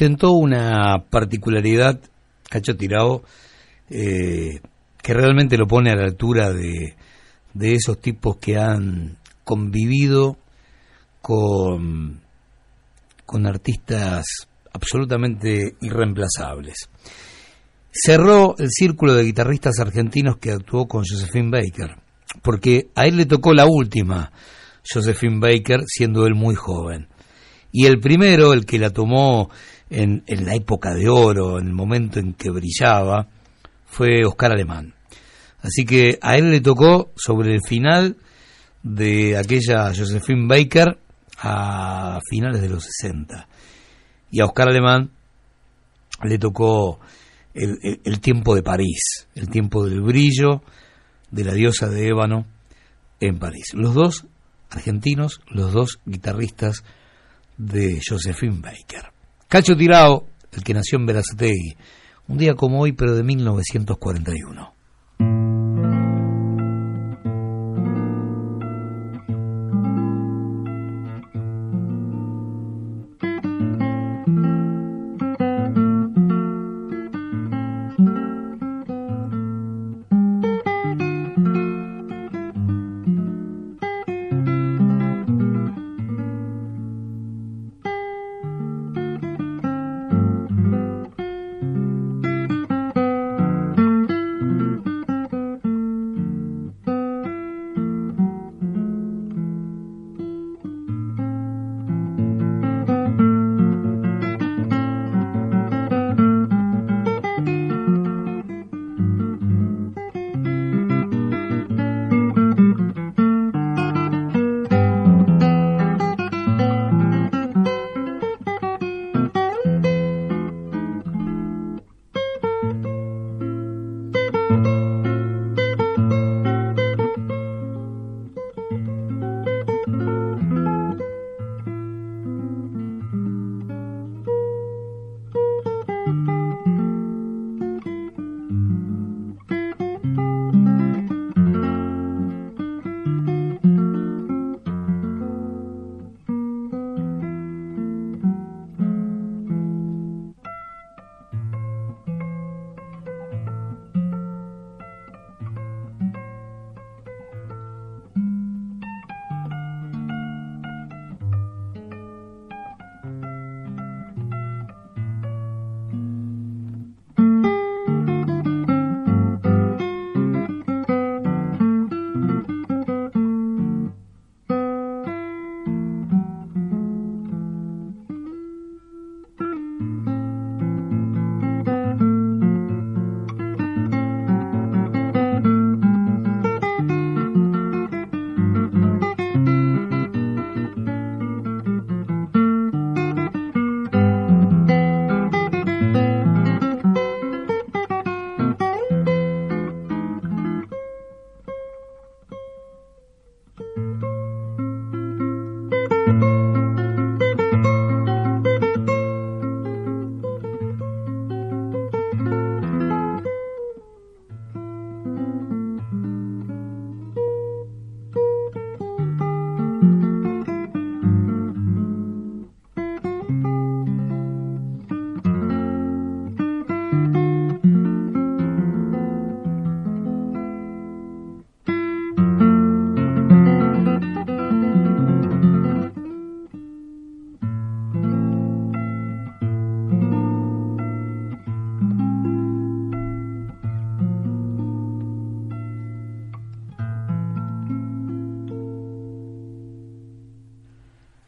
Ostentó una particularidad, Cacho Tirao, eh, que realmente lo pone a la altura de, de esos tipos que han convivido con, con artistas absolutamente irreemplazables. Cerró el círculo de guitarristas argentinos que actuó con Josephine Baker, porque a él le tocó la última, Josephine Baker, siendo él muy joven. Y el primero, el que la tomó en, en la época de oro, en el momento en que brillaba, fue Oscar Alemán. Así que a él le tocó sobre el final de aquella Josephine Baker a finales de los 60. Y a Oscar Alemán le tocó el, el, el, tiempo de París, el tiempo del brillo de la diosa de ébano en París. Los dos argentinos, los dos guitarristas de Josephine Baker. Cacho Tirao, el que nació en Verazategui, un día como hoy, pero de 1941.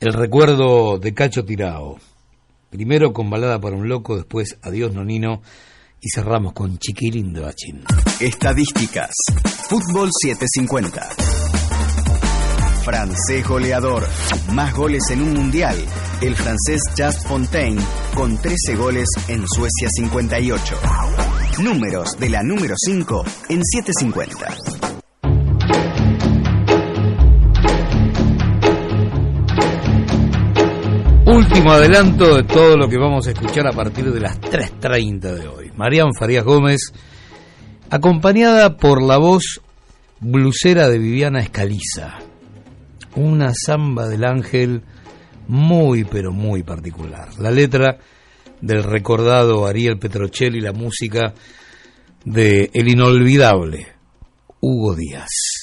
El recuerdo de Cacho Tirao. Primero con Balada para un Loco, después Adiós Nonino y cerramos con Chiquilín de Bachín. Estadísticas. Fútbol 750. Francés goleador. Más goles en un mundial. El francés Just Fontaine con 13 goles en Suecia 58. Números de la número 5 en 750. Último adelanto de todo lo que vamos a escuchar a partir de las 3.30 de hoy. Marian Farías Gómez, acompañada por la voz blusera de Viviana Escaliza. Una samba del ángel muy pero muy particular. La letra del recordado Ariel Petrocelli, la música de el inolvidable Hugo Díaz.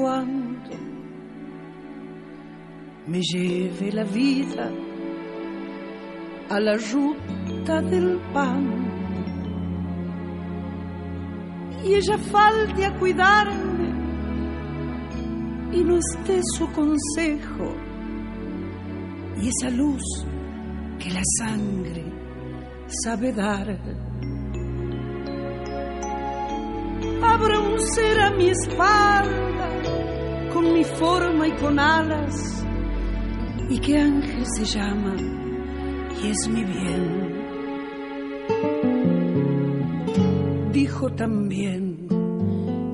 Que cuando me lleve la vida a la ruta del pan y ella falte a cuidarme y no esté su consejo y esa luz que la sangre sabe dar. Abra un ser a mi espalda con mi forma y con alas y que ángel se llama y es mi bien. Dijo también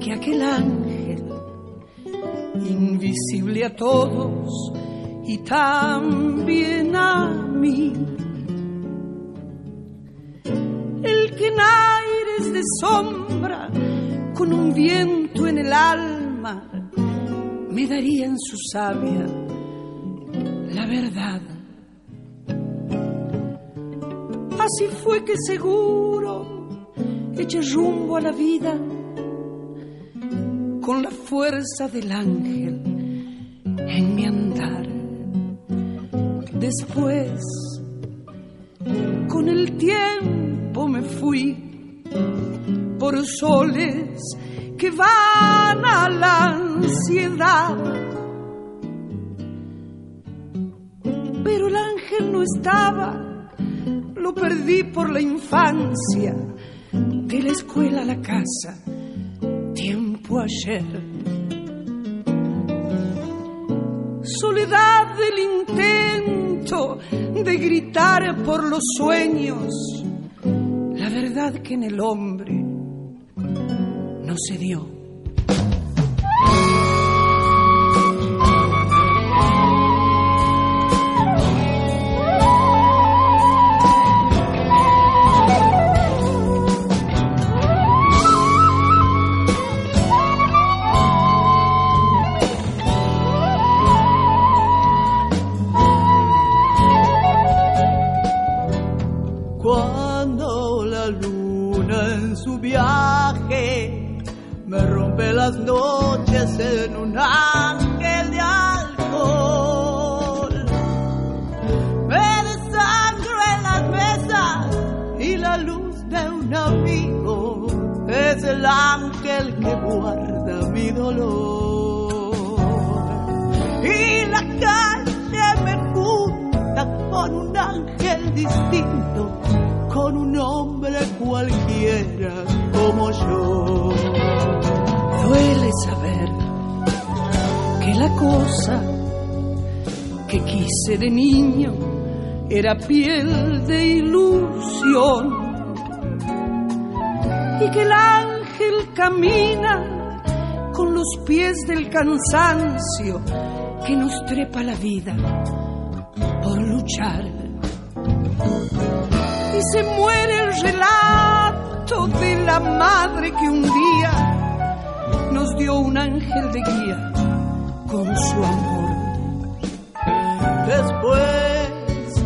que aquel ángel, invisible a todos y también a mí, el que en aires de sombra con un viento en el alma, me daría en su sabia la verdad. Así fue que seguro eché rumbo a la vida con la fuerza del ángel en mi andar. Después, con el tiempo me fui por soles que van a la ansiedad. Pero el ángel no estaba, lo perdí por la infancia, de la escuela a la casa, tiempo ayer. Soledad del intento de gritar por los sueños, la verdad que en el hombre dio. Las noches en un ángel de alcohol. Me desangro en las mesas y la luz de un amigo es el ángel que guarda mi dolor. Y la calle me junta con un ángel distinto, con un hombre cualquiera como yo. Duele saber que la cosa que quise de niño era piel de ilusión y que el ángel camina con los pies del cansancio que nos trepa la vida por luchar. Y se muere el relato de la madre que un día nos dio un ángel de guía con su amor. Después,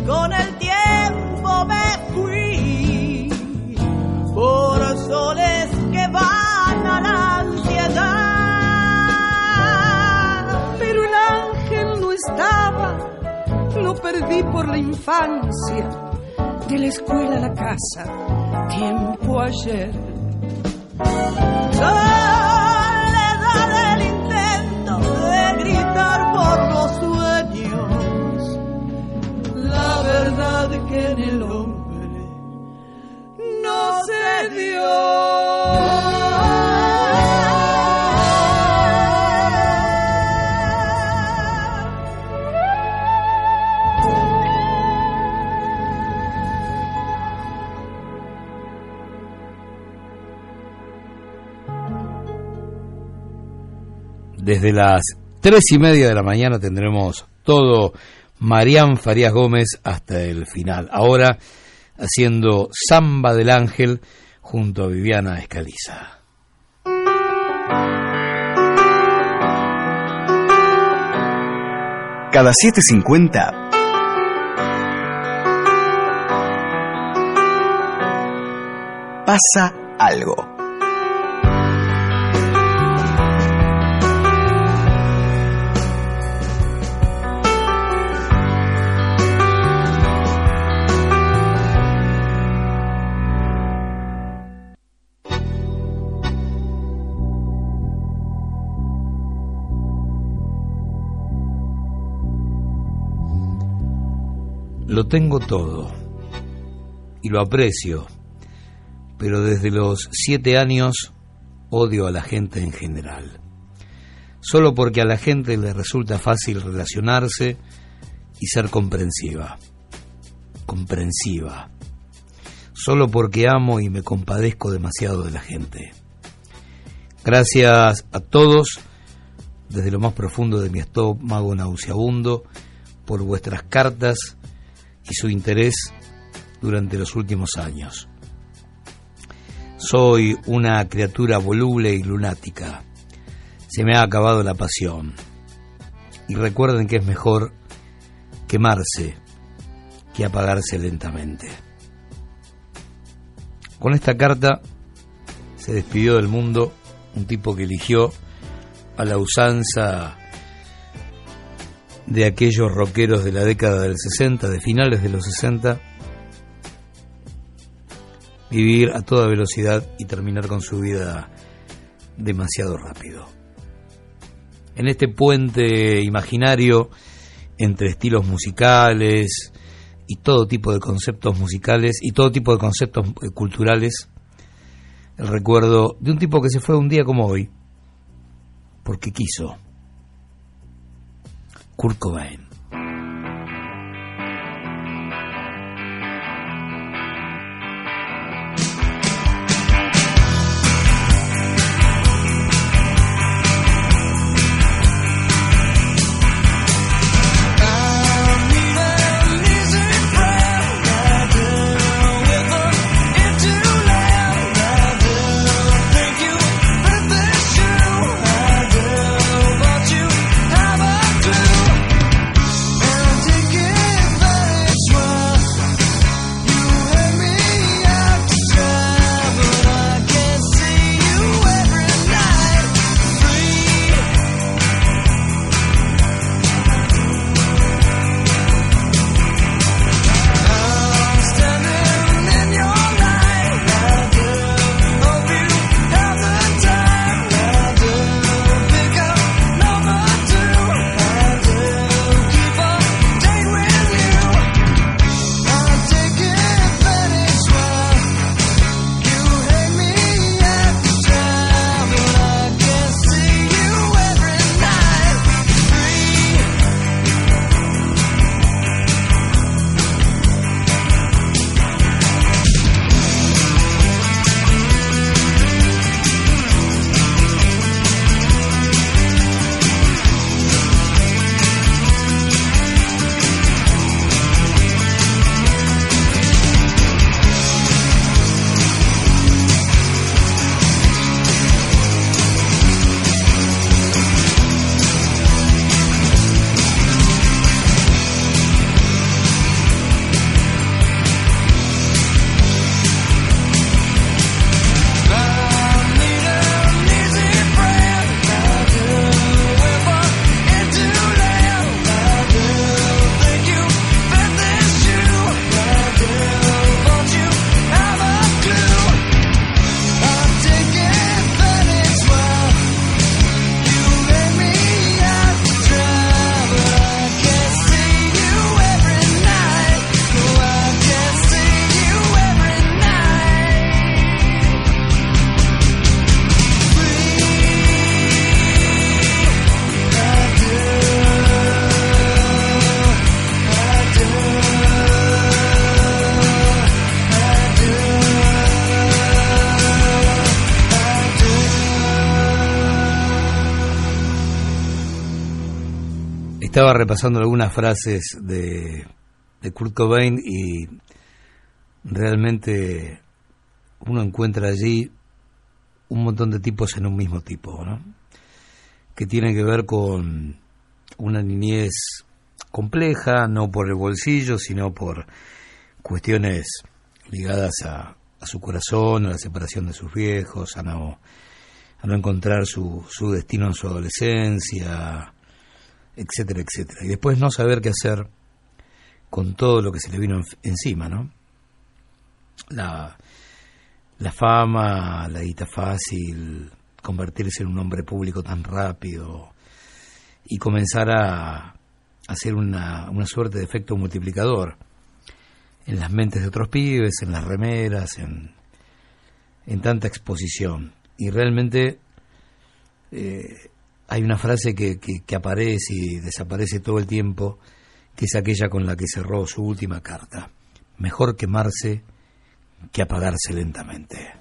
con el tiempo me fui por soles que van a la ansiedad. Pero el ángel no estaba, lo perdí por la infancia, de la escuela a la casa, tiempo ayer. Soledad que en el hombre no se dio. desde las tres y media de la mañana tendremos todo Marián Farías Gómez hasta el final. Ahora haciendo Samba del Ángel junto a Viviana Escaliza. Cada 7.50 pasa algo. Lo tengo todo y lo aprecio, pero desde los siete años odio a la gente en general. Solo porque a la gente le resulta fácil relacionarse y ser comprensiva. Comprensiva. Solo porque amo y me compadezco demasiado de la gente. Gracias a todos, desde lo más profundo de mi estómago nauseabundo, por vuestras cartas y su interés durante los últimos años. Soy una criatura voluble y lunática. Se me ha acabado la pasión. Y recuerden que es mejor quemarse que apagarse lentamente. Con esta carta se despidió del mundo un tipo que eligió a la usanza de aquellos rockeros de la década del 60, de finales de los 60, vivir a toda velocidad y terminar con su vida demasiado rápido. En este puente imaginario entre estilos musicales y todo tipo de conceptos musicales y todo tipo de conceptos eh, culturales, el recuerdo de un tipo que se fue un día como hoy, porque quiso. Kurt Cobain. Repasando algunas frases de, de Kurt Cobain y realmente uno encuentra allí un montón de tipos en un mismo tipo, ¿no? que tiene que ver con una niñez compleja, no por el bolsillo, sino por cuestiones ligadas a, a su corazón, a la separación de sus viejos, a no, a no encontrar su, su destino en su adolescencia, etcétera, etcétera. Y después no saber qué hacer con todo lo que se le vino encima, ¿no? La, la fama, la guita fácil, convertirse en un hombre público tan rápido y comenzar a hacer una, una suerte de efecto multiplicador en las mentes de otros pibes, en las remeras, en, en tanta exposición. Y realmente eh, hay una frase que, que, aparece y desaparece todo el tiempo, que es aquella con la que cerró su última carta. Mejor quemarse que apagarse lentamente.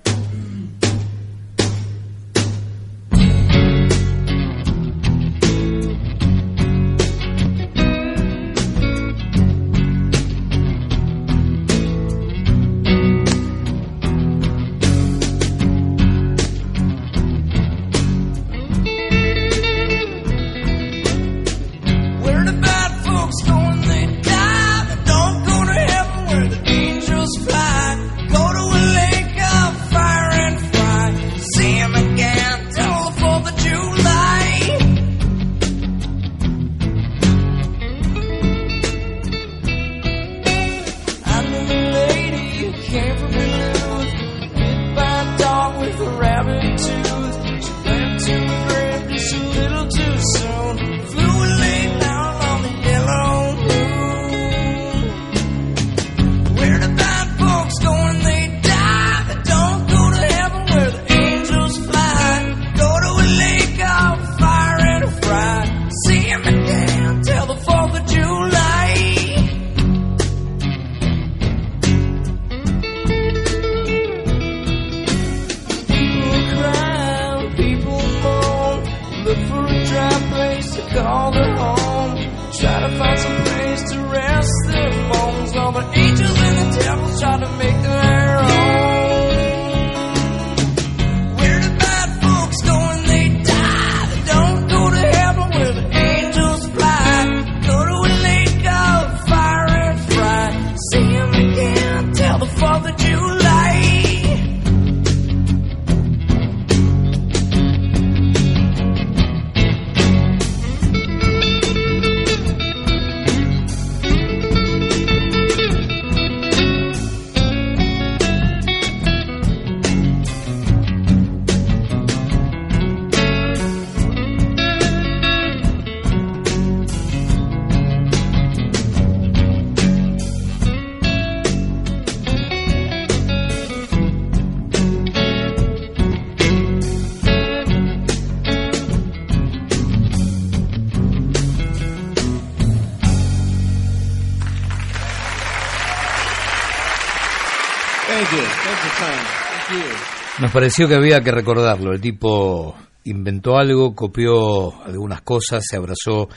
Pareció que había que recordarlo. El tipo inventó algo, copió algunas cosas, se abrazó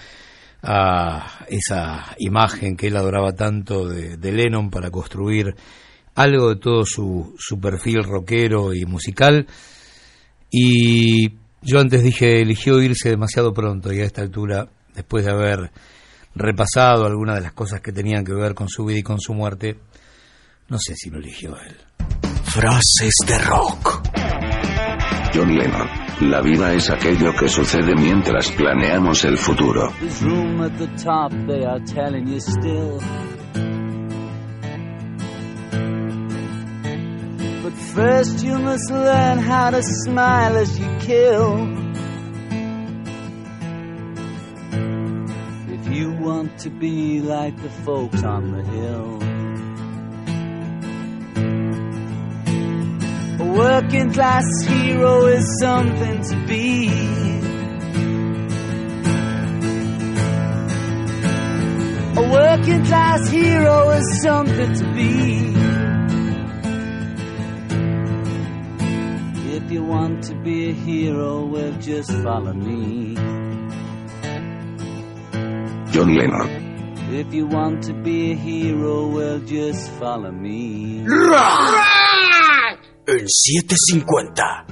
a esa imagen que él adoraba tanto de, de Lennon para construir algo de todo su, su, perfil rockero y musical. Y yo antes dije, eligió irse demasiado pronto y a esta altura, después de haber repasado algunas de las cosas que tenían que ver con su vida y con su muerte, no sé si lo eligió él. Frases de rock. John Lennon. La vida es aquello que sucede mientras planeamos el futuro. But first you must learn how to smile as you kill. If you want to be like the folks on the hill. A working class hero is something to be. A working class hero is something to be. If you want to be a hero, well, just follow me. John Lennon. If you want to be a hero, well, just follow me. En 750.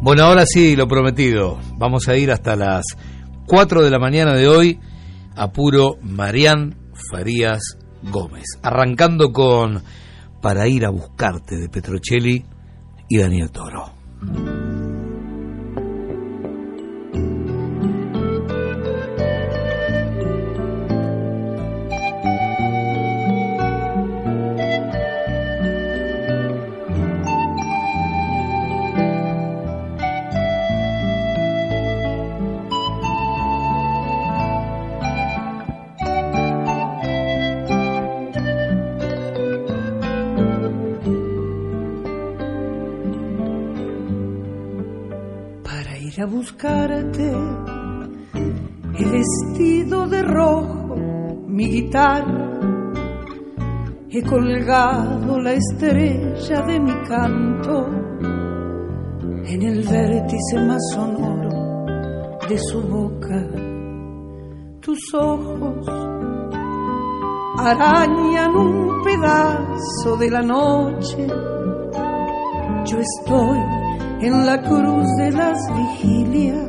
Bueno, ahora sí, lo prometido. Vamos a ir hasta las 4 de la mañana de hoy a puro Marián Farías Gómez. Arrancando con Para ir a buscarte de Petrocelli y Daniel Toro. Colgado la estrella de mi canto en el vértice más sonoro de su boca. Tus ojos arañan un pedazo de la noche. Yo estoy en la cruz de las vigilias,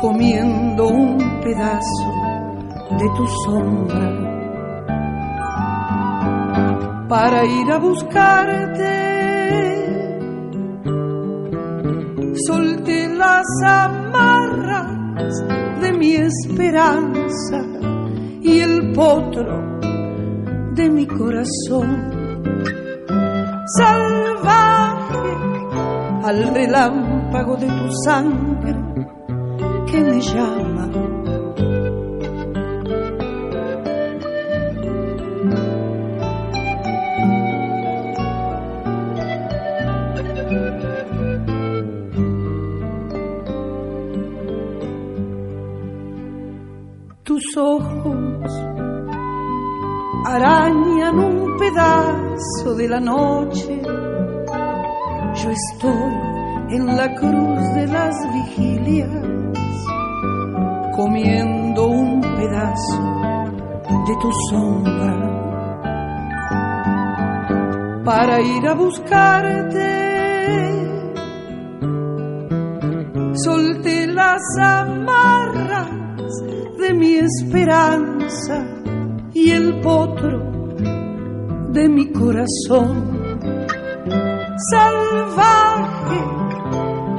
comiendo un pedazo de tu sombra. Para ir a buscarte, solté las amarras de mi esperanza y el potro de mi corazón. Salvaje al relámpago de tu sangre que me llama. Ojos arañan un pedazo de la noche yo estoy en la cruz de las vigilias, comiendo un pedazo de tu sombra. Para ir a buscarte, solté las mi esperanza y el potro de mi corazón salvaje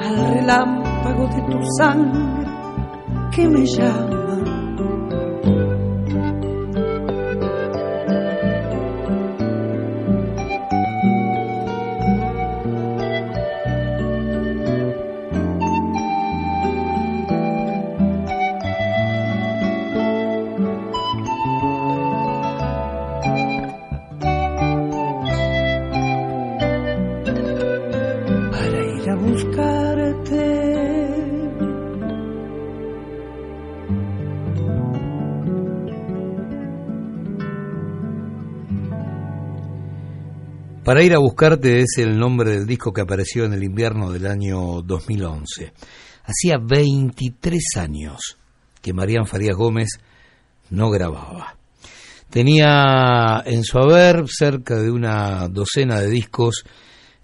al relámpago de tu sangre que me llama. Para ir a buscarte es el nombre del disco que apareció en el invierno del año 2011. Hacía 23 años que Marían Farías Gómez no grababa. Tenía en su haber cerca de una docena de discos,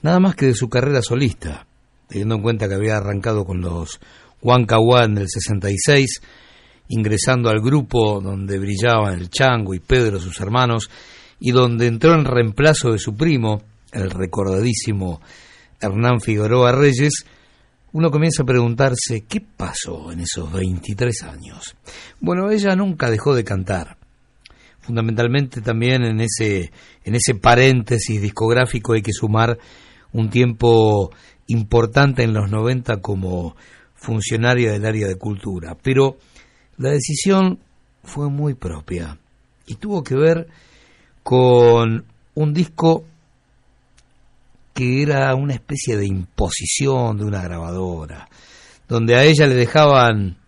nada más que de su carrera solista, teniendo en cuenta que había arrancado con los Huancahuá en el 66, ingresando al grupo donde brillaban el Chango y Pedro, sus hermanos, y donde entró en reemplazo de su primo, el recordadísimo Hernán Figueroa Reyes, uno comienza a preguntarse qué pasó en esos 23 años. Bueno, ella nunca dejó de cantar. Fundamentalmente también en ese, en ese paréntesis discográfico hay que sumar un tiempo importante en los 90 como funcionaria del área de cultura. Pero la decisión fue muy propia y tuvo que ver con un disco que era una especie de imposición de una grabadora, donde a ella le dejaban,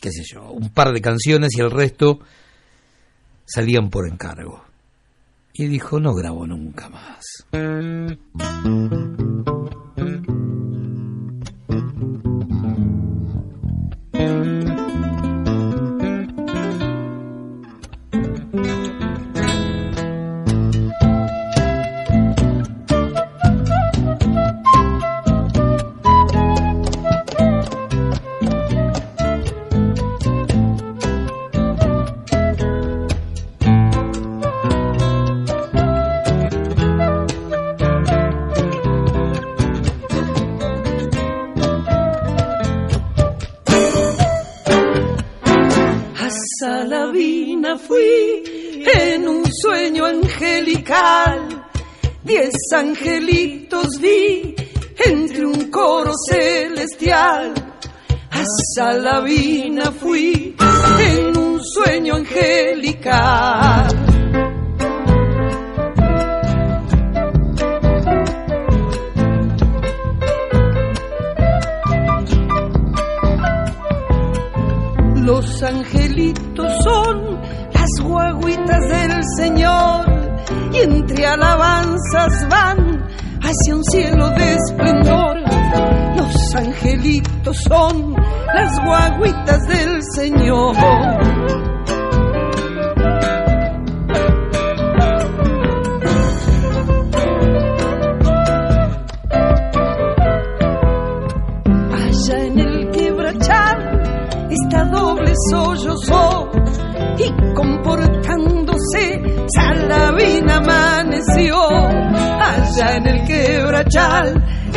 qué sé yo, un par de canciones y el resto salían por encargo. Y dijo, no grabo nunca más. Diez angelitos vi entre un coro celestial. A Salavina fui en un sueño angelical. Y alabanzas van hacia un cielo de esplendor. Los angelitos son las guaguitas del Señor.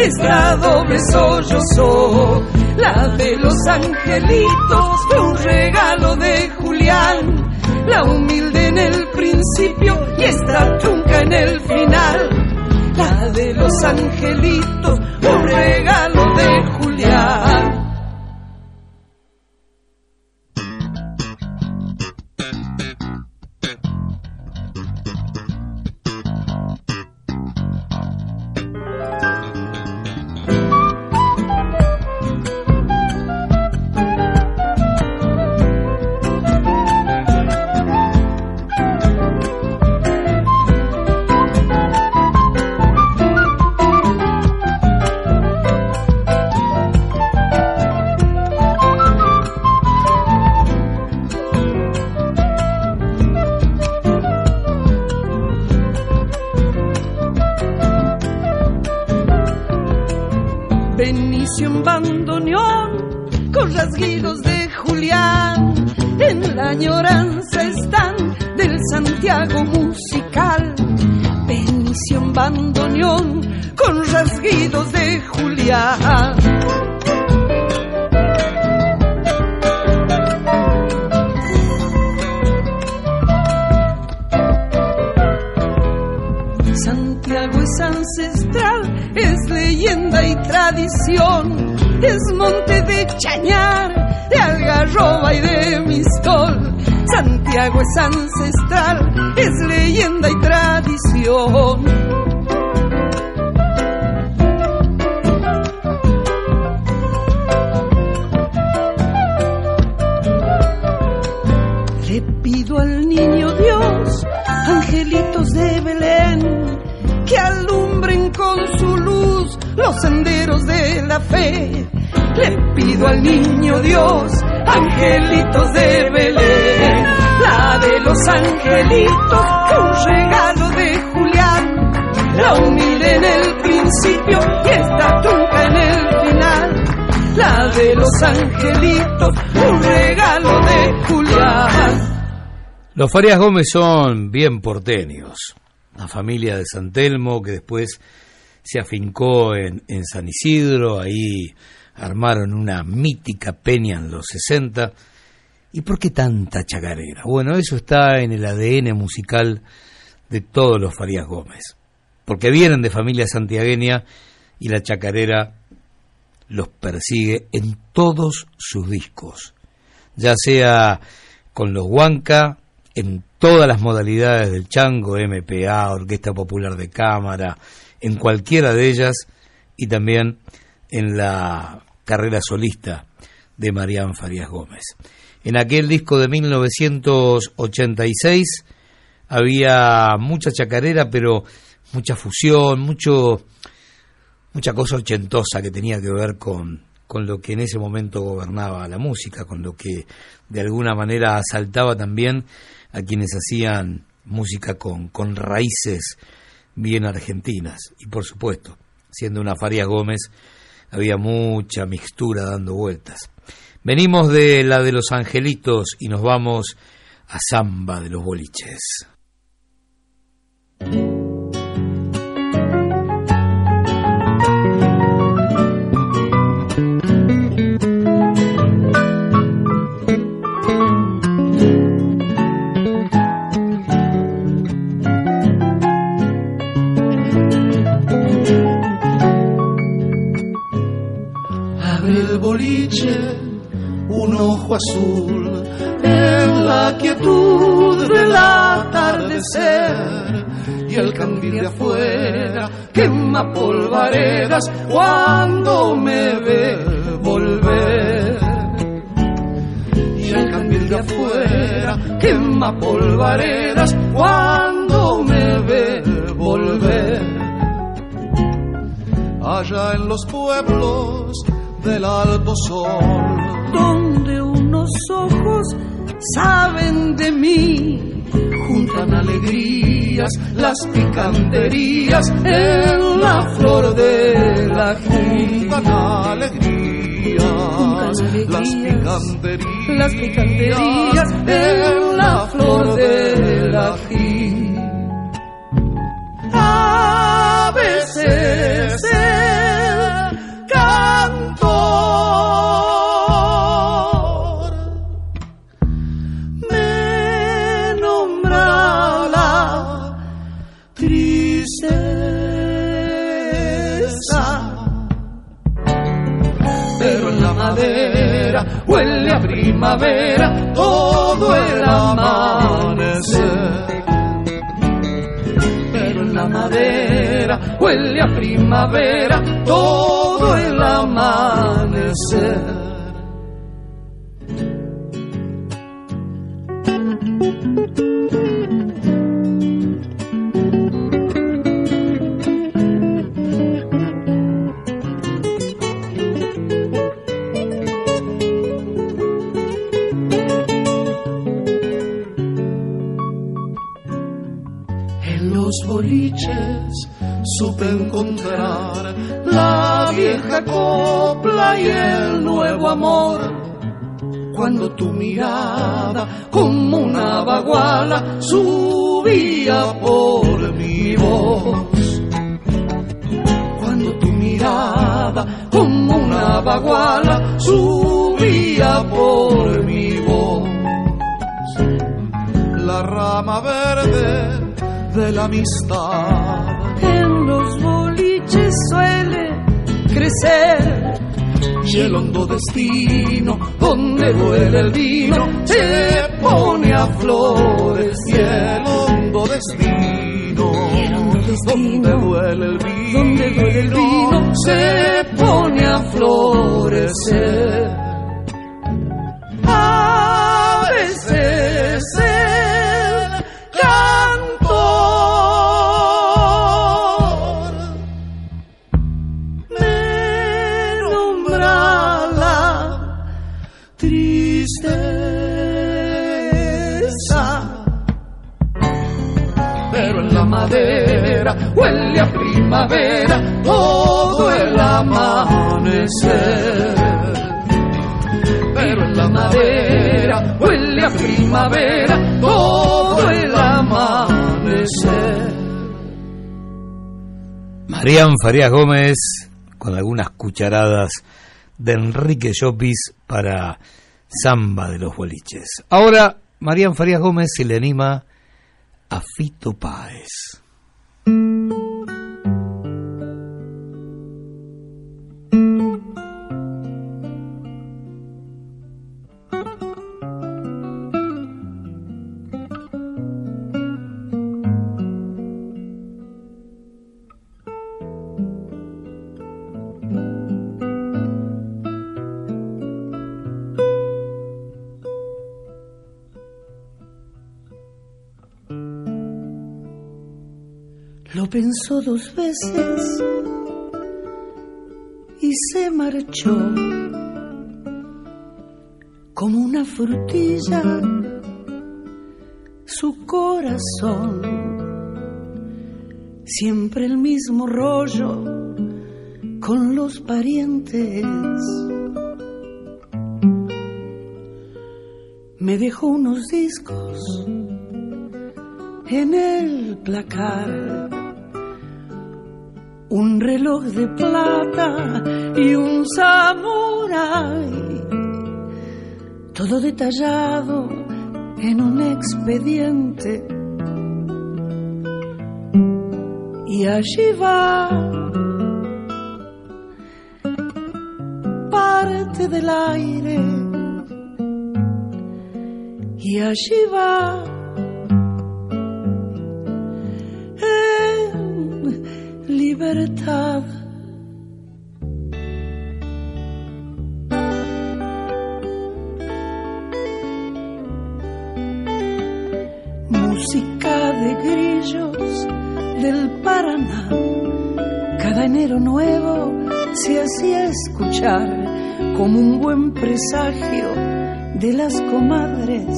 Está doble sollozo la de los angelitos fue un regalo de Julián. La humilde en el principio y esta trunca en el final. La de los angelitos un regalo de Julián Farias Gómez son bien porteños, una familia de San Telmo que después se afincó en, en San Isidro, ahí armaron una mítica peña en los 60. ¿Y por qué tanta chacarera? Bueno, eso está en el ADN musical de todos los Farías Gómez, porque vienen de familia santiagueña y la chacarera los persigue en todos sus discos, ya sea con los Huanca, en todas las modalidades del chango, MPA, Orquesta Popular de Cámara, en cualquiera de ellas y también en la carrera solista de Marián Farías Gómez. En aquel disco de 1986 había mucha chacarera, pero mucha fusión, mucho mucha cosa ochentosa que tenía que ver con, con lo que en ese momento gobernaba la música, con lo que de alguna manera asaltaba también a quienes hacían música con, con raíces bien argentinas. Y por supuesto, siendo una Farías Gómez, había mucha mixtura dando vueltas. Venimos de la de los angelitos y nos vamos a Zamba de los boliches. Bajo azul, en la quietud del atardecer y el candil de afuera quema polvaredas cuando me ve volver. Y el candil de afuera quema polvaredas cuando me ve volver. Allá en los pueblos del alto sol, donde unos ojos saben de mí. Juntan alegrías, las picanterías en la flor de la juntan alegrías, las picanterías, las picanterías en la flor de la A veces el canto huele a primavera todo el amanecer. Pero en la madera huele a primavera todo el amanecer. La vieja copla y el nuevo amor. Cuando tu mirada como una baguala subía por mi voz. Cuando tu mirada como una baguala subía por mi voz. La rama verde de la amistad. Suele crecer. Y el hondo destino, donde duele el vino, se pone a flores. Y el hondo destino, donde duele el vino, donde duele el vino, se pone a florecer. Huele a primavera todo el amanecer. Pero en la madera huele a primavera todo el amanecer. Marían Farías Gómez con algunas cucharadas de Enrique Llopis para Samba de los Boliches. Ahora Marían Farías Gómez se le anima a Fito Páez. Pensó dos veces y se marchó como una frutilla su corazón. Siempre el mismo rollo con los parientes. Me dejó unos discos en el placar un reloj de plata y un samurai, todo detallado en un expediente. Y allí va parte del aire y allí va Música de grillos del Paraná, cada enero nuevo se hacía escuchar como un buen presagio de las comadres.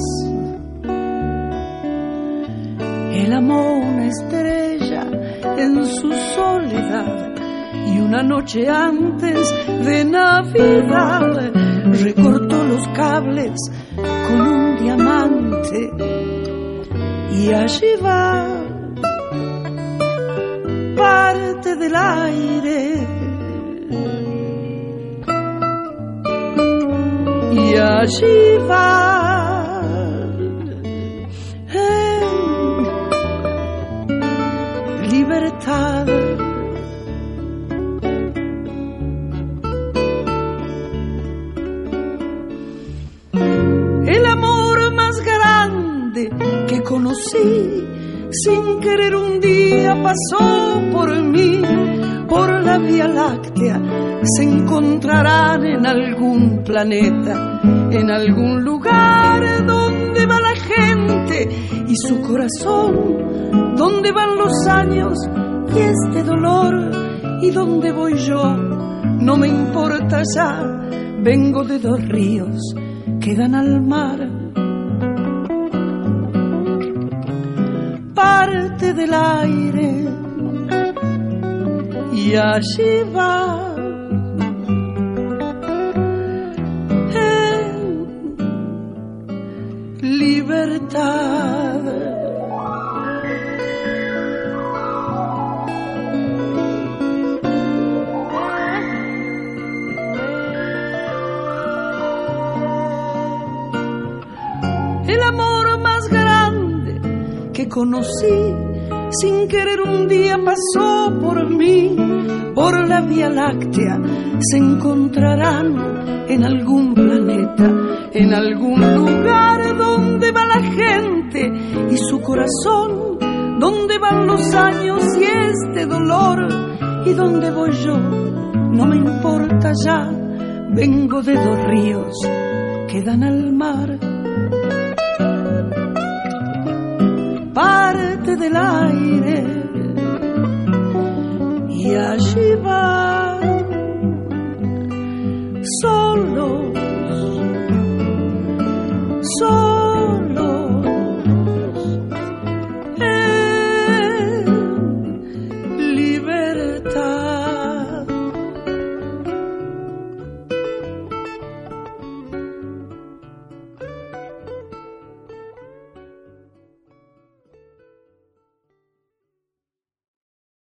Él amó una estrella en su soledad y una noche antes de Navidad recortó los cables con un diamante y allí va parte del aire. Y allí va conocí sin querer un día pasó por mí, por la Vía Láctea. Se encontrarán en algún planeta, en algún lugar donde va la gente y su corazón, donde van los años y este dolor y donde voy yo. No me importa ya, vengo de dos ríos que dan al mar parte del aire y allí va en libertad. Conocí sin querer un día pasó por mí, por la Vía Láctea. Se encontrarán en algún planeta, en algún lugar donde va la gente y su corazón, donde van los años y este dolor y donde voy yo. No me importa ya, vengo de dos ríos que dan al mar. Del aire. Y allí va